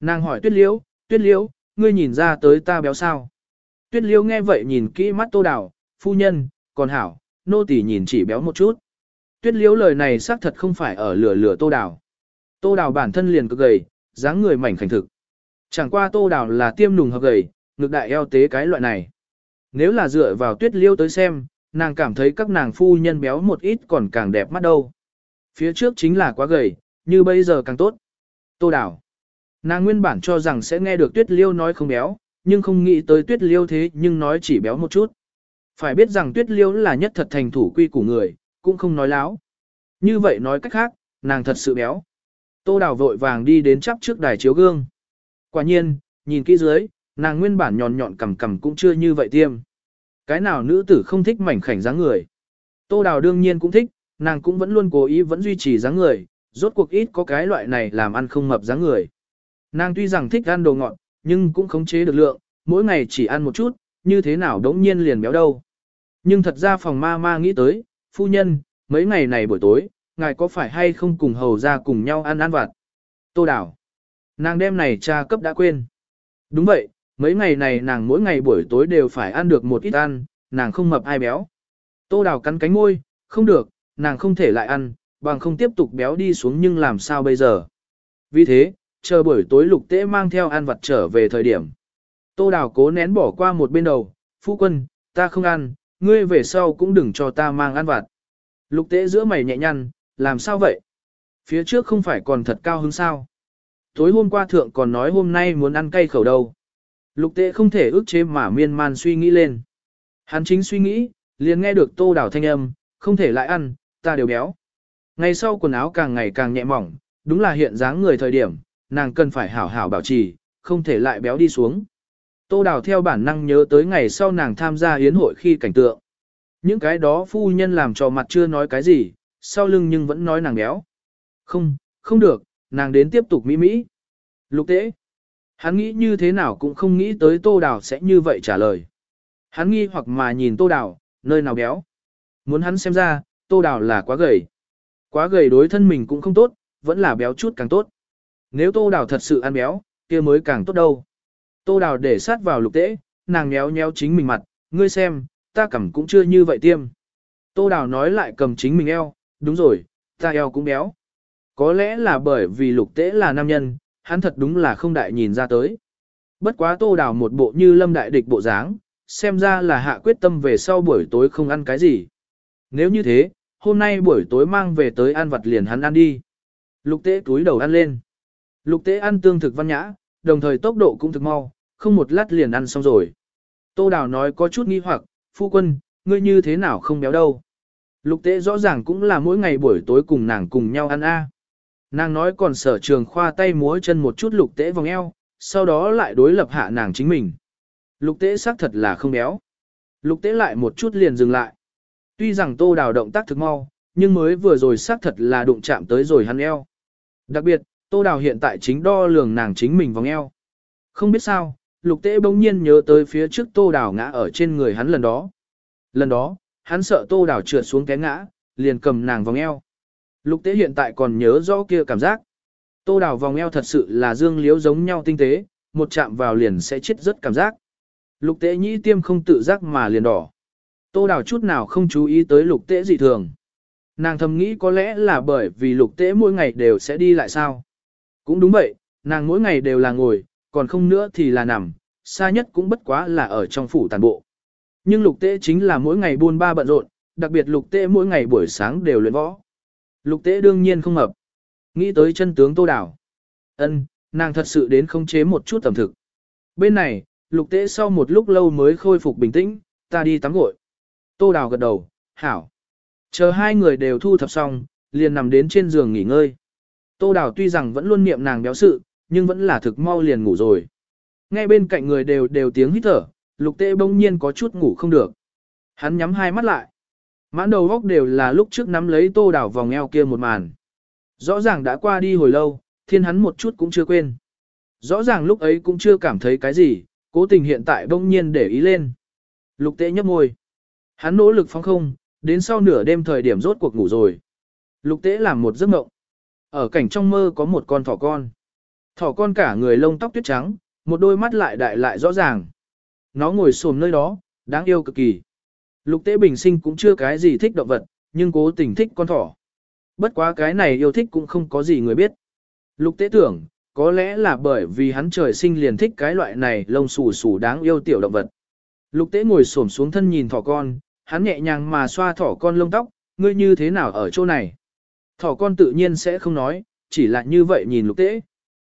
S1: Nàng hỏi tuyết liễu, tuyết liễu, ngươi nhìn ra tới ta béo sao? Tuyết liễu nghe vậy nhìn kỹ mắt tô đảo, phu nhân, còn hảo, nô tỳ nhìn chỉ béo một chút. Tuyết liễu lời này xác thật không phải ở lửa lửa tô đảo. Tô đảo bản thân liền cực gầy, dáng người mảnh khảnh thực. Chẳng qua tô đảo là tiêm nùng hợp gầy, ngực đại eo tế cái loại này. Nếu là dựa vào tuyết liễu tới xem, nàng cảm thấy các nàng phu nhân béo một ít còn càng đẹp mắt đâu. Phía trước chính là quá gầy, như bây giờ càng tốt. Tô đào, Nàng nguyên bản cho rằng sẽ nghe được tuyết liêu nói không béo, nhưng không nghĩ tới tuyết liêu thế nhưng nói chỉ béo một chút. Phải biết rằng tuyết liêu là nhất thật thành thủ quy của người, cũng không nói láo. Như vậy nói cách khác, nàng thật sự béo. Tô đào vội vàng đi đến chắp trước đài chiếu gương. Quả nhiên, nhìn kỹ dưới, nàng nguyên bản nhọn nhọn cầm cầm cũng chưa như vậy tiêm. Cái nào nữ tử không thích mảnh khảnh dáng người. Tô đào đương nhiên cũng thích, nàng cũng vẫn luôn cố ý vẫn duy trì dáng người, rốt cuộc ít có cái loại này làm ăn không mập dáng người. Nàng tuy rằng thích ăn đồ ngọt, nhưng cũng khống chế được lượng, mỗi ngày chỉ ăn một chút, như thế nào đống nhiên liền béo đâu. Nhưng thật ra phòng ma ma nghĩ tới, phu nhân, mấy ngày này buổi tối, ngài có phải hay không cùng hầu ra cùng nhau ăn ăn vặt? Tô đào, Nàng đem này cha cấp đã quên. Đúng vậy, mấy ngày này nàng mỗi ngày buổi tối đều phải ăn được một ít ăn, nàng không mập ai béo. Tô Đào cắn cánh môi, không được, nàng không thể lại ăn, bằng không tiếp tục béo đi xuống nhưng làm sao bây giờ. Vì thế, chờ buổi tối lục tễ mang theo ăn vặt trở về thời điểm. Tô đào cố nén bỏ qua một bên đầu, phu quân, ta không ăn, ngươi về sau cũng đừng cho ta mang ăn vặt. Lục tễ giữa mày nhẹ nhăn, làm sao vậy? Phía trước không phải còn thật cao hứng sao? Tối hôm qua thượng còn nói hôm nay muốn ăn cay khẩu đâu. Lục tệ không thể ước chế mà miên man suy nghĩ lên. Hắn chính suy nghĩ, liền nghe được tô đào thanh âm, không thể lại ăn, ta đều béo. Ngày sau quần áo càng ngày càng nhẹ mỏng, đúng là hiện dáng người thời điểm, nàng cần phải hảo hảo bảo trì, không thể lại béo đi xuống. Tô Đào theo bản năng nhớ tới ngày sau nàng tham gia yến hội khi cảnh tượng. Những cái đó phu nhân làm cho mặt chưa nói cái gì, sau lưng nhưng vẫn nói nàng béo. Không, không được, nàng đến tiếp tục mỹ mỹ. Lục tế. Hắn nghĩ như thế nào cũng không nghĩ tới Tô Đào sẽ như vậy trả lời. Hắn nghi hoặc mà nhìn Tô Đào, nơi nào béo. Muốn hắn xem ra, Tô Đào là quá gầy. Quá gầy đối thân mình cũng không tốt, vẫn là béo chút càng tốt. Nếu tô đào thật sự ăn béo, kia mới càng tốt đâu. Tô đào để sát vào lục tễ, nàng nhéo nhéo chính mình mặt, ngươi xem, ta cầm cũng chưa như vậy tiêm. Tô đào nói lại cầm chính mình eo, đúng rồi, ta eo cũng béo. Có lẽ là bởi vì lục tễ là nam nhân, hắn thật đúng là không đại nhìn ra tới. Bất quá tô đào một bộ như lâm đại địch bộ dáng, xem ra là hạ quyết tâm về sau buổi tối không ăn cái gì. Nếu như thế, hôm nay buổi tối mang về tới ăn vặt liền hắn ăn đi. Lục tế túi đầu ăn lên. Lục tế ăn tương thực văn nhã, đồng thời tốc độ cũng thực mau, không một lát liền ăn xong rồi. Tô Đào nói có chút nghi hoặc, phu quân, ngươi như thế nào không béo đâu. Lục tế rõ ràng cũng là mỗi ngày buổi tối cùng nàng cùng nhau ăn a. Nàng nói còn sở trường khoa tay múa chân một chút lục tế vòng eo, sau đó lại đối lập hạ nàng chính mình. Lục tế xác thật là không béo. Lục tế lại một chút liền dừng lại. Tuy rằng tô đào động tác thực mau, nhưng mới vừa rồi xác thật là đụng chạm tới rồi hắn eo. Đặc biệt, Tô Đào hiện tại chính đo lường nàng chính mình vòng eo. Không biết sao, lục tế bỗng nhiên nhớ tới phía trước Tô Đào ngã ở trên người hắn lần đó. Lần đó, hắn sợ Tô Đào trượt xuống té ngã, liền cầm nàng vòng eo. Lục tế hiện tại còn nhớ rõ kia cảm giác. Tô Đào vòng eo thật sự là dương liếu giống nhau tinh tế, một chạm vào liền sẽ chết rất cảm giác. Lục tế nhĩ tiêm không tự giác mà liền đỏ. Tô Đào chút nào không chú ý tới lục tế dị thường. Nàng thầm nghĩ có lẽ là bởi vì lục tế mỗi ngày đều sẽ đi lại sao. Cũng đúng vậy, nàng mỗi ngày đều là ngồi, còn không nữa thì là nằm, xa nhất cũng bất quá là ở trong phủ tàn bộ. Nhưng lục tế chính là mỗi ngày buôn ba bận rộn, đặc biệt lục tế mỗi ngày buổi sáng đều luyện võ. Lục tế đương nhiên không hợp. Nghĩ tới chân tướng tô đảo. ân nàng thật sự đến không chế một chút tầm thực. Bên này, lục tế sau một lúc lâu mới khôi phục bình tĩnh, ta đi tắm gội. Tô đào gật đầu, hảo. Chờ hai người đều thu thập xong, liền nằm đến trên giường nghỉ ngơi. Tô Đào tuy rằng vẫn luôn niệm nàng béo sự, nhưng vẫn là thực mau liền ngủ rồi. Ngay bên cạnh người đều đều tiếng hít thở, lục Tế bỗng nhiên có chút ngủ không được. Hắn nhắm hai mắt lại. Mãn đầu góc đều là lúc trước nắm lấy tô đảo vòng eo kia một màn. Rõ ràng đã qua đi hồi lâu, thiên hắn một chút cũng chưa quên. Rõ ràng lúc ấy cũng chưa cảm thấy cái gì, cố tình hiện tại bỗng nhiên để ý lên. Lục tế nhấp môi. Hắn nỗ lực phóng không, đến sau nửa đêm thời điểm rốt cuộc ngủ rồi. Lục tế làm một giấc mộng. Ở cảnh trong mơ có một con thỏ con. Thỏ con cả người lông tóc tuyết trắng, một đôi mắt lại đại lại rõ ràng. Nó ngồi xồm nơi đó, đáng yêu cực kỳ. Lục tế bình sinh cũng chưa cái gì thích động vật, nhưng cố tình thích con thỏ. Bất quá cái này yêu thích cũng không có gì người biết. Lục tế tưởng, có lẽ là bởi vì hắn trời sinh liền thích cái loại này lông xù xù đáng yêu tiểu động vật. Lục tế ngồi xổm xuống thân nhìn thỏ con, hắn nhẹ nhàng mà xoa thỏ con lông tóc, ngươi như thế nào ở chỗ này. Thỏ con tự nhiên sẽ không nói, chỉ là như vậy nhìn lục tế.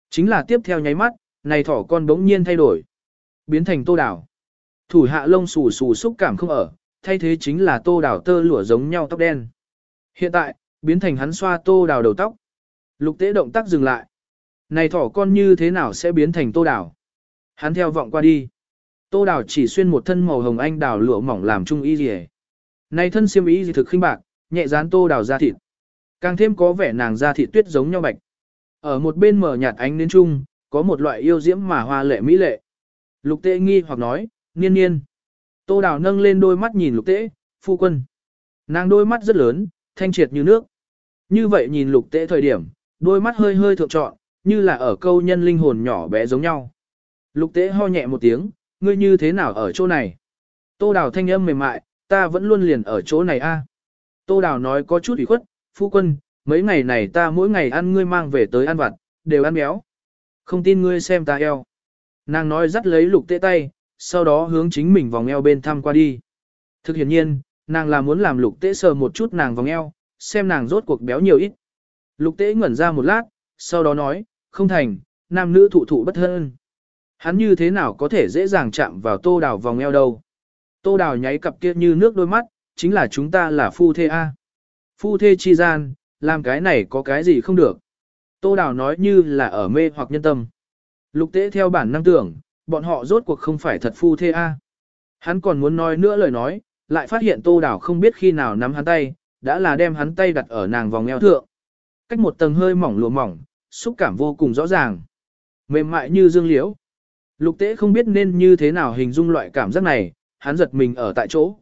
S1: Chính là tiếp theo nháy mắt, này thỏ con bỗng nhiên thay đổi. Biến thành tô đảo. Thủ hạ lông xù xù xúc cảm không ở, thay thế chính là tô đảo tơ lụa giống nhau tóc đen. Hiện tại, biến thành hắn xoa tô đảo đầu tóc. Lục tế động tác dừng lại. Này thỏ con như thế nào sẽ biến thành tô đảo? Hắn theo vọng qua đi. Tô đảo chỉ xuyên một thân màu hồng anh đào lụa mỏng làm trung y gì Này thân xiêm y gì thực khinh bạc, nhẹ dán tô đảo ra thịt. Càng thêm có vẻ nàng da thịt tuyết giống nhau bạch. Ở một bên mở nhạt ánh đến trung, có một loại yêu diễm mà hoa lệ mỹ lệ. Lục tế nghi hoặc nói, niên niên. Tô đào nâng lên đôi mắt nhìn lục tế, phu quân. Nàng đôi mắt rất lớn, thanh triệt như nước. Như vậy nhìn lục tế thời điểm, đôi mắt hơi hơi thượng trọn, như là ở câu nhân linh hồn nhỏ bé giống nhau. Lục tế ho nhẹ một tiếng, ngươi như thế nào ở chỗ này? Tô đào thanh âm mềm mại, ta vẫn luôn liền ở chỗ này a. Tô đào nói có chút ủy khuất, phu quân, mấy ngày này ta mỗi ngày ăn ngươi mang về tới ăn vặt, đều ăn béo. Không tin ngươi xem ta eo. Nàng nói dắt lấy lục tế tay, sau đó hướng chính mình vòng eo bên thăm qua đi. Thực hiện nhiên, nàng là muốn làm lục tế sờ một chút nàng vòng eo, xem nàng rốt cuộc béo nhiều ít. Lục tế ngẩn ra một lát, sau đó nói, không thành, nam nữ thụ thụ bất hơn. Hắn như thế nào có thể dễ dàng chạm vào tô đào vòng eo đâu. Tô đào nháy cặp kia như nước đôi mắt, chính là chúng ta là phu thê A. Phu thê chi gian, làm cái này có cái gì không được. Tô đào nói như là ở mê hoặc nhân tâm. Lục tế theo bản năng tưởng, bọn họ rốt cuộc không phải thật phu thê A. Hắn còn muốn nói nữa lời nói, lại phát hiện tô đào không biết khi nào nắm hắn tay, đã là đem hắn tay đặt ở nàng vòng eo thượng. Cách một tầng hơi mỏng lụa mỏng, xúc cảm vô cùng rõ ràng. Mềm mại như dương liễu. Lục tế không biết nên như thế nào hình dung loại cảm giác này, hắn giật mình ở tại chỗ.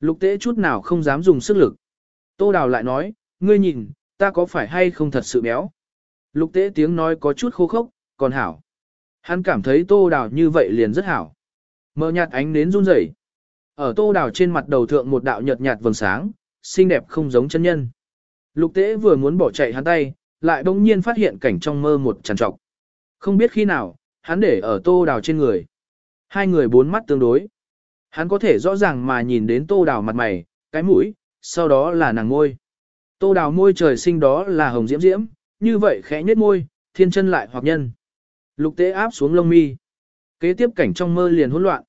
S1: Lục tế chút nào không dám dùng sức lực. Tô đào lại nói, ngươi nhìn, ta có phải hay không thật sự béo? Lục tế tiếng nói có chút khô khốc, còn hảo. Hắn cảm thấy tô đào như vậy liền rất hảo. Mờ nhạt ánh đến run rẩy. Ở tô đào trên mặt đầu thượng một đạo nhợt nhạt vầng sáng, xinh đẹp không giống chân nhân. Lục tế vừa muốn bỏ chạy hắn tay, lại bỗng nhiên phát hiện cảnh trong mơ một tràn trọc. Không biết khi nào, hắn để ở tô đào trên người. Hai người bốn mắt tương đối. Hắn có thể rõ ràng mà nhìn đến tô đào mặt mày, cái mũi, sau đó là nàng môi. Tô đào môi trời sinh đó là hồng diễm diễm, như vậy khẽ nhếch môi, thiên chân lại hoặc nhân. Lục tế áp xuống lông mi. Kế tiếp cảnh trong mơ liền hỗn loạn.